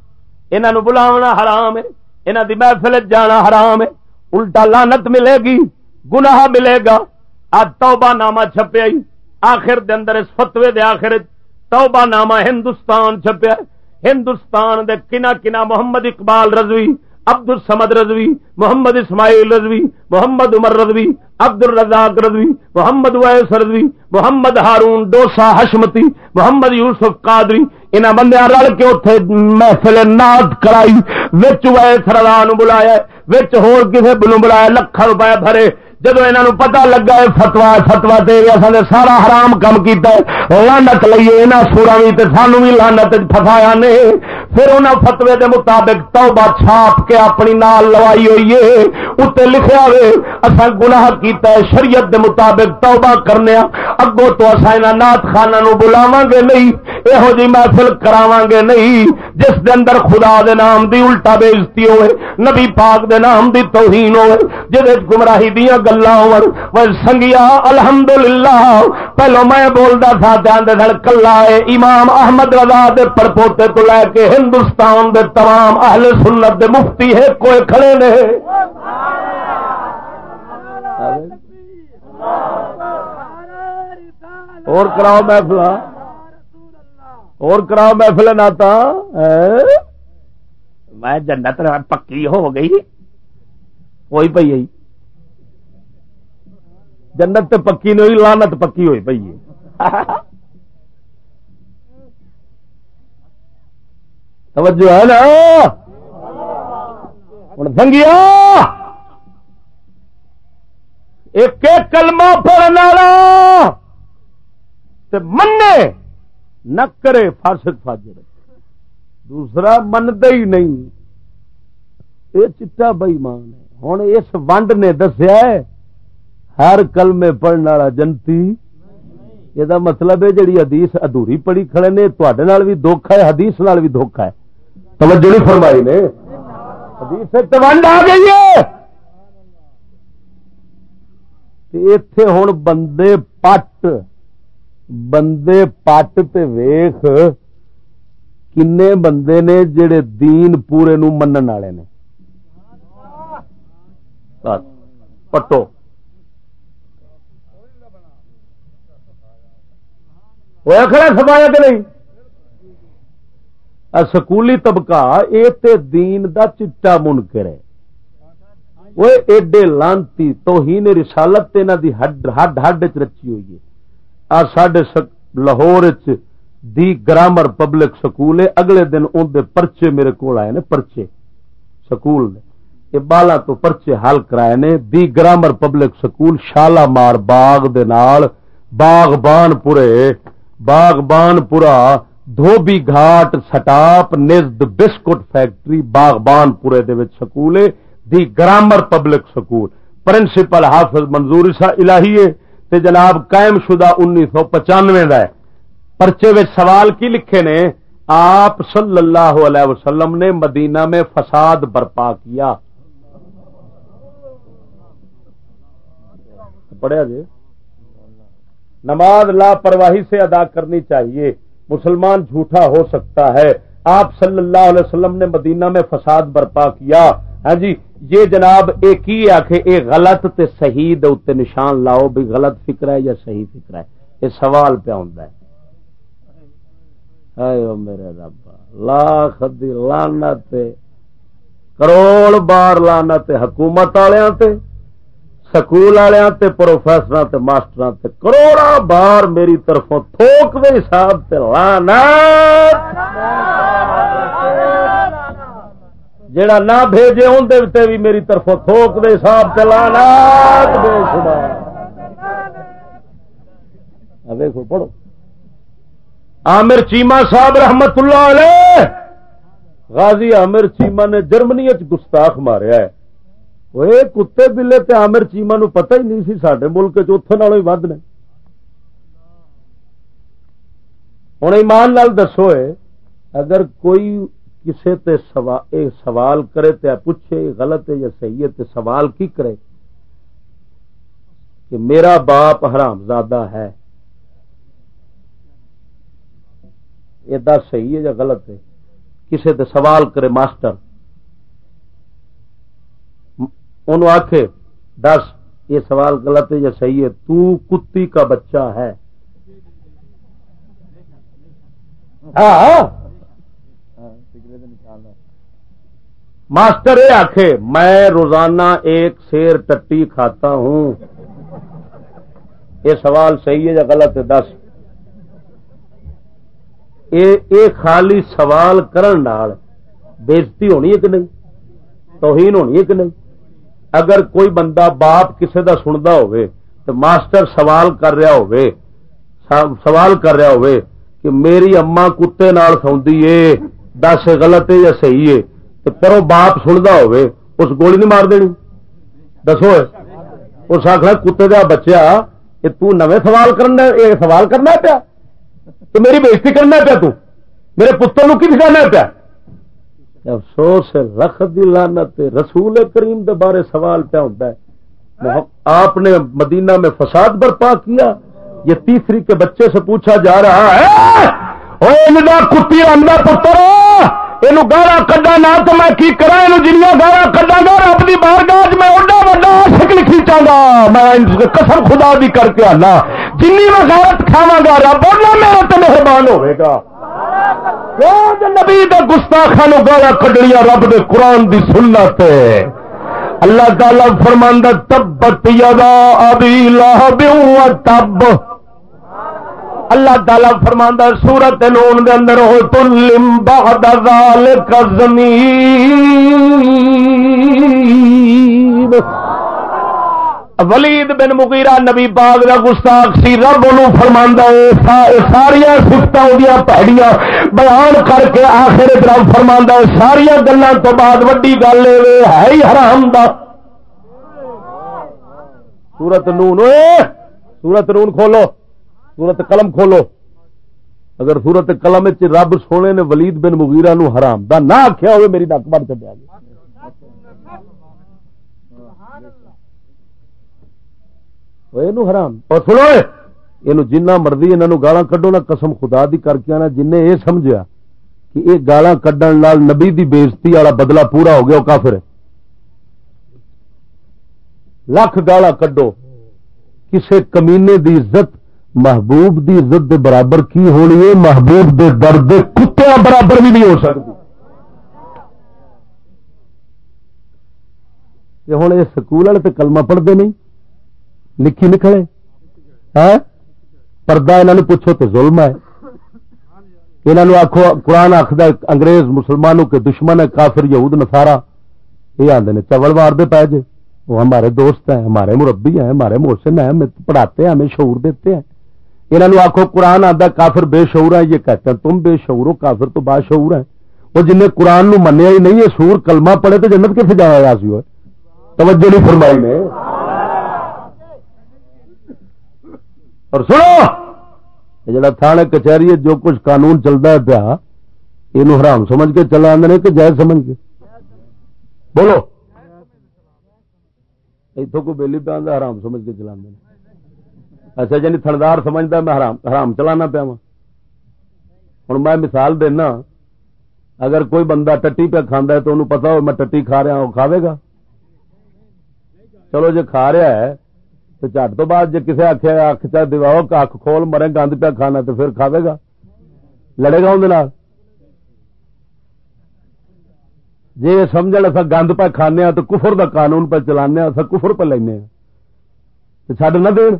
انہوں بلاونا حرام ہے انہوں دی محفل جانا حرام ہے۔ الٹا لانت ملے گی، گناہ ملے گا۔ آج توبہ نامہ چھپیا آخر دے اندر اس فتوے دے آخر توبہ نامہ ہندوستان چھپیا ہندوستان دے کنا کنا محمد اقبال رضوی عبد السمد رضوی محمد اسماعیل رضوی محمد عمر رضوی عبد الرزاق رضوی محمد ویس رضوی محمد ہارون ڈوسا حشمتی محمد یوسف قادری انہاں بندے رل کے اوتھے محفل نعت کرائی وچ ویس رضا نو بلایا وچ ہور کسے بنو بلایا لکھاں روپے بھرے جدو یہ پتا لگا ہے فتوا فتوا دے اصل سارا حرام کام کیتا ہے لانت لئیے یہاں سورا بھی سانو بھی لانت فسایا نے۔ پھر انہوں فتوے دے مطابق توبہ چھاپ کے اپنی نال لوائی ہوئی ہے۔ اتنے لکھا ہوئے اصا گناہ کیتا ہے، شریعت دے مطابق توبہ کرنے اگوں تو اصا یہاں نات خانہ نو بلاواں گے نہیں یہو جی محفل کراواں گے نہیں۔ جس دے اندر خدا دے نام دی الٹا بےزتی ہوئے، نبی پاک دے نام دی توہین ہوئے جہد گمراہی دیاں گلا سنگیا الحمدللہ پہلو میں بولتا تھا دھیان دے سن کلا امام احمد رضا دے پرپوتے تو لے کے ہندوستان دے تمام اہل سنت دے مفتی ہے کوئی کھڑے نے اور کراؤ محفل اور کراؤ محفل ناتا میں جنت پکی ہو گئی کوئی پی آئی جنت تے پکی نہیں ہوئی لانت پکی ہوئی پی توجہ ہے نا؟ ہوں سنگیا ایک کلمہ پڑھنے والا منے نہ کرے فاسق فاجر۔ دوسرا منتا ہی نہیں۔ یہ چٹا بئیمان ہے۔ ہوں اس ونڈ نے دسیا ہر کلمے پڑھنے والا جنتی؟ یہ مطلب ہے جڑی حدیث ادھوری پڑھی کھڑے نے تے بھی دکھ ہے حدیث نال بھی دکھ ہے توجہ نہیں فرمائی نے حدیث ونڈ آ گئی ہے اتے ہوں بندے پٹ بندے پٹ تے ویخ کنے بندے نے جڑے دین پورے نو منن والے نے پٹو وہ کھڑا سفایا کہ نہیں سکولی طبقہ یہ دین دا چٹا منکر ہے وہ ایڈے لانتی تو ہی نے رسالت دی ہڈ ہڈ ہڈ چ رچی ہوئی ہے آ سڈے لاہور دی گرامر پبلک سکول ہے اگلے دن اندر پرچے میرے کو آئے نے پرچے سکول نے یہ بالا تو پرچے حل کرائے نے the grammar public school Shalamar Bagh دے نال باغ بان پورے باغبان پورا، دھوبی گھاٹ، سٹاپ، نزد بسکٹ فیکٹری، باغبان پورے دے وچ سکول ہے the grammar public school. Principal Hafiz Manzoor سا الہی ہے۔ تے جناب قائم شدہ انیس سو پچانوے کا ہے۔ پرچے وچ سوال کی لکھے نے؟ آپ صلی اللہ علیہ وسلم نے مدینہ میں فساد برپا کیا۔ پڑھیا جی۔ نماز لاپرواہی سے ادا کرنی چاہیے۔ مسلمان جھوٹا ہو سکتا ہے۔ آپ صلی اللہ علیہ وسلم نے مدینہ میں فساد برپا کیا۔ ہاں جی یہ جناب ایک ہی آخ یہ غلط تے صحیح دے اتنے نشان لاؤ، بھی غلط فکر ہے یا صحیح فکر ہے؟ یہ سوال پہ آتا ہے۔ میرے رب، لاکھ دی لانت کروڑ بار لانت حکومت والوں سکول والوں پروفیسر ماسٹر کروڑا بار میری طرفوں تھوک دے حساب سے لانت جڑا نہ بھیجے اندر بھی میری طرفوں تھوک دے حساب سے لانت بے شمار! دیکھو پڑھو۔ عامر چیما صاحب رحمت اللہ علیہ! غازی عامر چیما نے جرمنی گستاخ ماریا ہے۔ کتے بلے تے عامر چیما نو پتہ ہی نہیں سی سڈے ملک چوتھے ہی ود نے ہوں ایمان لال دسو اگر کوئی کسے تے سوال, سوال کرے تے پوچھے غلط ہے یا صحیح ہے تے سوال کی کرے کہ میرا باپ حرام زادہ ہے یہ دس صحیح ہے یا غلط ہے کسی تے سوال کرے ماسٹر انہوں آخ دس، یہ سوال غلط ہے یا صحیح ہے؟ تو کتی کا بچہ ہے. ہاں، ہاں۔ ماسٹر یہ آخ میں روزانہ ایک شیر ٹٹی کھاتا ہوں. یہ سوال صحیح ہے یا غلط ہے؟ دس۔ اے خالی سوال کرن بےزتی ہونی ہے کہ نہیں؟ توہین ہونی ہے کہ نہیں؟ اگر کوئی بندہ باپ کسے دا سنتا ہوئے تو ماسٹر سوال کر رہا ہوئے سوال کر رہا ہوئے کہ میری اما کتے نال سوندی ہے دس غلط ہے یا صحیح ہے تو پرو باپ سنتا ہوئے، اس گولی نہیں مار دینی؟ دسو اس آخر کتے کا بچہ یہ تمے سوال کرنا یہ سوال کرنا پیا تو میری بےزتی کرنا پیا تو؟ میرے پتر نو کی دکھانا پیا؟ افسوس رخ دی لانت رسول کریم دے بارے سوال پیا ہوتا ہے۔ آپ نے مدینہ میں فساد برپا کیا، یہ تیسری کے بچے سے پوچھا جا رہا ہے کتی رنگا پتر یہ گالا کڈا نہ تو میں کی کرا یہ جنیا گالا کڈا گا، رب کی بار گاہ میں اڈا وا شکل کھینچا گا میں قسم خدا بھی کر کے آنا۔ جن میں غیرت کھاوا گا، رب میرا تو مہربان ہوئے گا۔ روز نبی گستاخا نو گالا کڈنیا رب دے قرآن دی سنت اللہ تعالی فرماندہ تبت یدا ابی لہب و تب۔ اللہ تعالی فرماندہ سورت نون دے اندر ہو تلم بعد ذالک زمین۔ ولید بن مغیرہ نبی پاک کا گستاخ سی، رب انہوں فرماندا ہے ساریا سفتاں اودیاں پہڑیاں بیان کر کے آخر رب فرماندا ہے ساریا گلاں تو بعد وڈی گل ہے ہی حرام دا۔ سورت نون اے سورت نون کھولو، سورت قلم کھولو۔ اگر سورت قلم رب سونے نے ولید بن مغیرہ نو حرام دا نہ آخیا ہوئے، میری نک بڑھ چلے حرام اور سنو یہ جنہ مرضی انہوں گالا کڈو نہ قسم خدا دی کر کے آنا جن یہ سمجھا کہ یہ گالا کڈن لال نبی دی بےزتی والا بدلہ پورا ہو گیا وہ کافر ہے لکھ گالا کڈو کسے کمینے دی عزت محبوب دی عزت دے برابر کی ہونی ہے محبوب دے درد کتیا برابر بھی نہیں ہو سکتی ہوں یہ سکول والے تو کلمہ پڑھتے نہیں لکھی نکلے۔ ہاں؟ پردہ یہاں پوچھو تو ظلم ہے۔ یہاں آخو قرآن آخر انگریز مسلمانوں کے دشمن ہے کافر، یہود نسارا یہ آدھے نے چول مار دے جے۔ وہ ہمارے دوست ہیں، ہمارے مربی ہیں، ہمارے محسن ہیں، ہمیں پڑھاتے ہیں، ہمیں شعور دیتے ہیں۔ یہاں آخو قرآن آتا کافر بے شعور ہے یہ کہتے ہیں، تم بے شعور ہو، کافر تو باشعور ہے وہ جن نے قرآن نو منیا ہی نہیں، یہ سور کلمہ پڑے تو جنت کتنے جایا سی ہوئے۔ توجہ نہیں فرمائی نے۔ اور سنو! جڑا تھانے کچہری جو کچھ قانون چلتا ہے پیا یہ حرام سمجھ کے چلا آدھے کہ جائز سمجھ کے؟ بولو! اتوں کو بہلی پہ آدھا حرام سمجھ کے چلا اچھا جی تھندار سمجھتا میں حرام حرام چلانا پیا ہوں میں مثال دینا، اگر کوئی بندہ ٹٹی پہ کھانا ہے تو انہوں پتا ہو میں ٹٹی کھا رہا وہ کھاوے گا؟ چلو جی کھا رہا ہے تو چٹ تو بعد جی کسی آخیا اک چاہ اک کھول مرے گند پہ کھانا تو پھر کھاوے گا لڑے گا اندر جی سمجھ اصا گند پہ کھانے تو کفر دا قانون پہ چلانے اصا کفر پہ لینے چڈ نہ دین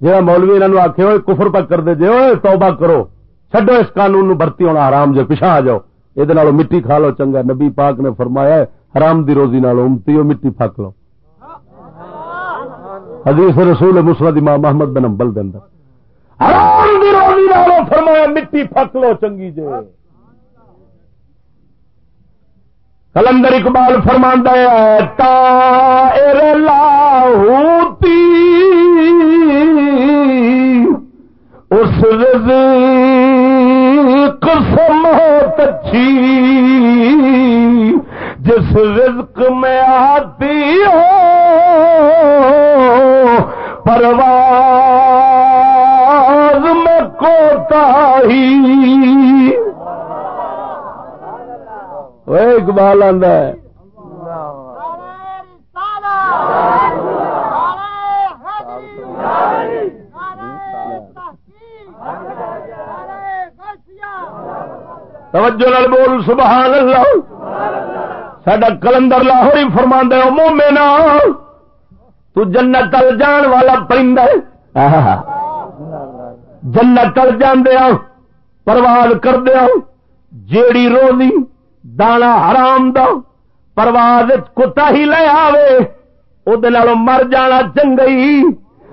جہاں مولوی انہوں آخے ہوئے کفر پہ کر دے جے ہوئے توبہ کرو چڈو اس قانون نو برتی ہونا آرام جو پچھا آ جاؤ یہ مٹی کھا لو چنگا نبی پاک نے فرمایا ہے حرام دی روزی نال امتی ہو مٹی پک لو حدیث رسول مسلم امام محمد بن امبل دن حرام دی روزی نال فرمایا، مٹی پک لو چنگی جے۔ کلندر اقبال فرماندہ ہے تائر لاہوتی، اس رزق سمت اچھی جس رزق اقبال آدھا ہے۔ توجہ نال بول، سبحان اللہ۔ سڈا کلندر لاہور ہی فرما دے مومے نا تو جنت تل جان والا پرند جنت تل جاندیا پرواز کردیا جیڑی روزی دانا حرام دا، پرواز کتا ہی لے آوے۔ وہ مر جانا چنگئی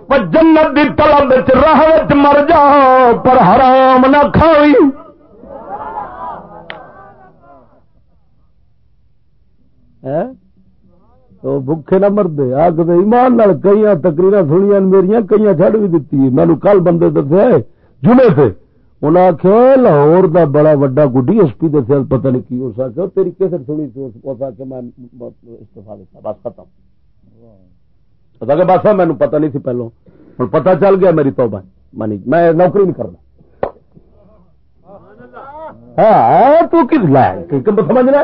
پر جنت دی طلب راہ مر جا، پر حرام نہ کھاوی۔ ہاں؟ تو بھوکے نہ مردے، آگ دے ایمان نال کئی تقریر سنیا میری کئی چڑ بھی دیتی مینو کل بندے دسے، جمعے تھے انہیں آخیا لاہور دا بڑا وڈا گڈی ایس پی دسیا پتہ نہیں کی اس آخر تیری کیسے سنی تھی اس آ کے میں استفا دیتا بس ختم۔ پتا کہ بس مینو پتا نہیں سی پہلو۔ ہوں پتا چل گیا میری توبہ۔ میں نوکری نہیں کرنا۔ ہاں تو کس لائے سمجھنا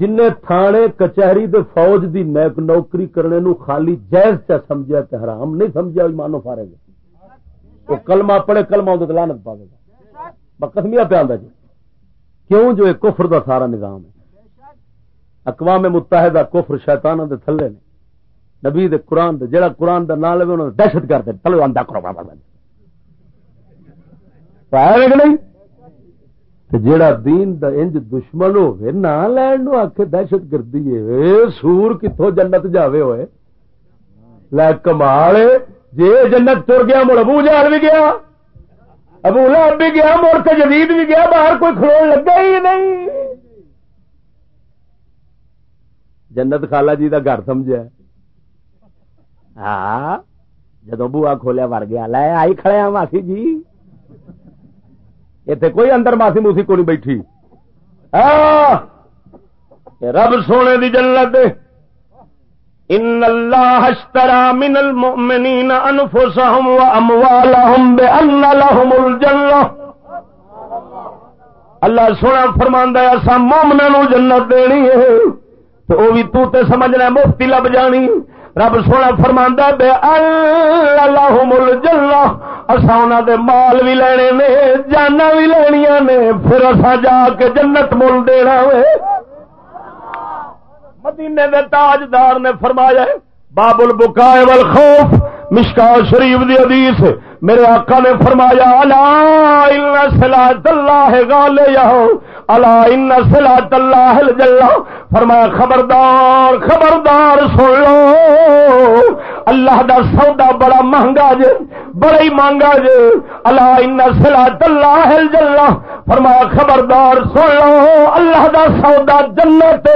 جن تھانے کچہری دے فوج دی نیک نوکری کرنے نو خالی جائز چا سمجھا کہ حرام نہیں سمجھا مانو فارے گا وہ کلمہ پڑے کلمہ اندر لانت پا گا۔ بکسمیا پہ آدھا جی۔ کیوں جو ایک کفر دا سارا نظام ہے؟ اقوام متحدہ کفر شیطانوں دے تھلے نے۔ نبی دے قرآن دے جڑا قرآن دا نام لے انہوں نے دہشت کر دے چلو کرو، بابا جی۔ پایا نہیں؟ جیڑا دین دا انج دشمن ہوئے نہ لین نو آخ دہشت گردی ہے۔ سور کتوں جنت جاوے ہوئے؟ لے کمال جی جنت تر گیا، مڑ ابو جال بھی گیا۔ ابو لاب بھی گیا مڑ کے جدید بھی گیا، باہر کوئی کھلو لگا ہی نہیں۔ جنت خالہ جی دا گھر سمجھا۔ ہاں جدو بوا کھولیا، وڑ گیا۔ لے، آئی کھڑے ہاں ماسی جی۔ اتنے کوئی اندر ماسی موسی کو نہیں بیٹھی۔ ہاں، رب سونے دی جنت ان اللہ اشترى من المؤمنین انفسهم واموالهم بان لهم الجنہ اللہ سونا فرماندا ہے اسا مومناں نو جنت دینی ہے۔ تو او بھی تو تے سمجھنا مفتی لب جانی۔ رب سونا فرما بے اللہ مل جلا اصا دے مال بھی لینے نے جانا بھی لینیا نے۔ پھر اصا جا کے جنت مل دینا وے مدینے دے تاجدار نے فرمایا ہے باب البکائے والخوف مشکا شریف دی حدیث، میرے آقا نے فرمایا، الا ان صلاۃ اللہ غالیہ الا ان صلاۃ اللہ الجلہ. فرمایا، خبردار خبردار سن لو، اللہ دا سودا بڑا مہنگا جے، بڑا ہی مہنگا جے، الا ان صلاۃ اللہ الجلہ. فرمایا، خبردار سن لو، اللہ دا سودا جنت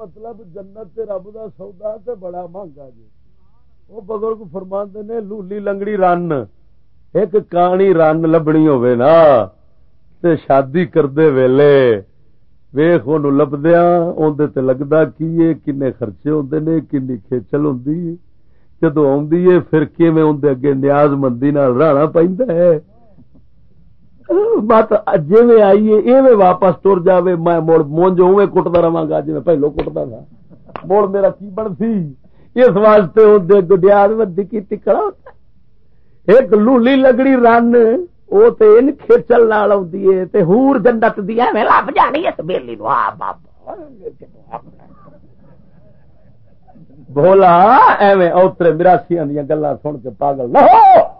مطلب جنت رب دا سودا تے بڑا مہنگا جی۔ وہ بزرگ فرماندے نے، لولی لنگڑی رن۔ ایک کانی رن لبنی ہوئے نا۔ تے شادی کردے ویلے۔ ویخ وہ لبدیا اندر تے لگتا کی کنے خرچے ہوندے نے کنی کھیچل ہوندی۔ جدو آدھی ہے، پھر کیویں اندر اگے نیاز مندی نال رانا پیندا ہے؟ مت جی میں آئیے ایویں واپس تر جاوے، میں مڑ مونج اوے کٹتا رہا گا جی میں پہلو کٹتا تھا۔ مڑ میرا کی بن سی اس واسطے ہوں گڈیا ودی کی ٹکڑا ہوتا ایک لولی لگڑی رن وہ تو ان کھیچل نال آدھی ہے، تے ہور جنت دیا میں لب جانی اس بیلی نو۔ آ بابا بولا ایویں اوترے مراسیاں دیا گلا سن کے پاگل نہ ہو۔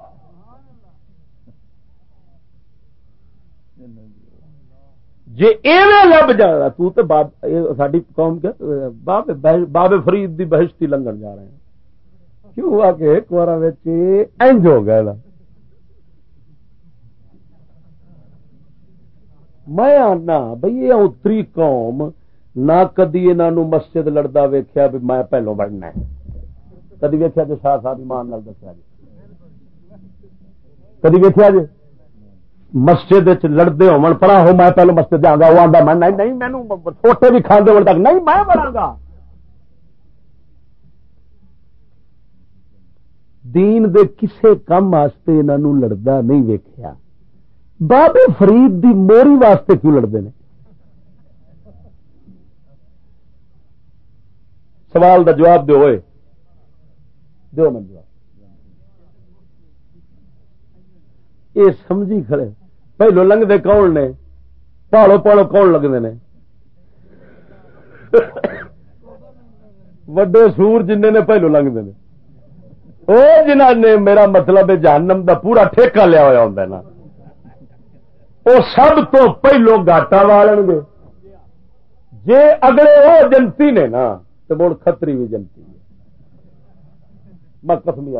جی ایویں لب جا تو تے باب ساری قوم کے باب باب فرید دی بہشتی لنگن جا رہے ہیں۔ کیوں ہوا کہ ایک بار انج ہو گیا میں آنا بھائی یہ اتری قوم نہ کدی انہوں مسجد لڑتا ویخیا بھی میں پہلو بڑھنا ہے۔ کدی ویخیا جو شاہ صاحب ایمان نال دسیا جی کدی ویخیا جی مسجد لڑتے ہو پڑا ہو میں پہلو مسجد جاگا وہ آتا میں نہیں نہیں مینو چھوٹے بھی کھانے ہونے تک، نہیں، میں بڑا گا۔ دین دے کسے کام واسطے انہوں لڑتا نہیں ویکیا بابے فرید دی موری واسطے کیوں لڑتے ہیں سوال دا جواب دو ہوئے دو من جواب۔ یہ سمجھی کھڑے پہلو لنگتے کون نے؟ پالو پالو کون لگتے ہیں وڈے سور جن نے پہلو لنگتے ہیں وہ جنہ نے میرا مطلب جہنم دا پورا ٹھیکہ لیا ہوا ہوں نا۔ وہ سب تو پہلو گاٹا والن گے۔ جے اگلے وہ جنتی نے نا، تو مڑ کتری بھی جنتی ہے۔ میں قسمی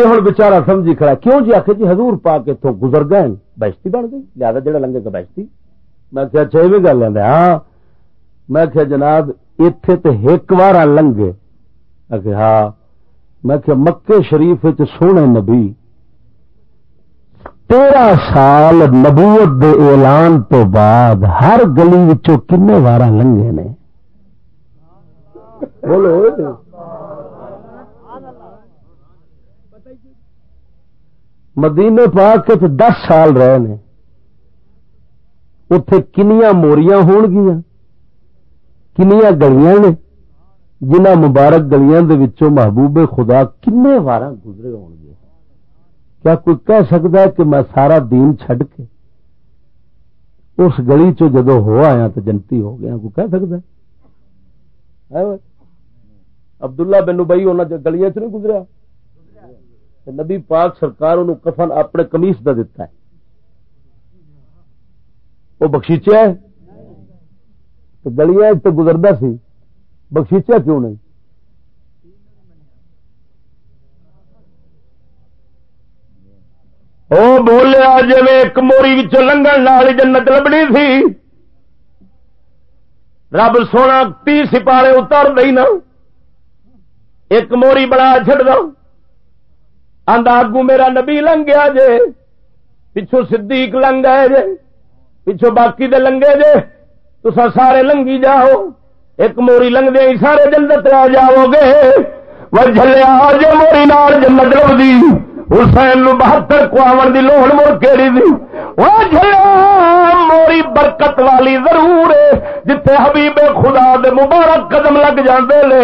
یہ ہوں بچارا سمجھی کھڑا کیوں جی آخر جی حضور پا کے تو گزر گئے بہشتی بن گئی۔ لہٰذا جڑا لنگے کا بہشتی۔ میں کیا چاہیے اچھا، گل لینا ہاں۔ میں کیا جناب اتے تو ایک بار لنگے۔ ہاں۔ میں کہ مکے شریف سونے نبی۔ تیرہ سال نبوت دے اعلان تو بعد ہر گلی کنے وار لنگے نے؟ بولو۔ مدینے پا کے دس سال رہے نے، اتے کنیا موریاں ہون گیا کنیا گلیاں نے جنہ مبارک گلیاں دے وچوں محبوب خدا کنے وار گزرے ہون گے۔ کیا کوئی کہہ سکتا ہے کہ میں سارا دین چھڈ کے اس گلی چو جدو ہو آیا تو جنتی ہو گیا؟ کوئی کہہ سکتا ہے؟ عبداللہ بن بھائی انہوں گلیاں چ نہیں گزریا؟ نبی پاک سرکار انہوں کفن اپنے کمیس دا دیتا ہے۔ وہ بخشیچیا ہے؟ تو گلیاں تو گزرتا سی۔ بخشیچیا کیوں نہیں؟ او بولیا جی ایک موری لنگن لال جنت لبنی تھی رب سونا تی سپارے اتر دئی نا۔ ایک موری بڑا چڑ دو آگو میرا نبی لنگ گیا جے، پچھو صدیق لنگ گئے جے، پچھو باقی دے لنگے جے۔ تسا سارے لنگی جاؤ، ایک موری لنگ دے سارے جنت آ جاؤ گے۔ وہ جلیا جے موری نال جنت لگتی حسین نو بہتر کو آن کی لوڑ مڑ کہڑی دی؟ وہ موری برکت والی ضرور ہے۔ جتھے حبیب خدا دے مبارک قدم لگ جاندے لے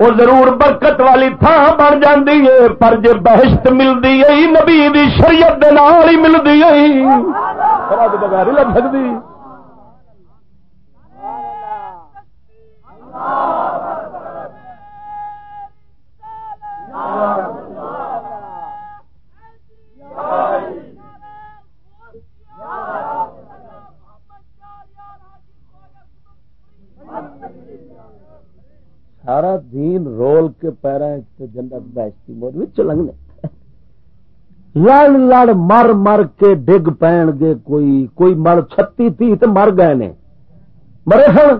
وہ ضرور برکت والی تھان بن جاندی ہے۔ پر جے بہشت ملدی ہے، نبی دی شریعت دے نال ہی ملدی ہے۔ بغیر لگ سکتی سارا دین رول کے پیرا جنت بہشتی مور لنگنے لڑ لڑ مر مر کے ڈگ پین گے کوئی کوئی مر چھتی تھی تو مر گئے نے۔ مرے سن؟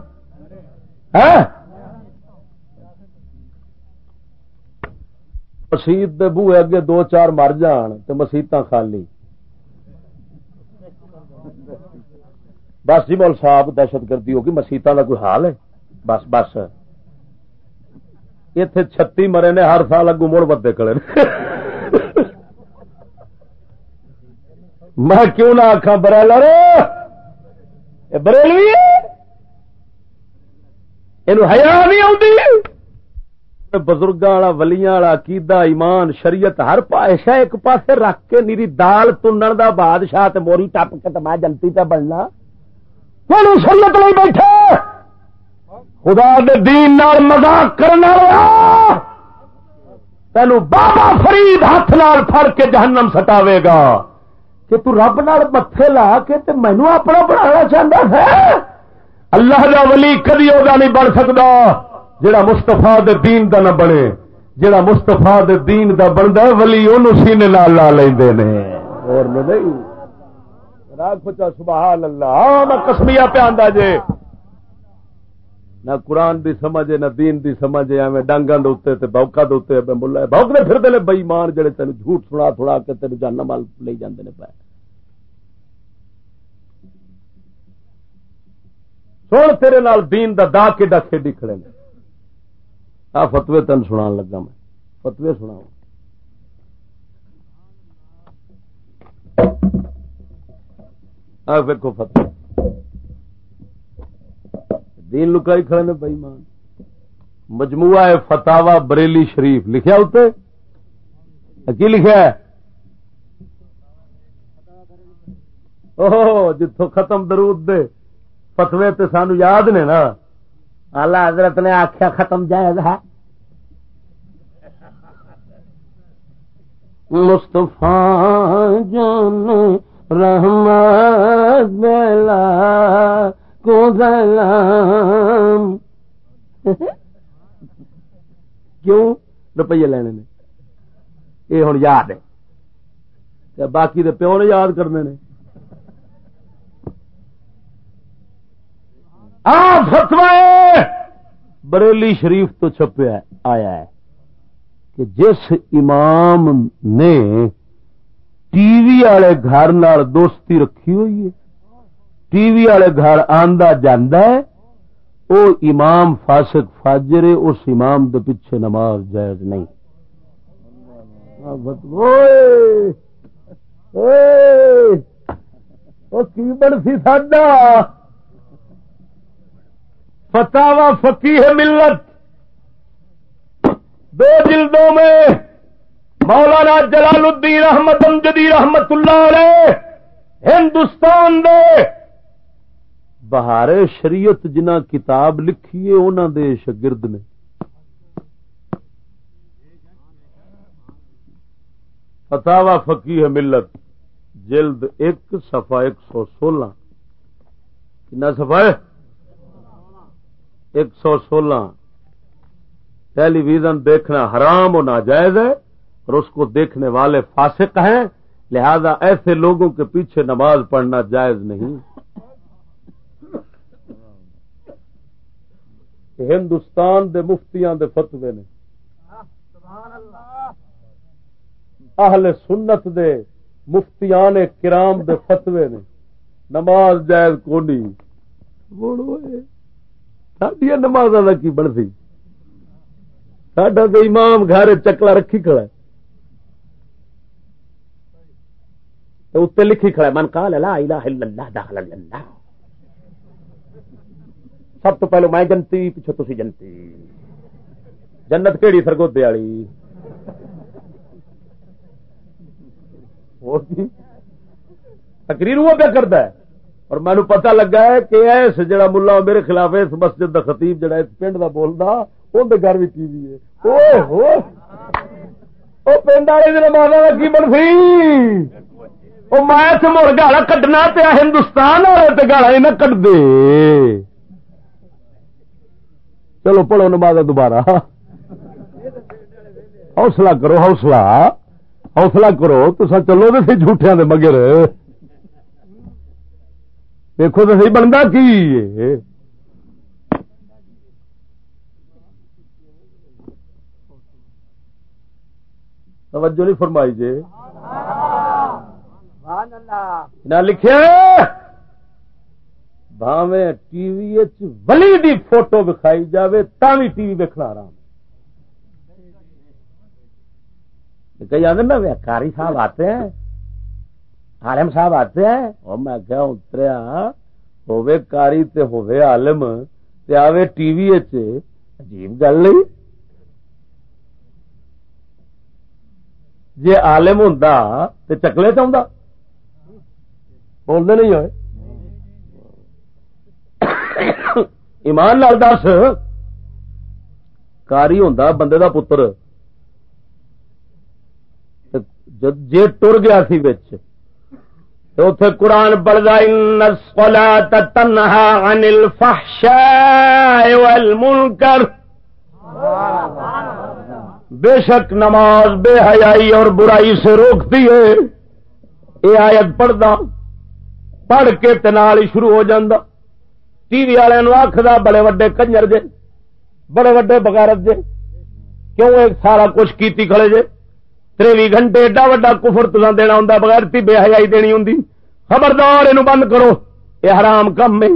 مسیت دے بوئے اگے دو چار مر جان تو مسیت خالی۔ بس جی مول صاحب دہشت گردی ہوگی مسیطا کا کوئی حال ہے؟ بس بس۔ اتے چھتی مرے نے ہر سال اگو مڑ بدے کلے میں کیوں نہ آخا بریلر بریلوی یہ ہیا نہیں آتی بزرگاں والا ولیاں والا عقیدہ ایمان شریعت ہر پاشا ایک پاسے رکھ کے نیری دال تنن دا بادشاہ تے موری ٹپ کے تے میں جلتی تے بننا سنت نہیں بیٹھے خدا دے دین نال مذاق کرنا والا. تینوں بابا فرید ہاتھ نال پھڑ کے جہنم سٹاوے گا. کہ تو رب نال متھے لا کے تے مینوں اپنا بنانا چاہتا ہے؟ اللہ دا ولی کدی وہ نہیں بن سکتا جڑا مستفا دے دین دا نہ بنے، جڑا مستفا دے دین دا بنتا ولی انہوں سینے لال لا لیندے نے۔ اور نہیں۔ راگ پچا سبحان اللہ میں کسمیا پہ آندا جے۔ نہ قرآن دی سمجھ نہ دین دی سمجھ ایویں ڈانگاں دے اوتے تے بوکا دے اوتے ملا بوکدے پھردے نے بے ایمان جڑے تینوں جھوٹ سنا تھوڑا کے تینوں جہنم ول لے جاندے نے پے سن تیرے نال دین دا دا کے دا کھیڈی کھڑے نے۔ آ فتوی تین سنا لگا میں۔ فتوی سنا ویکو فتوی دین لکائی کھڑے نے بھائی مان مجموعہ ہے فتوا بریلی شریف۔ لکھیا اتنے کی لکھا ہے؟ اوہ جتوں ختم درود دے فتوے تے سانو یاد نے نا۔ اللہ حضرت نے آخیا ختم جائز ہے۔ مصطفیٰ جان رحمت بیلا کو سلام۔ کیوں؟ روپیے لینے نے۔ یہ ہوں یاد ہے۔ باقی دے پیو نے یاد کرنے نے؟ فتوا بریلی شریف تو چھپیا آیا ہے کہ جس امام نے ٹی وی والے گھر دوستی رکھی ہوئی ہے۔ ٹی وی والے گھر آندا جانا ہے امام فاسق فاجر اس امام دے پیچھے نماز جائز نہیں۔ کی بن سی ساڈا؟ فتوا فقی ہے ملت۔ دو جلدوں میں مولانا جلال الدین احمد امجدی رحمت اللہ علیہ ہندوستان دے بہار شریعت جنہ کتاب لکھی ہے انہوں دے شگرد نے۔ فتوا فقی ہے ملت، جلد ایک سفا ایک سو سولہ۔ کنا سفا ہے؟ ایک سو سولہ۔ ٹیلی ویژن دیکھنا حرام و ناجائز ہے، اور اس کو دیکھنے والے فاسق ہیں، لہذا ایسے لوگوں کے پیچھے نماز پڑھنا جائز نہیں۔ ہندوستان دے مفتیاں دے فتوے نے۔ اہل سنت دے مفتیان کرام دے فتوے نے۔ نماز جائز کونی؟ سڈیا نماز کا کی بنتی ساڈا تو امام گھر چکلا رکھی کھڑا ہے۔ اتنے لکھی کھڑا من کا لا الہ الا اللہ داخل اللہ سب تو پہلو میں جنتی پیچھے تھی جنتی۔ جنت کہڑی سرگودے والی؟ جی، تقریر وہ پہ کرتا ہے۔ اور مینو پتا لگا ہے کہ ایس جڑا ملا میرے خلاف اس مسجد دا خطیب جڑا اس پنڈ دا بولدا، اون دے گھر بھی ٹی وی ہے۔ اوہ ہو او پنڈ والے دے نمازاں دا کی بن سی او میں تے مڑ گالا کڈنا پیا، ہندوستان والے تے گالا نہ کڈ دے چلو پڑھو نماز دوبارہ۔ حوصلہ کرو حوصلہ۔ حوصلہ کرو تو چلو تو سی جھوٹیا دے مگر۔ دیکھو تو سی بنتا کی توجہ نہیں فرمائی جی۔ لکھے بھاوے ٹی وی ولی دی فوٹو بکھائی جاوے تا بھی ٹی وی ویکنا آرام کئی آدھے نا کاری صاحب آتے ہیں۔ عالم صاحب آتے ہیں۔ اور میں کیا اتریا ہوے کاری تے ہوے عالم، تے آوے ٹی وی عجیب گل نہیں۔ جے عالم ہوں تے چکلے چاہتا بولتے نہیں ہوئے۔ ایمان لال دس، کاری ہوں بندے دا پتر۔ جے ٹر گیا سی بچ تو اتے قرآن پڑھتا الصلاة تنہا عن الفحشاء والمنکر بے شک نماز بے حیائی اور برائی سے روکتی ہے۔ یہ آیت پڑھدا، پڑھ کے تنال ہی شروع ہو جاندہ ٹی وی والے آخر بڑے وڈے کنجر جے، بڑے وڈے بغیرت جے۔ کیوں ایک سارا کچھ کیتی کھڑے جے؟ تریوی گھنٹے ایڈا وڈا کفر تسا دینا ہوں بغیر بے حیائی دینی ہوں خبردار یہ بند کرو۔ یہ حرام کم ہے۔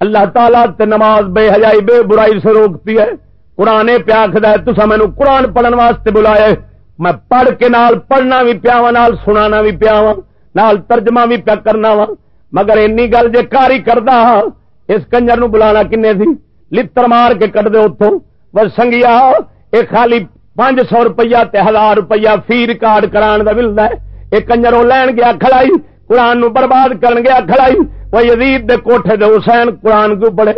اللہ تعالیٰ تے نماز بے حیائی، بے برائی سے روکتی ہے۔ قرآن پیا آخر تسا مینو قرآن پڑھن واسطے بلایا میں پڑھ کے نال پڑھنا بھی پیا وا نال سنانا بھی پیا وا نال ترجمہ بھی پیا کرنا وا۔ مگر اینی گل جے کاری کردا ہاں، اس کنجر نو بلانا کنے سی لتر مار کے کٹ دے اتوں بس سنگیا یہ خالی پانچ سو روپیہ تے ہزار روپیہ فی ریکارڈ کران دا ملتا ہے۔ یہ کنجر وہ لین گیا کھڑائی، قرآن نو برباد کرن گیا کھڑائی۔ وہ یزید دے کوٹھے دے حسین قرآن کیوں پڑھے؟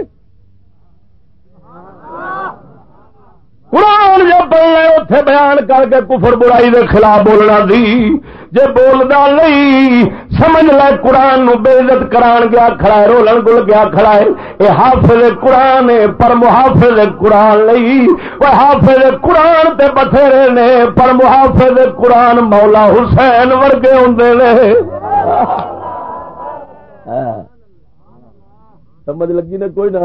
قرآن جو بولنا اتے بیان کر کے کفر برائی دے خلاف بولنا دی۔ جے بولدا نہیں، سمجھ لے قرآن نو بے عزت کران گیا، کھڑا ہے، رولن گل گیا، کھڑا ہے۔ اے حافظ قرآن ہے، پر محافظ قرآن نہیں۔ وہ حافظ قرآن تے بتھیرے نے، پر محافظ قرآن مولا حسین ورگے ہوندے نے۔ ہاں۔ سمجھ لگی نا کوئی نہ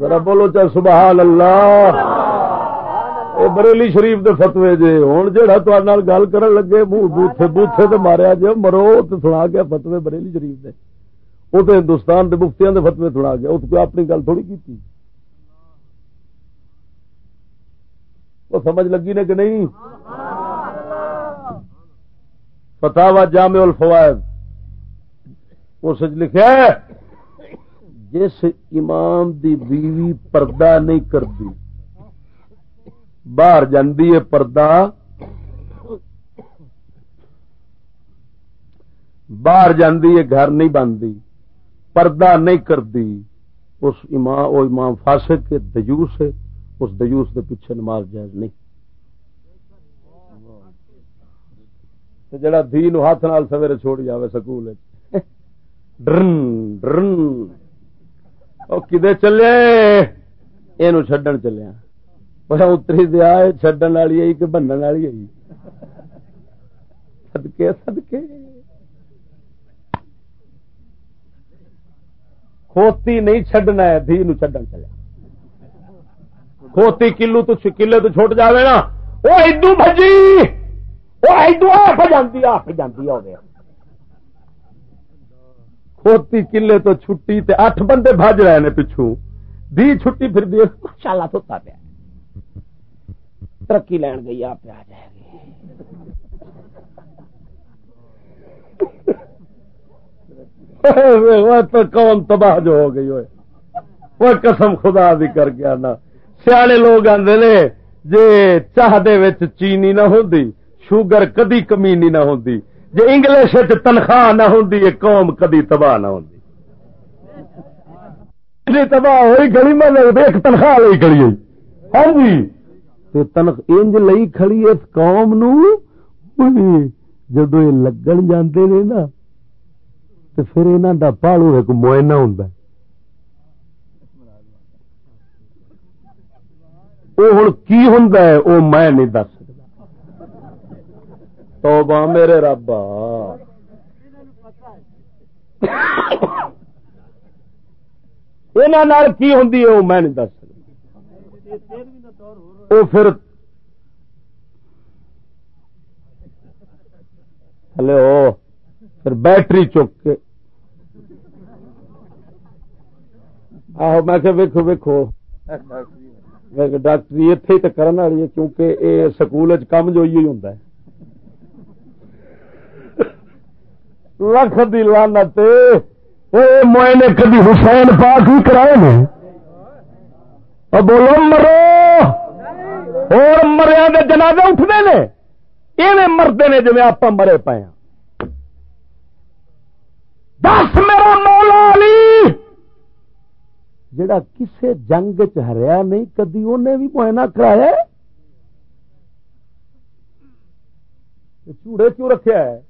ذرا بولو چاہے سبحان اللہ۔ اے بریلی شریف دے فتوے جے۔ ہوں جہاں تال گل کرن لگے منہ بوتھے بوتھے تے ماریا جے۔ مرو تو سنا گیا فتوے بریلی شریف دے۔ وہ تو ہندوستان دے مفتیاں دے فتوے سنا گیا۔ اس کو اپنی گل تھوڑی کی وہ سمجھ لگی نے کہ نہیں؟ فتح جامع الفوائد۔ اس لکھا ہے جس امام دی بیوی پردہ نہیں کرتی، باہر جاندی ہے پردہ، باہر جاندی ہے گھر نہیں بنتی پردہ نہیں کرتی۔ اس امام، وہ امام فاسق کے دجوس ہے، اس دجوس کے پیچھے نماز جائز نہیں۔ جڑا دھی نو ہاتھ نال سویرے چھوڑ جاوے سکول ڈرن ڈرن۔ کدے چلے؟ یہ چڈن چلیا اتری دیا چڈن والی آئی کہ بننے والی آئی؟ سدکے سدکے کھوتی نہیں چڈنا ہے دھی نو چڈن چلیا کھوتی کلو تو کلے تو چھوٹ جاوے نا۔ وہ ادو بجی وہ ادو آپ جاتی آپ جاتی ہے کھوتی کلے تو چھٹی تے اٹھ بندے بج رہے ہیں پچھو دی چھٹی پھر دی ماشاءاللہ سوتا پیا۔ ترقی لین گئی آپ آ جائے گی۔ تو کون تباہ جو ہو گئی ہوئے وہ قسم خدا بھی کر گیا نا۔ سیانے لوگ آدھے نے جے چاہ دے چینی نہ ہوندی شوگر کدی کمینی نہ ہوندی۔ جی انگلش تنخواہ نہ ہوں قوم کدی تباہ نہ ہوں جی تباہ ہوئی گلی میں ایک تنخواہ لئی کھڑی ہاں جی۔ انج لئی کھڑی اس قوم نو؟ جدو یہ لگن جاندے نے نا، تو پھر انہوں دا پالو ایک موائنہ ہوں وہ ہوں کی ہوں وہ میں نہیں دس توبہ میرے رب کی ہوں وہ میں نہیں دس وہ پھر ہلو، پھر بیٹری چک کے۔ آہو، میں کہ ویکو ویکو ڈاکٹری جی، اتے تو کرنے والی ہے، کیونکہ یہ سکول کم جو ہی ہوں لکھ دی لانت موئے نے کدی حسین پاک ہی کرائے نے؟ اور بولو، مرو! اور مریا کے جنازے اٹھتے نے؟ یہ مرتے نے جی آپ مرے پے ہاں۔ دس میرا مولا علی! جڑا کسے جنگ چ ہریا نہیں، کدی انہیں بھی معائنہ کرایا چوڑے کیوں رکھیا ہے؟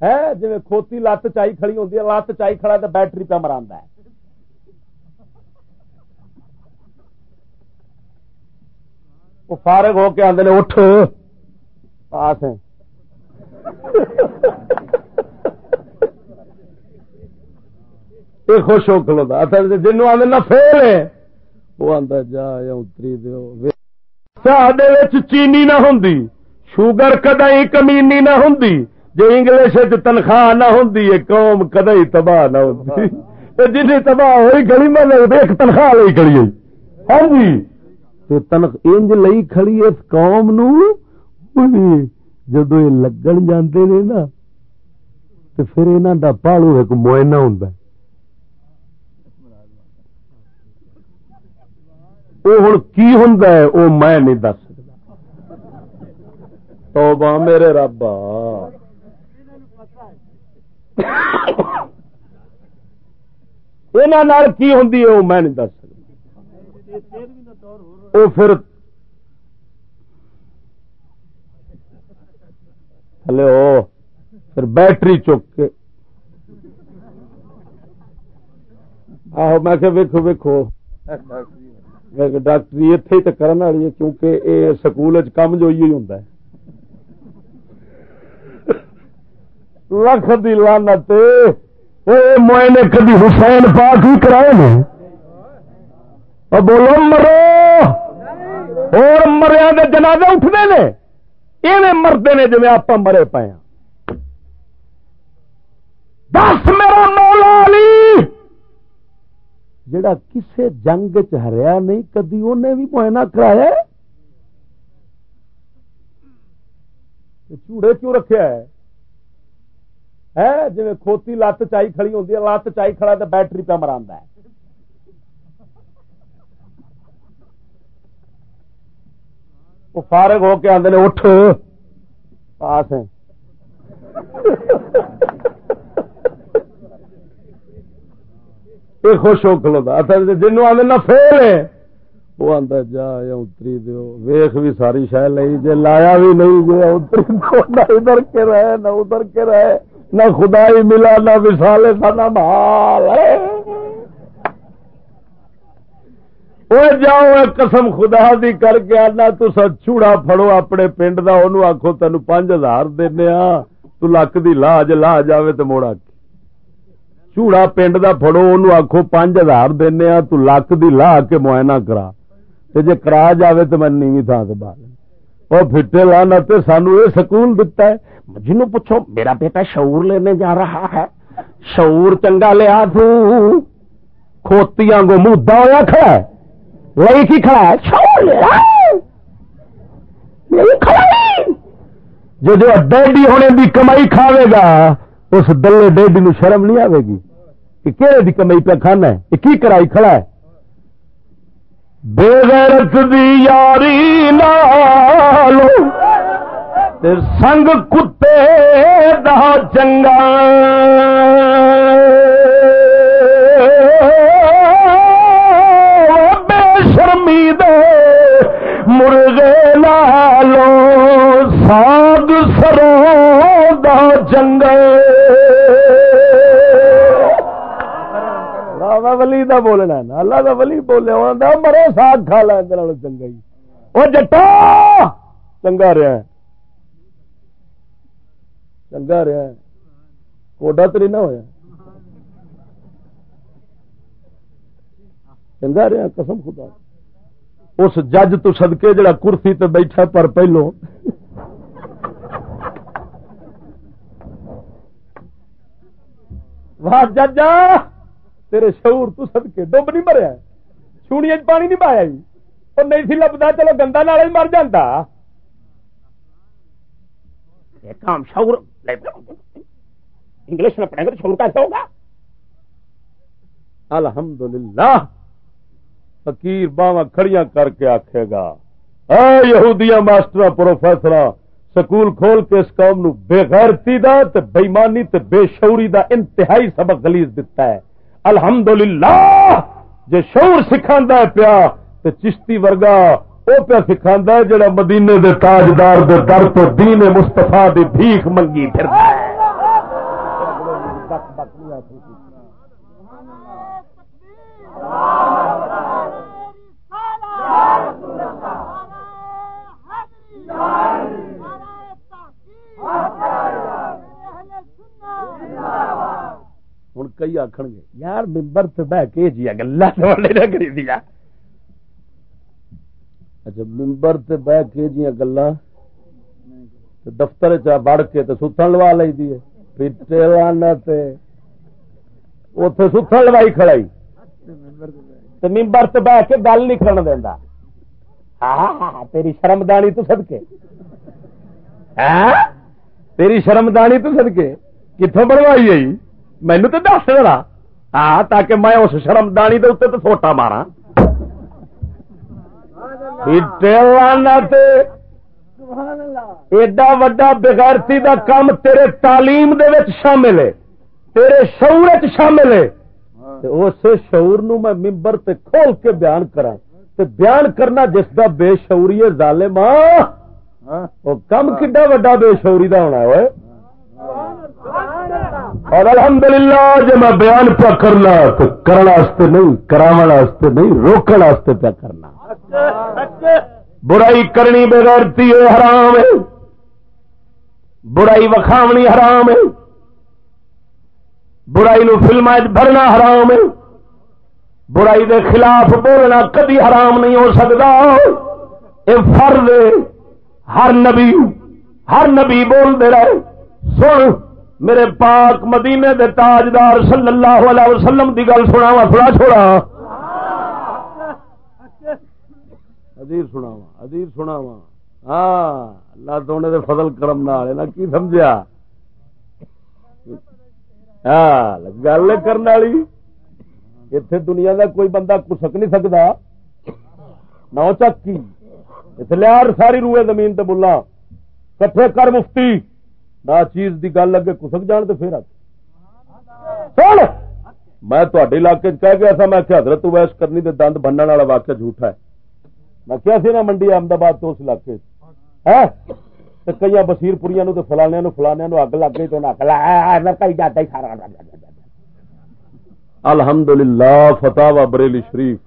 جی کھوتی لت چائی کھڑی ہوتی ہے، لت چائی کھڑا تو بیٹری پہ مرا ہے۔ وہ فارغ ہو کے آدھے اٹھ! پاس ہیں۔ خوش ہو کلوتا جنوب آدھے نہ فیل ہے! وہ آتا جا اتری دو چینی نہ ہوں شوگر کدی کمینی نہ ہوں جی انگلش تنخواہ نہ ہوں قوم کدی تباہ نہ ہوں جن تباہ ہوئی گلی میں ایک تنخواہ لئی کھڑی ہاں جی۔ تنخ انج لئی کھڑی اس قوم نو؟ جدو یہ لگن جاندے نے نا تو پھر انہوں دا پالو ایک موائنہ ہوں وہ ہوں کی ہوں وہ میں نہیں دس سکتا توبہ میرے رب یہاں کی ہوں وہ میں نہیں دس سکتا۔ وہ پھر ہلو پھر بیٹری چک کے۔ آہو، میں کہ ویکو ویکو ڈاکٹری جی، اتے ہی تو کرنے والی ہے، کیونکہ یہ سکول کم جو ہی ہوں لکھ دی لانت موئے نے کدی حسین پاک ہی کرائے نے؟ بولو مرو۔ اور مریا کے جنازے اٹھتے نے۔ یہ مرتے نے جی آپ مرے پے ہاں۔ دس میرا مولا علی۔ جڑا کسے جنگ چ ہریا نہیں، کدی انہیں بھی معائنہ کرایا چوڑے کیوں رکھیا ہے؟ ہے جی کھوتی لت چائی کھڑی ہوتی ہے لت چائی کھڑا تو بیٹری پہ مرا ہے۔ وہ فارغ ہو کے آدھے اٹھ! پاس ہیں یہ خوش ہو کلوتا جنوب آدھے نہ فیل ہے! وہ آتا جا یا اتری دو ویخ بھی ساری شہ لئی۔ جی لایا بھی نہیں جی اتری ادھر کے رہے، نہ ادھر کے رہے۔ نہ خدا ہی ملا، نہ وسالے سا نہ بحال وہ جاؤ قسم خدا دی کر کے آنا تو چوڑا پھڑو اپنے پنڈ کا انہوں آخو تین پانچ ہزار دینا تو لک دی لاج لا جائے تو موڑا چوڑا پنڈ دا پھڑو ان آخو پانچ ہزار دینا تو لک دی لا کے معائنہ کرا۔ جے کرا جاوے تو میں نیوی تھان سے باہر اور پھٹے لانا سانو یہ سکول دتا ہے۔ جنوں پوچھو، میرا بیٹا شعور لینے جا رہا ہے، شعور چنگا لیا تو کھوتیاں گو مدا ہوا کھڑا ہے، لئی کی کھڑا ہے، شعور لے رہا نہیں کھڑا جو جو ڈیڈی ہونے دی کمائی کھاوے گا، اس دلے ڈیڈی نو شرم نہیں آئے گی، کہ کہڑے دی کمائی پہ کھانا ہے یہ کی کرائی کھڑا ہے، بے غیرت دی یاری نالو سنگ کتے دا چنگا بے شرمی دے مرغے لالو ساگ سرو دا جنگل ولی دا بولنا اللہ دا ولی بولے مرو ساگ کھا لا چنگا ہی۔ وہ جٹا! چنگا رہا ہے۔ چنگا رہا ہے کوڈا تو نہیں نہ ہوا چنگا رہا قسم خدا اس جج تو سدکے جڑا کرسی تے بیٹھا پر پہلو واہ ججا تیرے شعور تو سدکے ڈب نہیں مریا چونی پانی نہیں پایا جی اور نہیں سی لبدا چلو گندا نال مر جاتا کام شعور انگلش میں پڑھیں گے تو شعور کیسے ہوگا۔ الحمدللہ، فقیر باواں کھڑیاں کر کے آکھے گا، اے یہودیاں ماسٹر پروفیسر سکول کھول کے اس قوم نو بے غیرتی دا تے بےمانی تے بے شعوری دا انتہائی سبق غلیظ دتا ہے۔ الحمدللہ، جے شعور سکھاندا ہے پیا، تے چشتی ورگا او پیا سکھاندا ہے جڑا مدینے دے تاجدار دے در تو دین مصطفی دی بھیک منگی پھردا ہے۔ ہوں کئی آخر گے، یار ممبر سے بہ کے جی گلا کری دیا۔ اچھا ممبر سے بہ کے جی گلا دفتر چ بڑھ کے تو ستن لوا لی دی پیٹے لانا اتے ستن لوائی کھڑائی تے ممبر سے بہ کے گل نہیں کرن دینا ہاں، ہاں، ہاں، تیری شرمدانی تو سدکے تیری شرمدانی تو سدکے کتوں بنوائی آئی مینو تو دس دینا ہاں تاکہ میں اس شرمدانی دے اتنے تو سوٹا مارا ایڈا وڈا بغیرتی دا کام تیرے تعلیم دے وچ شامل ہے تیرے شعور شامل ہے اس شعور نو میں ممبر تے کھول کے بیان کرا تے بیان کرنا جس دا بے شعوری ظالم وہ کم کڈا وڈا بے شعوری دا ہونا ہے اور الحمدللہ جب میں بیان پیا کرنا تو کرنا نہیں کراو نہیں روکن پیا کرنا برائی کرنی بغیرتی ہے حرام ہے۔ برائی وکھاونی حرام ہے۔ برائی نو فلم بھرنا حرام ہے۔ برائی دے خلاف بولنا کدی حرام نہیں ہو سکتا۔ یہ فرض ہر نبی ہر نبی بول دے رہے۔ سن، میرے پاک مدینے دے تاجدار صلی اللہ علیہ وسلم دی گل سنا وا تھوڑا چھوڑا۔ ادیر سنا وا ادیر سنا وا ہاں اللہ دونے دے فضل کرم نال کی سمجھا ہاں گل کرنے والی اتے دنیا دا کوئی بندہ کسک نہیں سکتا نو چکی اتنے لیا ساری روئے زمین تے بلا کٹھے کر مفتی، نہ چیز دی گل اگے کسک جان تو پھر میں تے علاقے کہہ گیا تھا، میں کہ حضرت ویس کرنی دے دند بننے والا واقعہ جھوٹا ہے۔ میں کیا سی نا منڈی احمدآباد تو اس علاقے کئی بسیر پوریا نو فلانے نو فلانے نو اگ لگ گئی تو الحمد للہ فتح بریلی شریف۔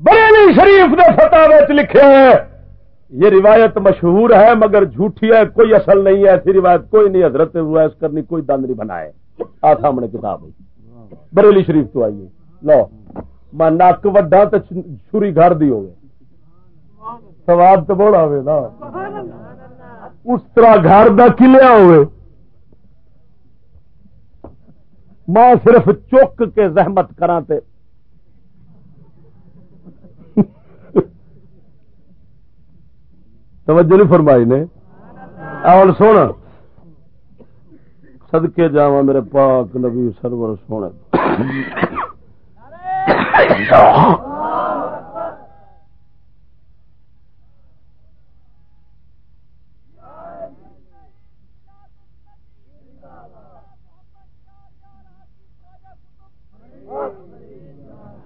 بریلی شریف نے فتح لکھے یہ روایت مشہور ہے مگر جھوٹھی ہے کوئی اصل نہیں ہے ایسی روایت کوئی نہیں حضرت ویس کرنی کوئی دند نہیں بنائے آ سامنے کتاب بریلی شریف تو آئیے۔ لو میں نک وڈا تو چھری گھر دی ہوگی سواب تو بڑا ہوئے نا۔ اس طرح گھر دا کلیا ہوئے۔ میں صرف چک کے زحمت کرا تے۔ توجہ نہیں فرمائی نے۔ اول سونا۔ سدکے جا میرے پاک نبی سرور سونے۔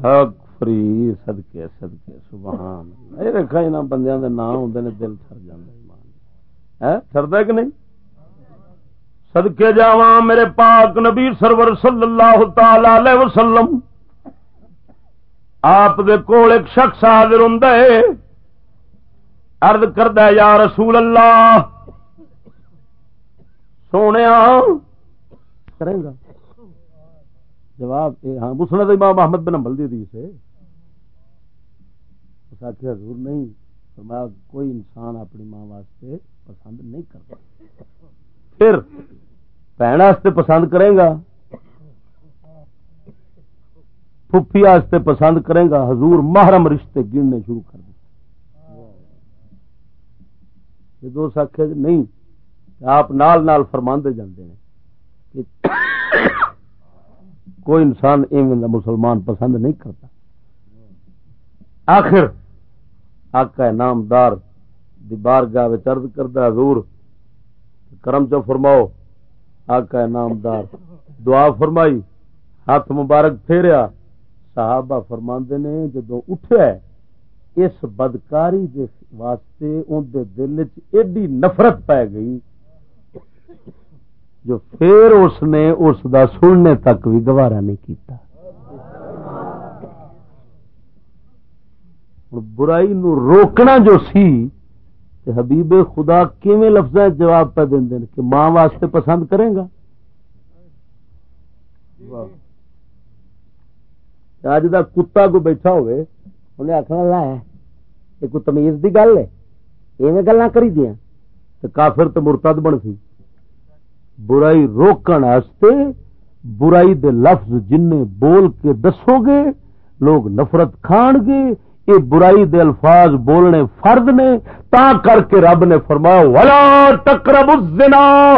حق فری سدکے سدکے سبحان یہ رکھا یہاں بندے دے نام ہوتے نے دل سر جانا سردا کہ نہیں؟ سدکے جا میرے پاک نبی سرور صلی اللہ تعالی علیہ وسلم۔ آپ دے کول ایک شخص حاضر ہوندا ہوں ارد کرد یا رسول اللہ سونے کرے گا۔ جواب ہاں مسلم امام محمد بن امبل دی حدیث ہے۔ اس آخر حضور نہیں، فرمایا کوئی انسان اپنی ماں واسطے پسند نہیں کرتا۔ پھر بہن واسطے پسند کرے گا پھپھی واسطے پسند کرے گا، حضور محرم رشتے گننے شروع کر دیں یہ دوست آخر نہیں، آپ نال نال فرما دے جاندے ہیں کہ کوئی انسان ایویں مسلمان پسند نہیں کرتا۔ آخر آقا نامدار دی بارگاہ وچ عرض حضور، کرم چو فرماؤ۔ آقا نامدار دعا فرمائی، ہاتھ مبارک پھیریا۔ صحابہ فرماندے نے جدو اٹھیا ہے، اس بدکاری دے واسطے ان دے دل چ ایڈی نفرت پی گئی۔ جو پھر اس نے اس دا سننے تک بھی گوارا نہیں کیتا۔ برائی نو روکنا جو سی، تے حبیب خدا کیویں لفظ جواب پہ دیں دیں کہ ماں واسطے پسند کرے گا؟ اج دا کتا کو بیٹھا ہوئے، انہیں آخنا لا ہے یہ کوئی تمیز دی گل ہے۔ ایویں گلا کری دیا تو کافر تو مرتد بن سی برائی روکن واسطے برائی دے لفظ جن بول کے دسو گے لوگ نفرت کھان گے یہ برائی دے الفاظ بولنے فرد نے، تا کر کے رب نے فرمایا، ولا تقرب الزنا۔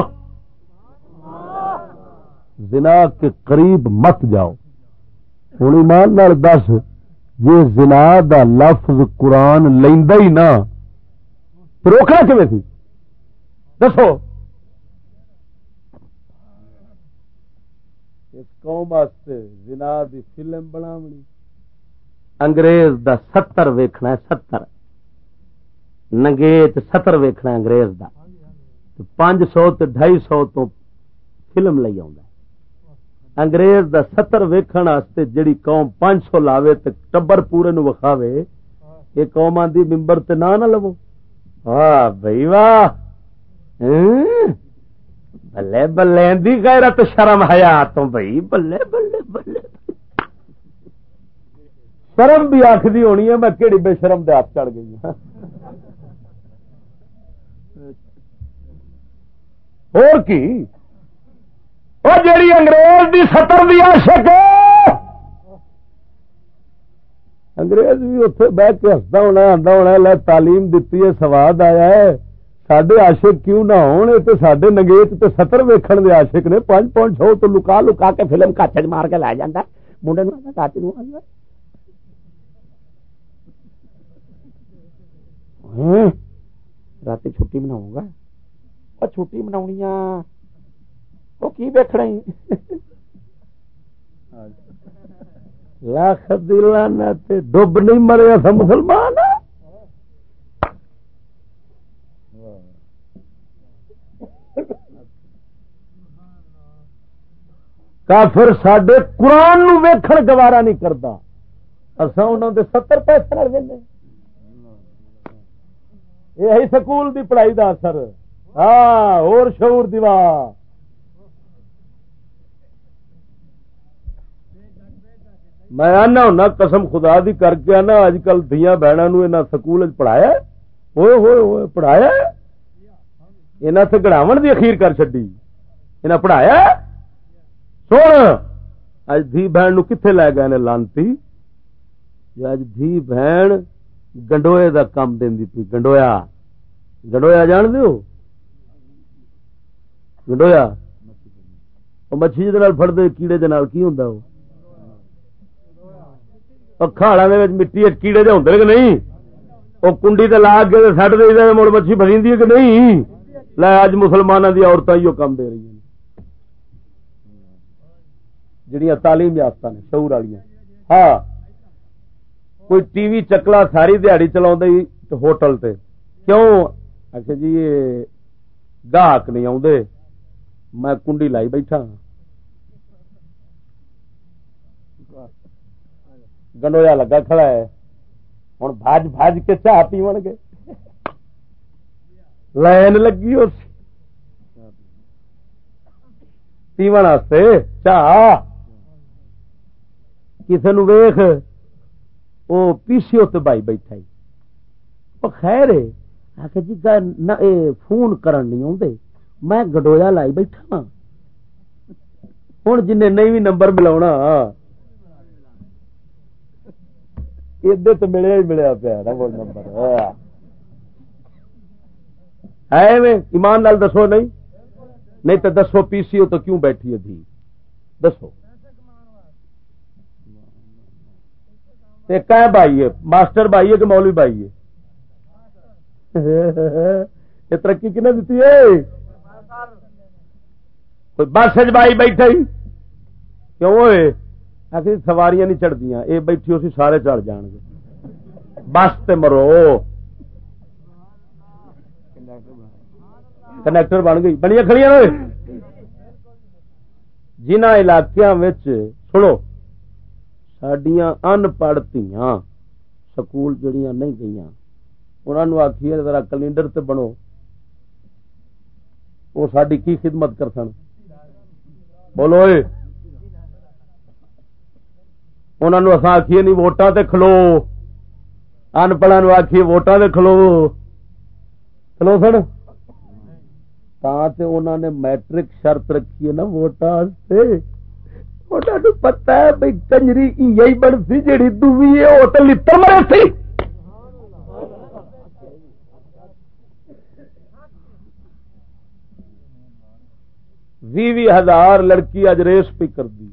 زنا کے قریب مت جاؤ۔ ہوں ایمان نال دس جی زنا دا لفظ قرآن لینا ہی نا تو روکنا کیون سی دسو اس قوم واسطے زنا دی فلم بناونی۔ انگریز دا ستر ویکھنا ہے، ستر۔ نگیت ستر ویکھنا ہے انگریز دا۔ پانچ سو تے ڈھائی سو تو فلم لئی آؤں انگریز دا ستر ویکھن واسطے جڑی قوم پانچ سو لاوے تے ٹبر پورے نو وکھاوے، یہ قوم آندی ممبر تے نہ نہ لو واہ بھائی واہ۔ بلے بلے دی غیرت شرم حیا تو بھائی بلے بلے بلے شرم بھی آخری ہونی ہے، میں کہڑی بے شرم دے ہاتھ چڑھ گئی ہوں اور کی؟ وہ جیڑی انگریز دی سطر دی عاشق انگریز بھی اتنے بہ کے ہستا ہونا آتا ہونا لے تعلیم دیتی ہے، سواد آیا ہے۔ سڈے عاشق کیوں نہ ہون تو سڈے نگیت تے سطر ویکھن دے عاشق نے پانچ پانچ سو تو لکا لکا کے فلم کچ مار کے لے جانا منڈے کچ رات چھٹی مناؤں گا اور چھٹی مناونی وہ کی ویکنا لاکھ دلانا ڈب نہیں مرے سا مسلمان کافر سڈے قرآن ویکھن گوارا نہیں کرتا اصا انہوں دے ستر پیسے لڑ دیں یہ سکول دی پڑھائی دا اثر۔ ہاں اور شعور دیوار میں آنا ہونا قسم خدا دی کر کے آنا۔ اج کل دیا بہنوں سکول پڑھایا۔ ہوئے ہوئے ہوئے پڑھایا۔ یہاں سے گڑاو دی اخیر کر چڈی انہیں پڑھایا۔ سن، اج دھی بہن نو کتنے لے گئے لانتی؟ اج دھی بہن گنڈوئے دا کام دینی پی، گنڈویا۔ گنڈویا جان دیو گنڈویا؟ وہ مچھلی فٹ دے کیڑے دے نال کی ہوں وہ کھاڑا مٹی کیڑے جہ ہوں کہ نہیں؟ وہ کنڈی تے لا کے سٹ دے مڑ مچھی فری کہ نہیں؟ لے اج مسلمانوں کی عورتیں ہی وہ کام دے رہی ہیں۔ جڑیاں تعلیم یافتہ نے، شعور والی ہاں کوئی ٹی وی چکلا ساری دیہڑی چلا ہوٹل تے۔ کیوں؟ اچھا جی یہ گاہک نہیں آدھے میں کنڈی لائی بیٹھا ہاں۔ گنڈویا لگا کھڑا ہے۔ ہوں بج بج کے چاہ پیو گے۔ لائن لگی اس۔ پیو چاہ۔ کسی نو ویخ وہ پیسیو تو بائی بیٹھا خیر جی فون کرن نہیں آتے میں گڈویا لائی بیٹھا ہوں جن نہیں بھی نمبر ملا ادھر تو ملیا ہی ملیا پیا نمبر۔ ایمان نال دسو نہیں؟ نہیں تو دسو پی سی او تو کیوں بیٹھی ہے دھی؟ دسو۔ بھائی ہے ماسٹر بھائی ہے کہ مولوی بھائی ہے یہ ترقی کنے دیتی ہے؟ کوئی بس بائی بیٹھا ہی؟ کیوں ہوئے؟ آخر سواریاں نہیں چڑھتی یہ بیٹھی اسی سارے چڑھ جان گے۔ بس تے مرو۔ کنیکٹر بن گئی۔ بنیا کھڑی جنہ علاقوں سنو۔ سڈیا ان پڑھتیاں سکول جڑیاں نہیں گئی انہوں آخیے ذرا کلینڈر تے بنو وہ ساری کی خدمت کر سن بولو انہوں اصا آخیے نہیں ووٹاں تے کھلو ان پڑھا آخیے ووٹاں تے کھلو کھلو سن تے انہوں نے میٹرک شرط رکھی ہے نا ووٹاں پتا ہے بھائی کنجری یہی بنتی جیڑی دوی ہے وہ تو لڑ مرے سی۔ بھی بھی ہزار لڑکی اج ریس پہ کر دی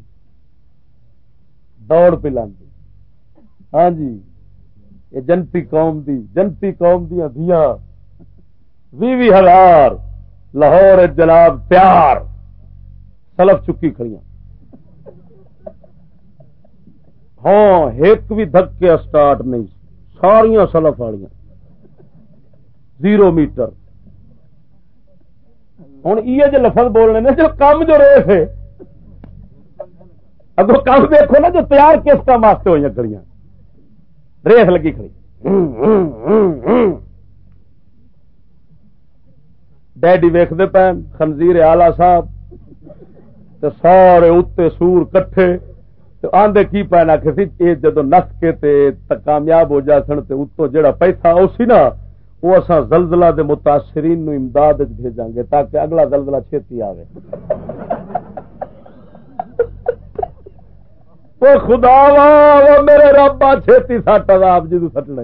دوڑ پہ لاندی ہاں جی یہ جنتی قوم دی، جنتی قوم دیا دیا بھی بھی ہزار، لاہور جناب پیار۔ سلف چکی کھڑیاں۔ ہاں ایک بھی دھکے اسٹارٹ نہیں ساریا سلف والی زیرو میٹر۔ ہوں یہ جو لفظ بولنے نے، جو کام جو رہے تھے اگو کام دیکھو نا، جو تیار کس کام واسطے ہوئی کڑیاں ریس لگی کھڑی۔ ڈیڈی ویختے پے خنزیر آلہ صاحب سارے اتنے سور کٹھے۔ آدھے کی پینا کسی یہ جدو نس کے کامیاب ہو جا سن اتو جڑا پیسہ وہ سی نا وہ اصا زلزلہ دے متاثرین نو امداد بھیجا گے تاکہ اگلا زلزلہ چھتی آئے وہ خدا وا میرے ربا چھتی سٹ آپ جدو سٹنا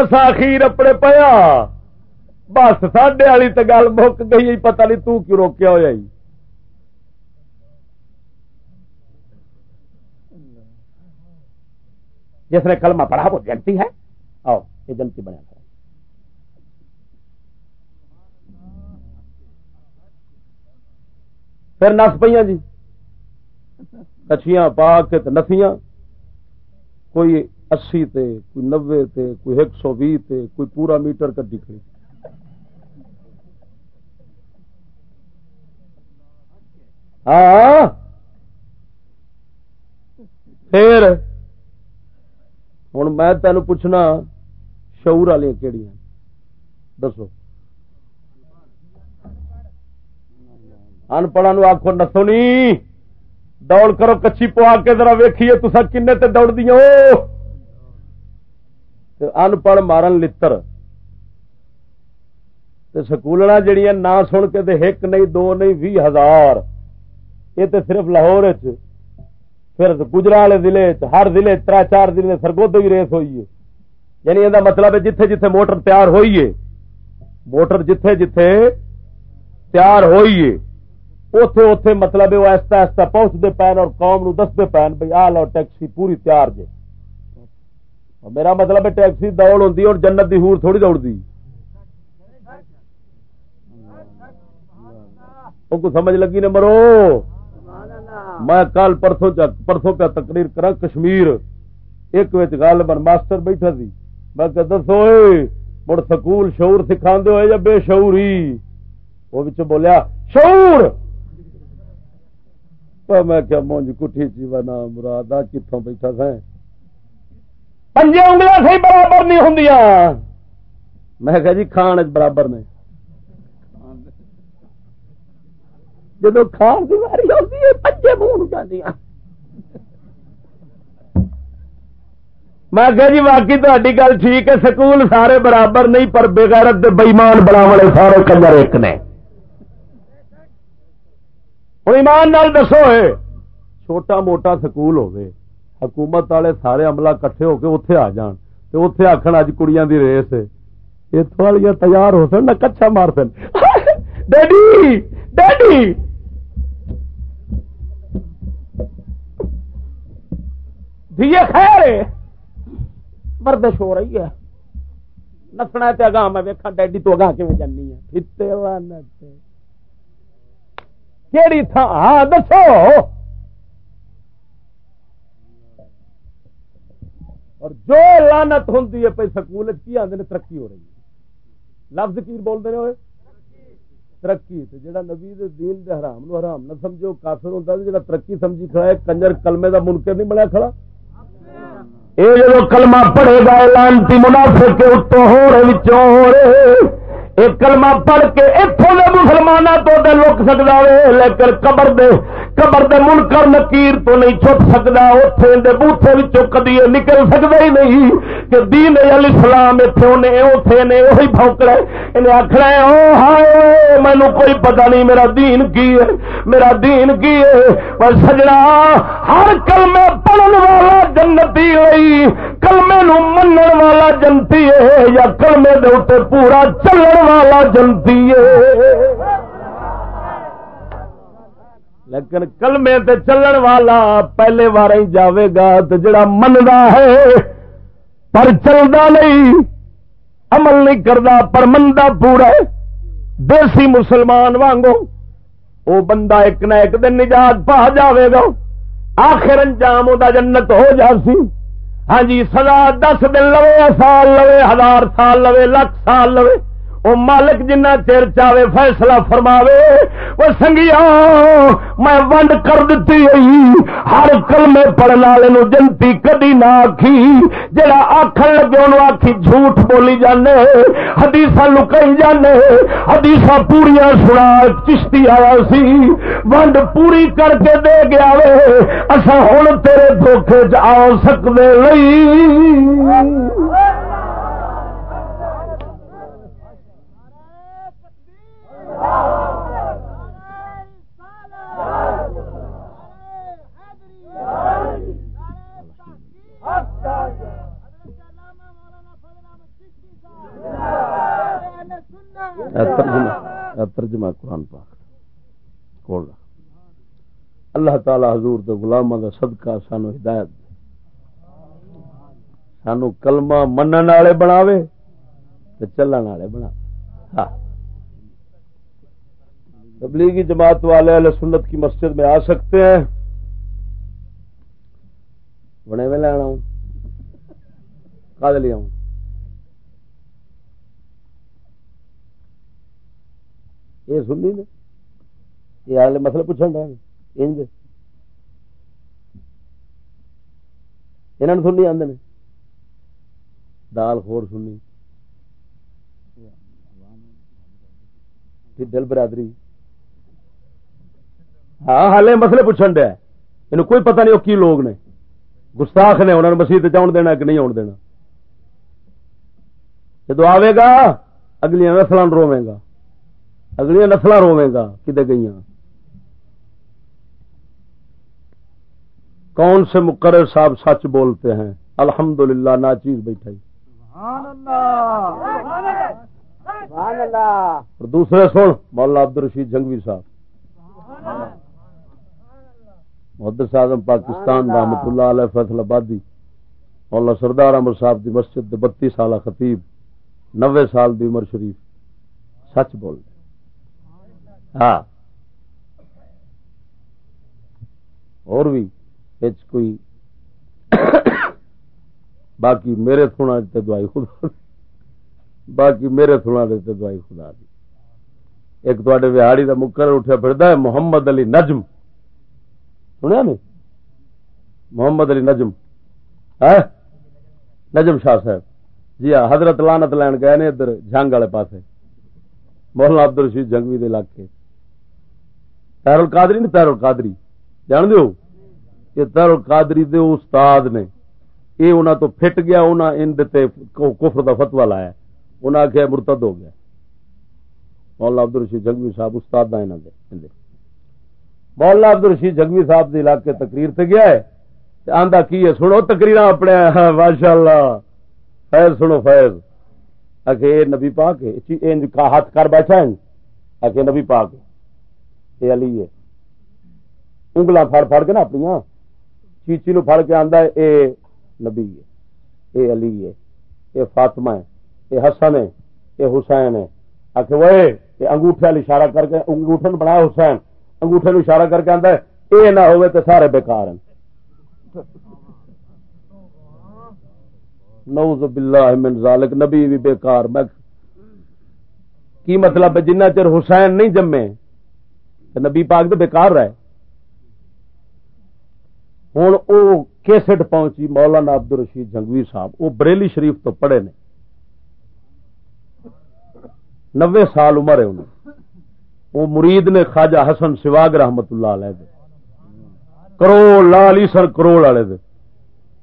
اصا اخیر اپنے پیا۔ بس ساڈے والی تو گل مک گئی، پتہ نہیں تو کیوں روکیا ہوا جس نے کلمہ پڑھا وہ جنتی ہے۔ آؤ، یہ جنتی بنیا پھر نس پہ جی۔ کچھیاں پا کے نسیاں۔ کوئی اسی تے، کوئی نبے تے، کوئی ایک سو بھی تے، کوئی پورا میٹر کٹی کھڑی۔ ہاں۔ پھر ہوں میں تین پوچھنا شعور والی کہڑی دسو۔ ان پڑھا نو آخو نسو نی، دوڑ کرو، کچھی پوا کے ذرا ویکھیے تسا کن تے دوڑ دیا ان پڑھ مارن لڑ سکولنا جڑیاں نہ سن کے ایک نہیں، دو نہیں بھی ہزار۔ یہ تو صرف لاہور چ پھر گجرا والے ضلع ہر ضلع تر چار ضلع سرگود بھی ریس ہوئی ہے۔ یعنی یہ مطلب ہے جتھے جتھے موٹر تیار ہوئی ہے، موٹر جتھے جتھے تیار ہوئی ہے اتے اتے مطلب وہ ایسا ایسا پہنچتے پین اور قوم نو دستے پین بھائی آ لو ٹیکسی پوری تیار جے۔ میرا مطلب ہے ٹیکسی دوڑ ہوتی اور جنت دی ہور تھوڑی دوڑ دی کو سمجھ لگی نے مرو ہاں۔ میں کل پرسوں پرسوں پہ تقریر کرا کشمیر۔ ایک گل بن ماسٹر بیٹھا سی۔ میں کہ دسو مڑ سکول شعور سکھا ہوئے یا بے شعور ہی وہ بولیا، شعور! میں کیا مونج کٹھی چی بنا مراد کتوں بیٹھا سا پنجے انگلیاں سی برابر نہیں ہوں میں کہا جی کھان برابر نے۔ جدو کھان کی باری ہوتی ہے، پنجے منہ جانا میں کہ جی باقی تاری گل ٹھیک ہے، سکول سارے برابر نہیں، پر بےغیرت بئیمان بنا والے سارے کنجر ایک نے۔ ہوں، ایمان نال دسو چھوٹا موٹا سکول ہوے حکومت والے سارے عملہ کٹھے ہو کے اتے آ جان تو اتے آخر اج کڑیاں دی ریس اتوں والی تیار ہو سن، نہ کچھا مار سن۔ Daddy daddy! دھیے خیر وردش ہو رہی ہے۔ نسنا تے اگاں میں ویکھا ڈیڈی تو اگاں کیویں جانی ہے پھتے وانت کیڑی تھا ہاں دسو۔ اور جو لانت ہوندی ہے پہ سکول کی آدھے ترقی ہو رہی ہے۔ لفظ کی بولتے ہیں ہوئے ترقی تے۔ جڑا نبی دے دین دے حرام نو حرام نہ سمجھو، کافر ہوندا تے جڑا ترقی سمجھی کھڑا ہے، کنجر کلمے دا منکر نہیں بنیا کھڑا۔ اے جب کلمہ پڑھے گا لانتی منافق کے اتوں ہو رہے ہو رہے یہ کلمہ پڑھ کے اتوں کے مسلمانوں تو دے لک سکتا ہے لیکن قبر دے قبر دے منکر نکیر تو نہیں چھپ سکتا اتنے دے بوتھے کدی نکل سکتا ہی نہیں کہ دین علی الاسلام اتنے نے اتنے نے وہی بھونکڑا انہیں آخنا ہے او ہائے مینو کوئی پتہ نہیں میرا دین کی ہے، میرا دین کی ہے۔ پر سجنا، ہر کلمے پڑھن والا جنتی ہوئی، کلمے نو منن والا جنتی ہے، یا کلمے دے اتنے پورا چلن والا جنتی ہے۔ لیکن کلمے تے چلن والا پہلے بار ہی جاوے گا تو جڑا مندا ہے، پر چلدا نہیں، عمل نہیں کردا، پر مندا پورا ہے۔ دیسی مسلمان وانگو وہ بندہ ایک نہ ایک دن نجات پا جاوے گا آخر انجام وہ جنت ہو جاسی ہاں جی سزا دس دن لوے، سال لوے، ہزار سال لوے، لاکھ سال لوے۔ وہ مالک جنہ چیر چاہے فیصلہ فرماوے وہ سنگیا میں ونڈ کر دیتی ہوئی، ہر کلمے پڑھنے والے جنتی کدی نہ آخی جڑا آخر لگے انہوں آخی جھوٹ بولی جانے حدیث لکائی جانے حدیث پوریا سنا، چشتی آیا سی، ونڈ پوری کر کے دے گیا وے اصا ہوں تیرے دھوکھے چ آ سکتے نہیں۔ ترجمہ قرآن پاک کھول اللہ تعالی حضور دے غلامہ دا صدقہ سانو ہدایت سانو کلمہ منن والے بناوے تے چلن والے بنا۔ ہاں۔ تبلیغی جماعت والے اہل سنت کی مسجد میں آ سکتے ہیں۔ بنے میں لینا ہوں کد لیا ہوں۔ یہ سننی نے؟ یہ اگلے مسئلے پوچھن رہے انج انہوں نے سننی آدھے دال خور سننی دل برادری۔ ہاں ہالے مسئلے پوچھن دیا یہ کوئی پتہ نہیں وہ کی لوگ نے۔ گستاخ نے انہوں نے مسیح چاؤن دینا کہ نہیں آن دینا۔ جدو آئے گا اگلیا نسل روے گا۔ اگلیا نسل روے گا کدے گئی کون سے مقرر صاحب سچ بولتے ہیں؟ الحمد للہ نا چیز بیٹھا اور دوسرے سن مولا عبد الرشید جنگوی صاحب۔ محدث اعظم پاکستان رحمت اللہ علیہ فیصل آبادی مولا سردار احمد صاحب دی مسجد دے بتی سالہ خطیب نوے سال دی عمر شریف۔ سچ بول۔ ہاں۔ اور بھی کوئی باقی میرے تھوڑا دیتے دعائی خدا باقی میرے تھوڑا دیتے دعائی خدا دی۔ ایک تے بہاڑی کا مقرر اٹھا پھردا ہے محمد علی نجم۔ سنیا نہیں؟ محمد علی نجم. ہاں؟ نجم شاہ صاحب. جی ہاں حضرت لانت لین گئے نے ادھر جنگ والے پاس مولانا عبد الرشید جنگوی دے علاقے. تیر القادری نہیں تیر القادری؟ جان دو یہ تیر القادری دے استاد نے، یہ انہوں تو فٹ گیا انہوں ان کفر دا فتوا لایا. انہوں نے آخیا مرتد ہو گیا. مولانا عبد الرشید جنگوی صاحب استاد دا انہوں دے. مولانا عبد الرشید جگوی صاحب کے علاقے تقریر سے گیا ہے آندا کی ہے؟ سنو تقریر اپنے ماشاء اللہ فیض سنو فیض۔ اگے نبی پاک ہے ان کا ہاتھ کر بیٹھا ہے۔ اگے نبی پاک یہ علی ہے۔ انگلا پھڑ پھڑ کے نا اپنی چیچی نو پھڑ کے آندا ہے، اے نبی ہے۔ اے علی ہے۔ اے فاطمہ ہے۔ اے حسن ہے۔ اے حسین ہے۔ آخ وہ یہ انگوٹھے والی اشارہ کر کے انگوٹھے بنایا حسین۔ انگوٹھے نو اشارہ کر کے آندا ہے، اے نہ ہوئے تو سارے بیکار ہیں۔ نعوذ باللہ من ذالک، نبی بھی بیکار۔ میں کی مطلب ہے؟ جنہ چر حسین نہیں جمے نبی پاک تو بیکار رہے۔ ہوں وہ کیسٹ پہنچی مولانا عبد الرشید جنگوی صاحب وہ بریلی شریف تو پڑھے نے۔ نوے سال عمر ہے انہیں وہ مرید نے خواجہ حسن سواگ رحمت اللہ علیہ دے۔ کروڑ لالی سر کروڑ والے دے۔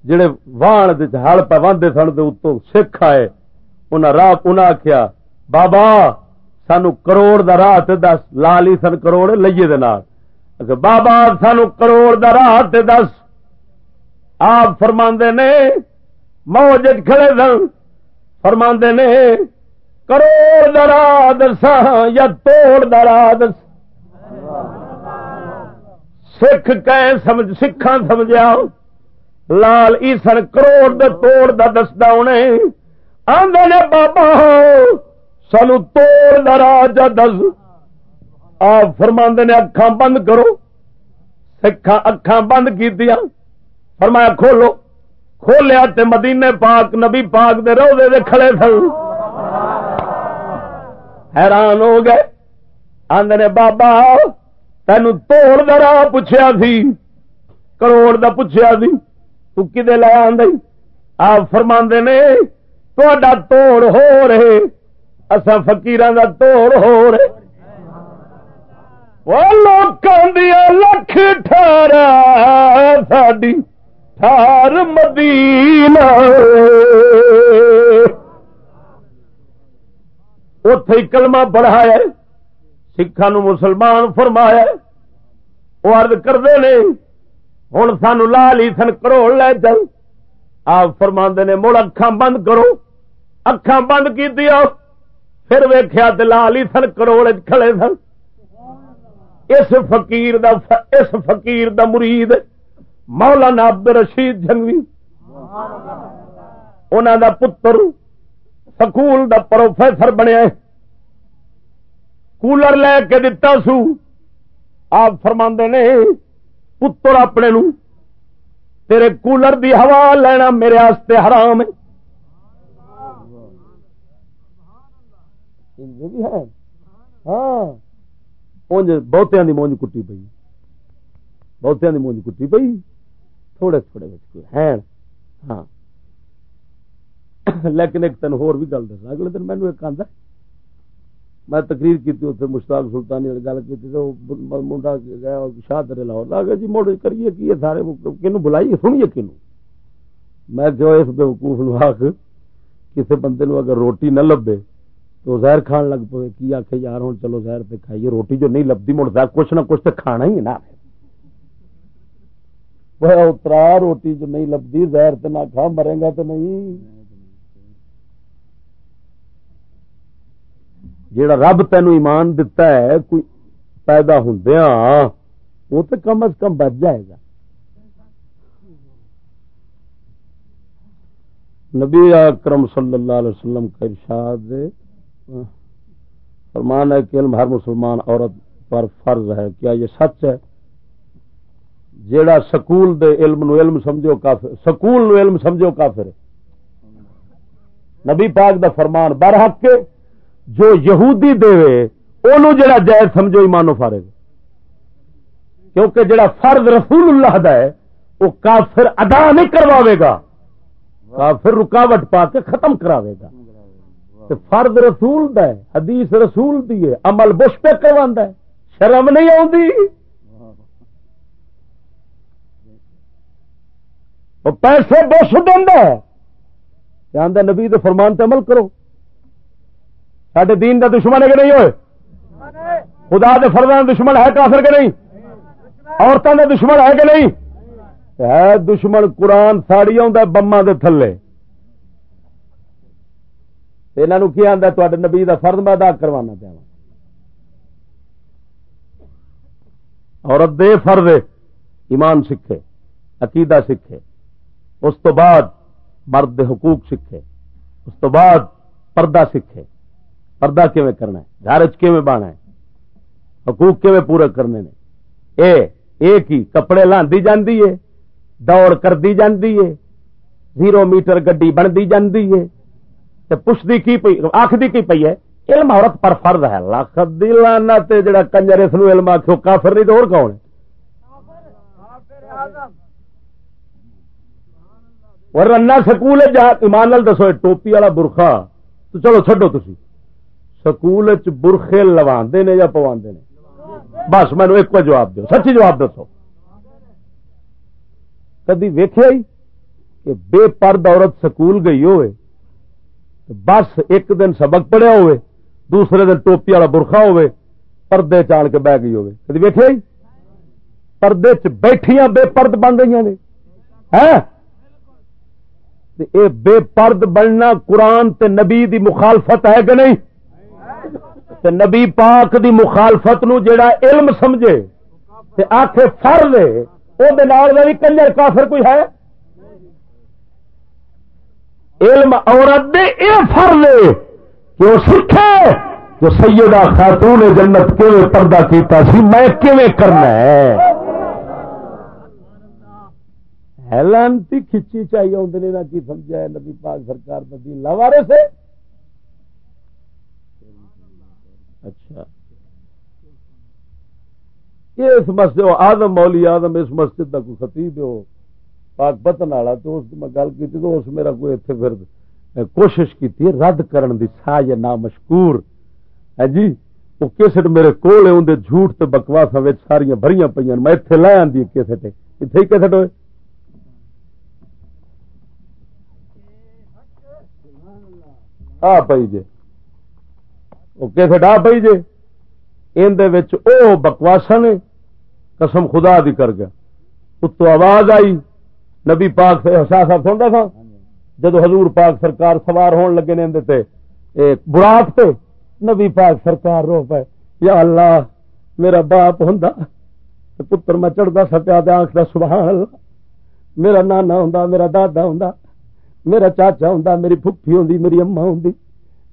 جڑے وان ہل پہ واندے سن اتوں سکھ آئے۔ انہیں راہ انہیں آخیا بابا، سانو کروڑ دا راہ دس لالی سن کروڑ لئیے دے نال۔ بابا، سانو کروڑ دا راہ دس۔ آپ فرما نے، موج کھڑے سن۔ فرما نے کروڑ دا راہ دسا یا توڑ دا راہ دس سکھ کہ سمجھ سکھاں سمجھا لال ایسن کروڑ دے توڑ دا دستا انہیں۔ آندے نے بابا، سانو توڑ دا راجا دس۔ آپ فرما نے اکھاں بند کرو۔ سکھاں اکھاں بند کی دیا فرمایا کھولو۔ کھولیا تے مدینے پاک، نبی پاک دے روزے دے کھڑے سن۔ حیران ہو گئے۔ آندے نے، بابا تین توڑ دا راہ پوچھا سی۔ کروڑ دا پوچھا سی۔ تو کدے لے آدھی آپ فرما نے تا توڑ ہو رہے۔ اصا فکیر دا توڑ ہو رہے۔ وہ لوکاں دیا لکھ ٹھارا ساڈی ٹھار مدینہ۔ اتے ہی کلمہ پڑھایا سکھا نو مسلمان فرمایا وہ ارد کرتے نے ہوں سان لا لی سن کروڑ لے چل آپ فرما نے مڑ اکھان بند کرو۔ اکھان بند کی دیا پھر ویخیا لا لی سن کروڑ کھڑے سن۔ اس فقیر دا اس فقیر دا مرید مولانا عبد رشید جنگوی انہوں دا پتر سکول دا پروفیسر بنیا کولر لے کے دتا سو۔ آپ فرما نے، پتر اپنے نو، تیرے کولر دی ہوا لینا میرے آستے حرام ہے۔ ہاں۔ بہتیا دی مونج کٹی پی بہتیا دی مونج کٹی پی تھوڑے تھوڑے ہیں ہاں۔ لیکن ایک تین ہور بھی گل دسنا۔ اگلے دن مینو ایک آدھا میں تقریر کی اتنے مشتاق سلطانی گل کی منڈا گیا شاہ تیرے لاہور۔ لا گیا جی مڑ کریے کی سارے کنو بلائیے سنیے کنو میں جو اس بے وقوف نو آخ کسی بندے نو اگر روٹی نہ لبے تو زہر کھان لگ پے کی آخ یار ہوں چلو زہر پہ کھائیے، روٹی جو نہیں لبتی مڑ زہر کچھ نہ کچھ تو کھانا ہی نا اترا روٹی جو نہیں لبتی زہر تو نہ کھا، مرے گا تو نہیں۔ جیڑا رب تین ایمان دتا ہے، کوئی پیدا ہندیا وہ تو کم از کم بچ جائے گا۔ نبی اکرم صلی اللہ علیہ وسلم کا ارشاد فرمان ہے کہ علم ہر مسلمان عورت پر فرض ہے۔ کیا یہ سچ ہے؟ جیڑا سکول دے علم نو علم سمجھو کافر، سکول نو علم سمجھو کافر نبی پاک دا فرمان، برحق کے جو یہودی دے انہوں جڑا جائز سمجھو ایمانو فارغ۔ کیونکہ جڑا فرض رسول اللہ دا ہے وہ کافر ادا نہیں کرواوے گا۔ کافر رکاوٹ پا کے ختم کراوے گا۔ فرد رسول دا ہے، حدیث رسول دی ہے، عمل بش پہ کروا ہے۔ شرم نہیں آتی پیسے بش دینا نبی دے فرمان تے عمل کرو۔ سڈے دین دا دشمن ہے کہ نہیں ہوئے خدا دے فردان دشمن ہے کافر کہ نہیں؟ عورتوں کا دشمن ہے کہ نہیں؟ ہے دشمن قرآن ساڑی آ بما دے تھلے۔ یہاں کی آتا تے نبی کا فرد میں ادا کروانا پیا عورت دے فرد ایمان سیکھے عقیدہ سیکھے اس تو بعد مرد حقوق سیکھے اس تو بعد پردہ سیکھے پردہ کیویں کرنا ہے؟ گھر کیویں بانا ہے؟ حقوق کیویں پورے کرنے نے؟ اے ایک ہی کپڑے لاندی جاندی ہے، دوڑ کر دی جاندی ہے، زیرو میٹر گڈی بنتی جاندی ہے، تے پوچھدی کی پئی، آکھدی کی پئی ہے؟ علم عورت پر فرض ہے۔ لکھ دی لانا تے جڑا کنجر اس نو علم آکھو کافر نہیں تو اور کون ہے؟ اور رنا سکول جا ایمان نال دسو ٹوپی والا برخا تو چلو چڈو تھی سکول برخے لوا نے یا پوا نے؟ بس مینو ایک جواب دو سچی جواب دسو۔ کدی ویخیا ہی کہ بے پرد عورت سکول گئی ہوئے بس ایک دن سبق پڑھیا ہوئے، دوسرے دن ٹوپی والا برخا ہوئے، پردے چال کے بہ گئی ہوئے۔ کدی ویخیا ہی؟ پردے چ بیٹھیاں بے پرد بن گئی نے۔ اے بے پرد بننا قرآن تے نبی دی مخالفت ہے کہ نہیں؟ تے نبی پاک دی مخالفت نو جیڑا علم سمجھے تے آخے فر لے وہ بھی کنجر کافر کوئی ہے؟ علم عورت دے، اے فر لے کہ وہ سیکھے جو سیدہ خاتون جنت کیویں پردہ کیتا سی، میں کیویں کرنا ہے؟ لانتی کھچی چاہیے اندر کی سمجھا ہے نبی پاک سرکار مدین لاوارے سے اچھا۔ یہ اس مسجد آدم مولی آدم اس مسجد کا کوئی خطیب ہو، پاک بتن والا، تو اس میں گل کی تو اس میرا کوئی اتنے پھر کوشش کی رد کرن دی سا یا نا مشکور۔ ہے جی وہ کیسٹ میرے کول ہے اندر جھوٹ تے بکواس ساریا بھری پہ میں اتنے لے آدھی کیسٹ اتنے ہی کیسٹ ہوئے۔ آ پی جے۔ وہ کیسے ڈا پی جے۔ اندر او بکواسا نے قسم خدا دی کر گیا۔ اتو آواز آئی۔ نبی پاک شاہ صاحب سنتا تھا جدو حضور پاک سرکار سوار ہون لگے نے اندر براق تے، نبی پاک سرکار رو پائے یا اللہ، میرا باپ ہوں پتر میں چڑھتا سپیا آخر سبحان اللہ۔ میرا نانا ہوں میرا دادا ہوں میرا چاچا ہوں میری پھپھی ہوں میری اما ہوں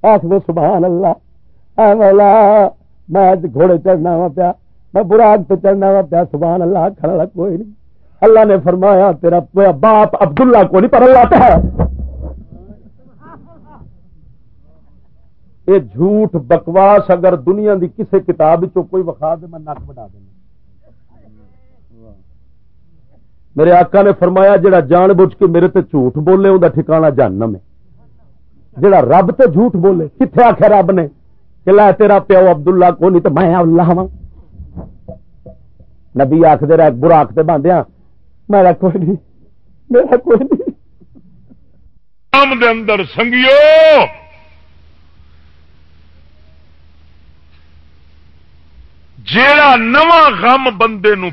آخر سبحان اللہ۔ اے مولا میں گھوڑے چڑھنا وا پیا، میں براغ پہ چڑھنا وا پیا سبحان اللہ آخر والا کوئی نہیں۔ اللہ نے فرمایا، تیرا باپ عبداللہ کو نہیں، پر اللہ پہ یہ جھوٹ بکواس اگر دنیا دی کسی کتاب کوئی وقا دے، میں نک بنا دینا۔ میرے آقا نے فرمایا، جڑا جان بوجھ کے میرے تے جھوٹ بولے وہ ٹھکانا جانم ہے۔ جڑا رب تے جھوٹ بولے کتنے آخیا رب نے؟ کہ لے تیرا پیو عبداللہ اللہ کو نہیں تو میں اللہ وا نبی آخر رہ برا آختے باندھیا میرا کوئی نہیں میرا کوئی نہیں۔ دے اندر سنگیو۔ جیڑا نواں غم بندے نو